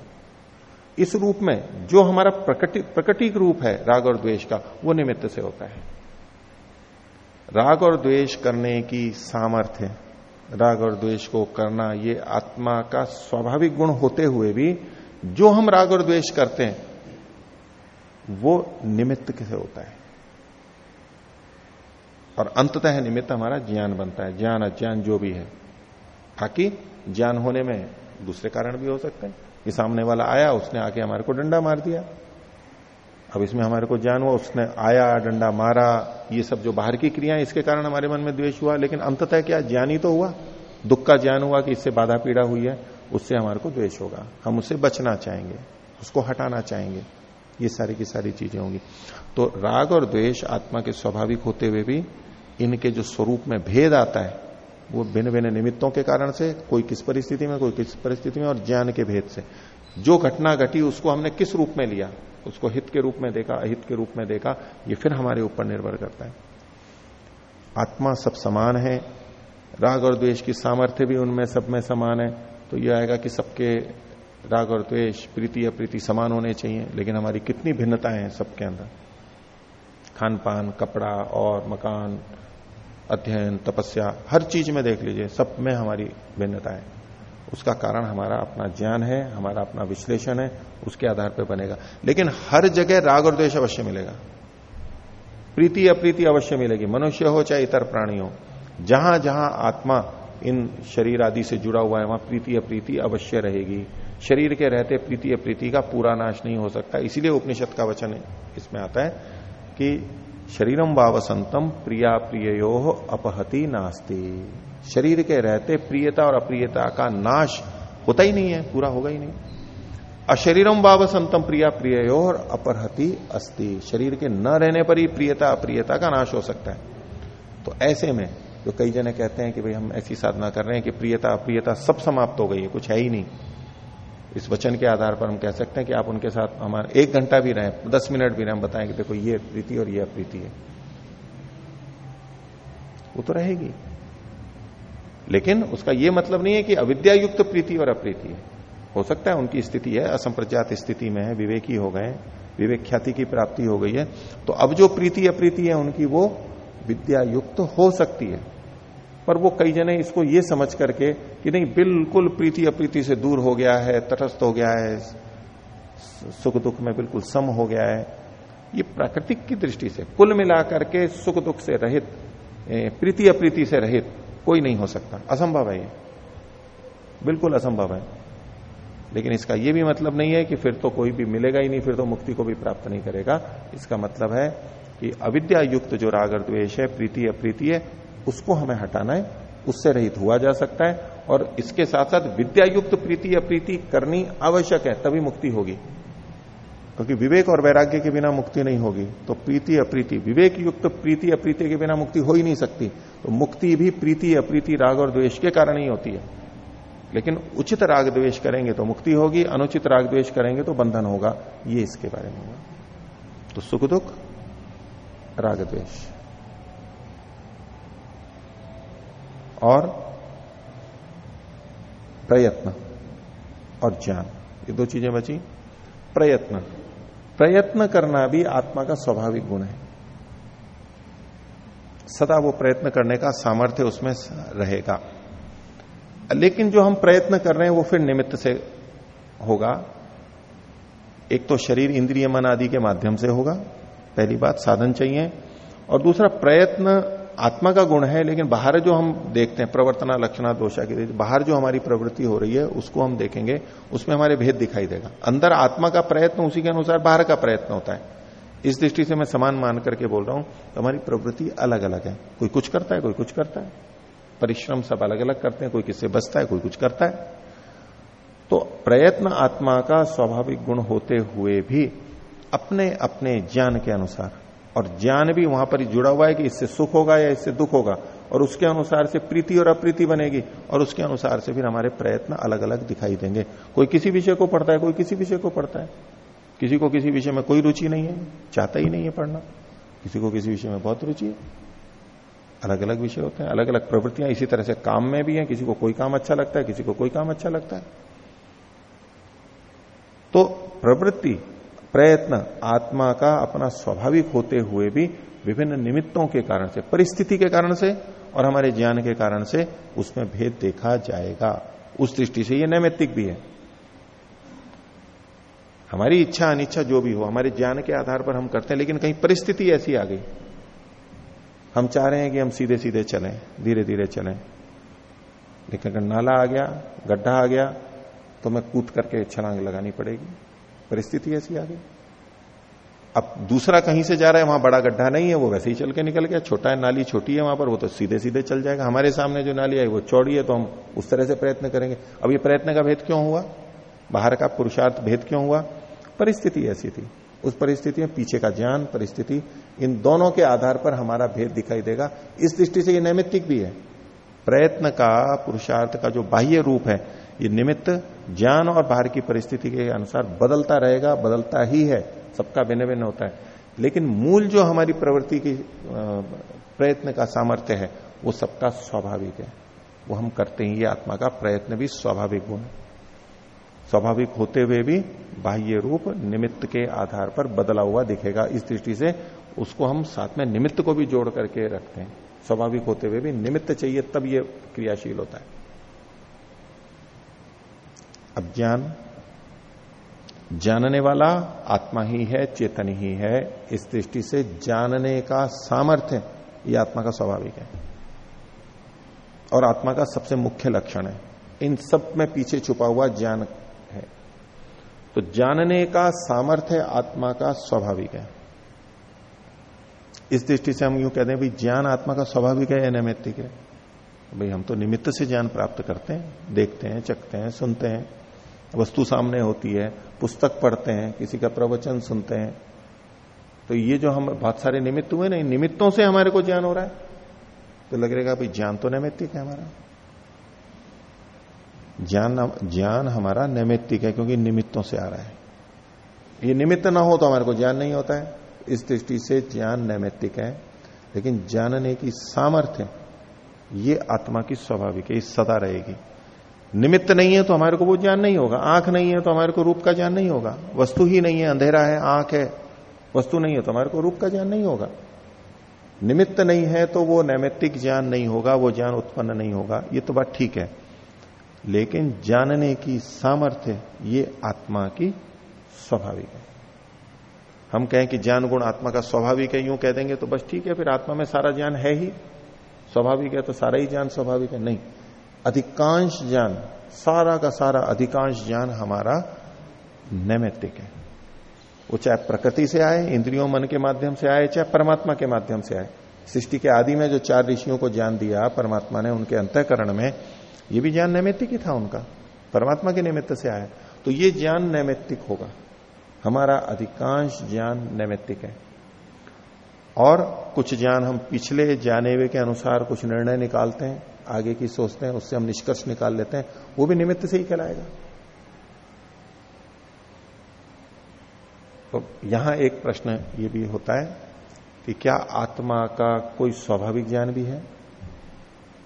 इस रूप में जो हमारा प्रकटी, प्रकटीक रूप है, राग और द्वेष का, वो निमित्त से होता है। राग और द्वेष करने की सामर्थ्य, राग और द्वेष को करना, ये आत्मा का स्वाभाविक गुण होते हुए भी जो हम राग और द्वेष करते हैं, वो निमित्त से होता है। और अंततः निमित्त हमारा ज्ञान बनता है, ज्ञान, अज्ञान जो भी है। बाकी ज्ञान होने में दूसरे कारण भी हो सकते हैं। कि सामने वाला आया, उसने आके हमारे को डंडा मार दिया। अब इसमें हमारे को ज्ञान हुआ, उसने आया, डंडा मारा, ये सब जो बाहर की क्रियाएँ, इसके कारण हमारे मन में द्वेष हुआ, लेकिन अंततः क्या ज्ञान ही तो हुआ? दुख का ज्ञान हुआ कि इससे बाधा पीड़ा हुई है, उससे हमारे को द्वेष होगा। हम उससे बचना चाहेंगे, उसको हटाना चाहेंगे। ये सारी की सारी चीज़ें होंगी। तो राग और द्वेष आत्मा के स्वाभाविक होते हुए भी इनके जो स्वरूप में भेद आता है, वो भिन्न भिन्न निमित्तों के कारण से, कोई किस परिस्थिति में, कोई किस परिस्थिति में, और ज्ञान के भेद से। जो घटना घटी, उसको हमने किस रूप में लिया? उसको हित के रूप में देखा, अहित के रूप में देखा, ये फिर हमारे ऊपर निर्भर करता है। आत्मा सब समान है, राग और द्वेष की सामर्थ्य भी उनमें सब में समान है तो यह आएगा कि सबके राग और द्वेष, प्रीति अप्रीति समान होने चाहिए, लेकिन हमारी कितनी भिन्नताएँ हैं सबके अंदर। खान पान कपड़ा और मकान अध्ययन, तपस्या, हर चीज़ में देख लीजिए, सब में हमारी भिन्नता है। उसका कारण हमारा अपना ज्ञान है, हमारा अपना विश्लेषण है, उसके आधार पर बनेगा। लेकिन हर जगह राग और द्वेष अवश्य मिलेगा। प्रीति, अप्रीति अवश्य मिलेगी। मनुष्य हो चाहे इतर प्राणी हो, जहाँ जहाँ आत्मा इन शरीर आदि से जुड़ा हुआ है, वहाँ प्रीति, अप्रीति अवश्य रहेगी। शरीर के रहते प्रीति, अप्रीति का पूरा नाश नहीं हो सकता। इसीलिए उपनिषद का वचन इसमें आता है कि शरीरम वावसंतम प्रिया प्रियो अपहति नास्ती। शरीर के रहते प्रियता और अप्रियता का नाश होता ही नहीं है, पूरा होगा ही नहीं। अशरीरम वावसंतम प्रिया प्रिय और अपरहति अस्ति। शरीर के न रहने पर ही प्रियता, अप्रियता का नाश हो सकता है। तो ऐसे में जो कई जने कहते हैं कि भाई हम ऐसी साधना कर रहे हैं कि प्रियता, अप्रियता सब समाप्त हो गई है, कुछ है ही नहीं। इस वचन के आधार पर हम कह सकते हैं कि आप उनके साथ हमारे, एक घंटा भी रहे, दस मिनट भी रहे, हम बताएँ कि देखो ये प्रीति और ये अप्रीति है। वो तो रहेगी। लेकिन उसका यह मतलब नहीं है कि अविद्या युक्त प्रीति और अप्रीति है। हो सकता है उनकी स्थिति है असंप्रजात स्थिति में है, विवेकी हो गए विवेक ख्याति की प्राप्ति हो गई है। तो अब जो प्रीति अप्रीति है उनकी, वो विद्या युक्त हो सकती है। पर वो कई जने इसको ये समझ करके कि नहीं, बिल्कुल प्रीति अप्रीति से दूर हो गया है, तटस्थ हो गया है, सुख दुख में बिल्कुल सम हो गया है। ये प्राकृतिक की दृष्टि से, कुल मिलाकर के सुख दुख से रहित प्रीति अप्रीति से रहित कोई नहीं हो सकता। असंभव है ये। बिल्कुल असंभव है। लेकिन इसका यह भी मतलब नहीं है कि फिर तो कोई भी मिलेगा ही नहीं, फिर तो मुक्ति को भी प्राप्त नहीं करेगा। इसका मतलब है कि अविद्या युक्त जो राग और द्वेष है, प्रीति अप्रीति है उसको हमें हटाना है, उससे रहित हुआ जा सकता है और इसके साथ साथ विद्या युक्त प्रीति अप्रीति करनी आवश्यक है, तभी मुक्ति होगी। क्योंकि विवेक और वैराग्य के बिना मुक्ति नहीं होगी तो प्रीति अप्रीति विवेक युक्त प्रीति अप्रीति के बिना मुक्ति हो ही नहीं सकती। तो मुक्ति भी प्रीति अप्रीति राग और द्वेष के कारण ही होती है। लेकिन उचित राग द्वेष करेंगे तो मुक्ति होगी, अनुचित राग द्वेष करेंगे तो बंधन होगा, ये इसके बारे में होगा तो सुख दुख, राग द्वेष। और प्रयत्न और ज्ञान। ये दो चीज़ें बची। प्रयत्न। प्रयत्न करना भी आत्मा का स्वाभाविक गुण है। सदा वो प्रयत्न करने का सामर्थ्य उसमें रहेगा। लेकिन जो हम प्रयत्न कर रहे हैं, वो फिर निमित्त से होगा। एक तो शरीर इंद्रिय मन आदि के माध्यम से होगा। पहली बात, साधन चाहिए। और दूसरा, प्रयत्न आत्मा का गुण है, लेकिन बाहर जो हम देखते हैं, प्रवर्तना, लक्षणा, दोषा की बाहर जो हमारी प्रवृत्ति हो रही है, उसको हम देखेंगे, उसमें हमारे भेद दिखाई देगा। अंदर आत्मा का प्रयत्न उसी के अनुसार बाहर का प्रयत्न होता है। इस दृष्टि से मैं समान मान करके बोल रहा हूँ तो हमारी प्रवृत्ति अलग अलग है। कोई कुछ करता है, कोई कुछ करता है। परिश्रम सब अलग अलग करते हैं, कोई किससे बचता है, कोई कुछ करता है। तो प्रयत्न आत्मा का स्वाभाविक गुण होते हुए भी अपने अपने ज्ञान के अनुसार और ज्ञान भी वहाँ पर जुड़ा हुआ है कि इससे सुख होगा या इससे दुख होगा, और उसके अनुसार से प्रीति और अप्रीति बनेगी, और उसके अनुसार से फिर हमारे प्रयत्न अलग अलग दिखाई देंगे। कोई किसी विषय को पढ़ता है, कोई किसी विषय को पढ़ता है। किसी को किसी विषय में कोई रुचि नहीं है, चाहता ही नहीं है पढ़ना। किसी को किसी विषय में बहुत रुचि है। अलग अलग विषय होते हैं अलग अलग प्रवृत्तियाँ इसी तरह से काम में भी है, किसी को कोई काम अच्छा लगता है, किसी को कोई काम अच्छा लगता है। तो प्रवृत्ति प्रयत्न आत्मा का अपना स्वाभाविक होते हुए भी विभिन्न निमित्तों के कारण से, परिस्थिति के कारण से और हमारे ज्ञान के कारण से उसमें भेद देखा जाएगा। उस दृष्टि से यह नैमित्तिक भी है। हमारी इच्छा अनिच्छा जो भी हो, हमारे ज्ञान के आधार पर हम करते हैं, लेकिन कहीं परिस्थिति ऐसी आ गई। हम चाह रहे हैं कि हम सीधे सीधे चलें धीरे धीरे चलें। लेकिन अगर नाला आ गया, गड्ढा आ गया तो मैं कूद करके छलांग लगानी पड़ेगी। परिस्थिति ऐसी आ गई। अब दूसरा कहीं से जा रहा है, वहाँ बड़ा गड्ढा नहीं है, वो वैसे ही चल के निकल गया। छोटा है, नाली छोटी है वहाँ पर, वो तो सीधे सीधे चल जाएगा। हमारे सामने जो नाली आई, वो चौड़ी है तो हम उस तरह से प्रयत्न करेंगे। अब ये प्रयत्न का भेद क्यों हुआ? बाहर का पुरुषार्थ भेद क्यों हुआ? परिस्थिति ऐसी थी। उस परिस्थिति में पीछे का ज्ञान, परिस्थिति, इन दोनों के आधार पर हमारा भेद दिखाई देगा। इस दृष्टि से ये नैमित्तिक भी है। प्रयत्न का, पुरुषार्थ का जो बाह्य रूप है ये निमित्त ज्ञान और बाहर की परिस्थिति के अनुसार बदलता रहेगा, बदलता ही है, सबका भिन्न भिन्न होता है। लेकिन मूल जो हमारी प्रवृत्ति की प्रयत्न का सामर्थ्य है, वो सबका स्वाभाविक है। वो हम करते हैं, ये आत्मा का प्रयत्न भी स्वाभाविक गुण है। स्वाभाविक होते हुए भी बाह्य रूप निमित्त के आधार पर बदला हुआ दिखेगा। इस दृष्टि से उसको हम साथ में निमित्त को भी जोड़ करके रखते हैं। स्वाभाविक होते हुए भी निमित्त चाहिए, तब ये क्रियाशील होता है। अज्ञान। जानने वाला आत्मा ही है, चेतन ही है। इस दृष्टि से जानने का सामर्थ्य ये आत्मा का स्वाभाविक है। और आत्मा का सबसे मुख्य लक्षण है। इन सब में पीछे छुपा हुआ ज्ञान है। तो जानने का सामर्थ्य आत्मा का स्वाभाविक है। इस दृष्टि से हम यूँ कहते हैं भाई, ज्ञान आत्मा का स्वाभाविक है या नैमित्तिक है? भाई, हम तो निमित्त से ज्ञान प्राप्त करते हैं, देखते हैं, चखते हैं, सुनते हैं। वस्तु सामने होती है, पुस्तक पढ़ते हैं, किसी का प्रवचन सुनते हैं। तो ये जो हम बहुत सारे निमित्त हुए ना निमित्तों से हमारे को ज्ञान हो रहा है। तो लग रहेगा भाई ज्ञान तो नैमित्तिक है हमारा। ज्ञान ज्ञान हमारा नैमित्तिक है क्योंकि निमित्तों से आ रहा है। ये निमित्त ना हो तो हमारे को ज्ञान नहीं होता है। इस दृष्टि से ज्ञान नैमित्तिक है। लेकिन जानने की सामर्थ्य, ये आत्मा की स्वाभाविक है, ये सदा रहेगी। निमित्त नहीं है तो हमारे को वो ज्ञान नहीं होगा। आँख नहीं है तो हमारे को रूप का ज्ञान नहीं होगा। वस्तु ही नहीं है, अंधेरा है, आँख है। वस्तु नहीं है तो हमारे को रूप का ज्ञान नहीं होगा। निमित्त नहीं है तो वो नैमित्तिक ज्ञान नहीं होगा, वो ज्ञान उत्पन्न नहीं होगा। ये तो बात ठीक है। लेकिन जानने की सामर्थ्य ये आत्मा की स्वाभाविक है। हम कहें कि ज्ञान गुण आत्मा का स्वाभाविक है, यूँ कह देंगे तो बस ठीक है, फिर आत्मा में सारा ज्ञान है ही। स्वाभाविक है तो सारा ही ज्ञान स्वाभाविक है। नहीं। अधिकांश ज्ञान, सारा का सारा अधिकांश ज्ञान हमारा नैमित्तिक है। वो चाहे प्रकृति से आए, इंद्रियों मन के माध्यम से आए, चाहे परमात्मा के माध्यम से आए। सृष्टि के आदि में जो चार ऋषियों को ज्ञान दिया, परमात्मा ने उनके अंतकरण में, ये भी ज्ञान नैमित्तिक ही था उनका। परमात्मा के निमित्त से आया तो ये ज्ञान नैमित्तिक होगा। हमारा अधिकांश ज्ञान नैमित्तिक है। और कुछ ज्ञान हम पिछले जाने हुए के अनुसार कुछ निर्णय निकालते हैं। आगे की सोचते हैं, उससे हम निष्कर्ष निकाल लेते हैं। वो भी निमित्त से ही कहलाएगा। तो यहाँ एक प्रश्न ये भी होता है कि क्या आत्मा का कोई स्वाभाविक ज्ञान भी है?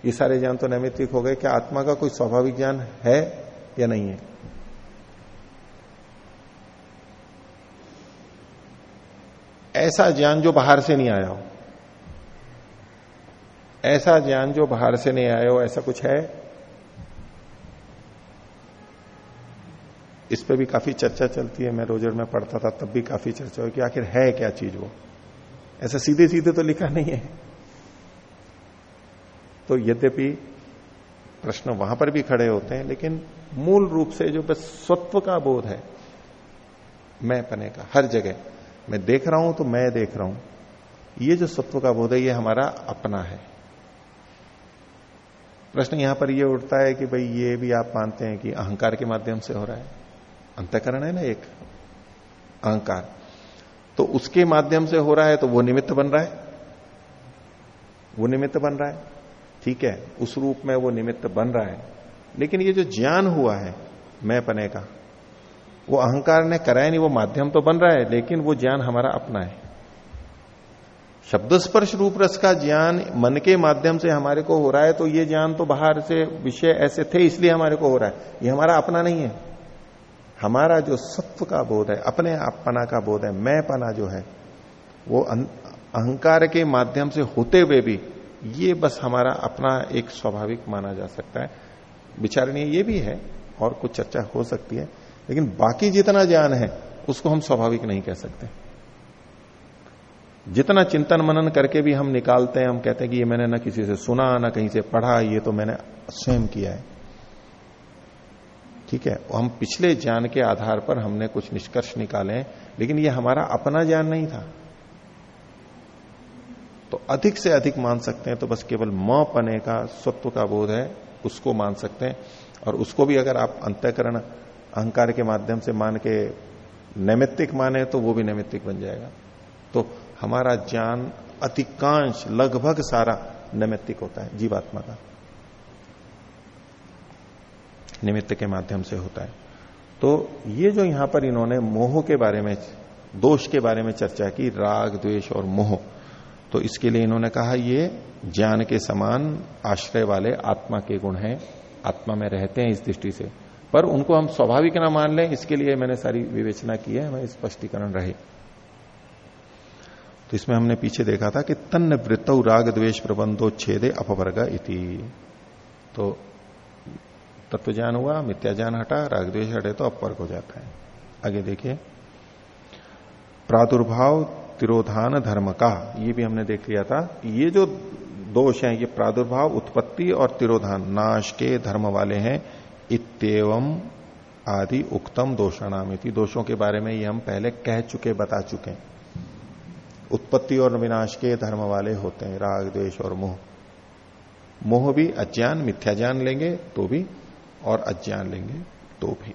ये सारे ज्ञान तो नैमित्तिक हो गए। क्या आत्मा का कोई स्वाभाविक ज्ञान है या नहीं है? ऐसा ज्ञान जो बाहर से नहीं आया हो। ऐसा ज्ञान जो बाहर से नहीं आया हो, ऐसा कुछ है? इस पे भी काफ़ी चर्चा चलती है। मैं रोजर में पढ़ता था, तब भी काफ़ी चर्चा हुई कि आखिर है क्या चीज़ वो? ऐसा सीधे सीधे तो लिखा नहीं है। तो यद्यपि प्रश्न वहाँ पर भी खड़े होते हैं, लेकिन मूल रूप से जो बस स्वत्व का बोध है, मैं पने का, हर जगह। मैं देख रहा हूँ तो मैं देख रहा हूँ। ये जो सत्व का बोध है, ये हमारा अपना है। प्रश्न यहाँ पर ये उठता है कि भाई ये भी आप मानते हैं कि अहंकार के माध्यम से हो रहा है? अंतकरण है ना एक? अहंकार। तो उसके माध्यम से हो रहा है तो वो निमित्त बन रहा है? वो निमित्त बन रहा है। ठीक है, उस रूप में वो निमित्त बन रहा है। लेकिन ये जो ज्ञान हुआ है, मैं पने का, वो अहंकार ने कराया नहीं, वो माध्यम तो बन रहा है, लेकिन वो ज्ञान हमारा अपना है। शब्द स्पर्श रूप रस का ज्ञान मन के माध्यम से हमारे को हो रहा है तो ये ज्ञान तो बाहर से विषय ऐसे थे, इसलिए हमारे को हो रहा है। ये हमारा अपना नहीं है। हमारा जो सत्व का बोध है, अपने अपना का बोध है, मैं पना जो है, वो अहंकार के माध्यम से होते हुए भी ये बस हमारा अपना एक स्वाभाविक माना जा सकता है। विचारणीय ये भी है, और कुछ चर्चा हो सकती है, लेकिन बाकी जितना ज्ञान है, उसको हम स्वाभाविक नहीं कह सकते। जितना चिंतन मनन करके भी हम निकालते हैं, हम कहते हैं कि ये मैंने ना किसी से सुना, ना कहीं से पढ़ा, ये तो मैंने स्वयं किया है। ठीक है? हम पिछले ज्ञान के आधार पर हमने कुछ निष्कर्ष निकाले लेकिन ये हमारा अपना ज्ञान नहीं था। तो अधिक से अधिक मान सकते हैं तो बस केवल म पने का स्वत्व का बोध है, उसको मान सकते हैं। और उसको भी अगर आप अंतकरण, अहंकार के माध्यम से मान के नैमित्तिक माने तो वो भी नैमित्तिक बन जाएगा। तो हमारा ज्ञान अधिकांश, लगभग सारा नैमित्तिक होता है, जीवात्मा का। निमित्त के माध्यम से होता है। तो ये जो यहाँ पर इन्होंने मोह के बारे में, दोष के बारे में चर्चा की, राग, द्वेष और मोह तो इसके लिए इन्होंने कहा, ये ज्ञान के समान आश्रय वाले आत्मा के गुण हैं, आत्मा में रहते हैं इस दृष्टि से। पर उनको हम स्वाभाविक ना मान लें, इसके लिए मैंने सारी विवेचना की है, हमें स्पष्टीकरण रहे। इसमें हमने पीछे देखा था कि तन्न वृत्त राग द्वेश प्रबंधो छेदे अपवर्ग इति। तो तत्व ज्ञान हुआ मिथ्या ज्ञान हटा, राग द्वेश हटे तो अपवर्ग हो जाता है। आगे देखिए। प्रादुर्भाव तिरोधान धर्म का, ये भी हमने देख लिया था ये जो दोष हैं, ये प्रादुर्भाव, उत्पत्ति और तिरोधान, नाश के धर्म वाले हैं इतम आदि उक्तम दोषणामिति दोषों के बारे में ये हम पहले कह चुके, बता चुके हैं। उत्पत्ति और विनाश के धर्म वाले होते हैं, राग, द्वेष और मोह। मोह भी अज्ञान, मिथ्या ज्ञान लेंगे तो भी, और अज्ञान लेंगे तो भी।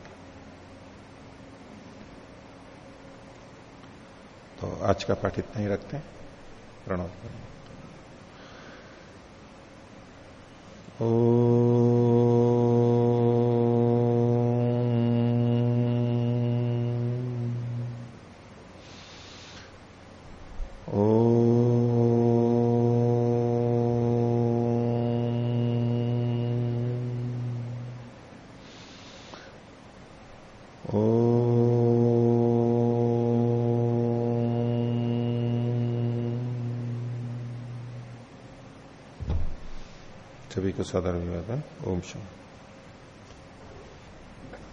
तो आज का पाठ इतना ही रखते हैं। प्रणव ओ सदर विवाद ओम शांति।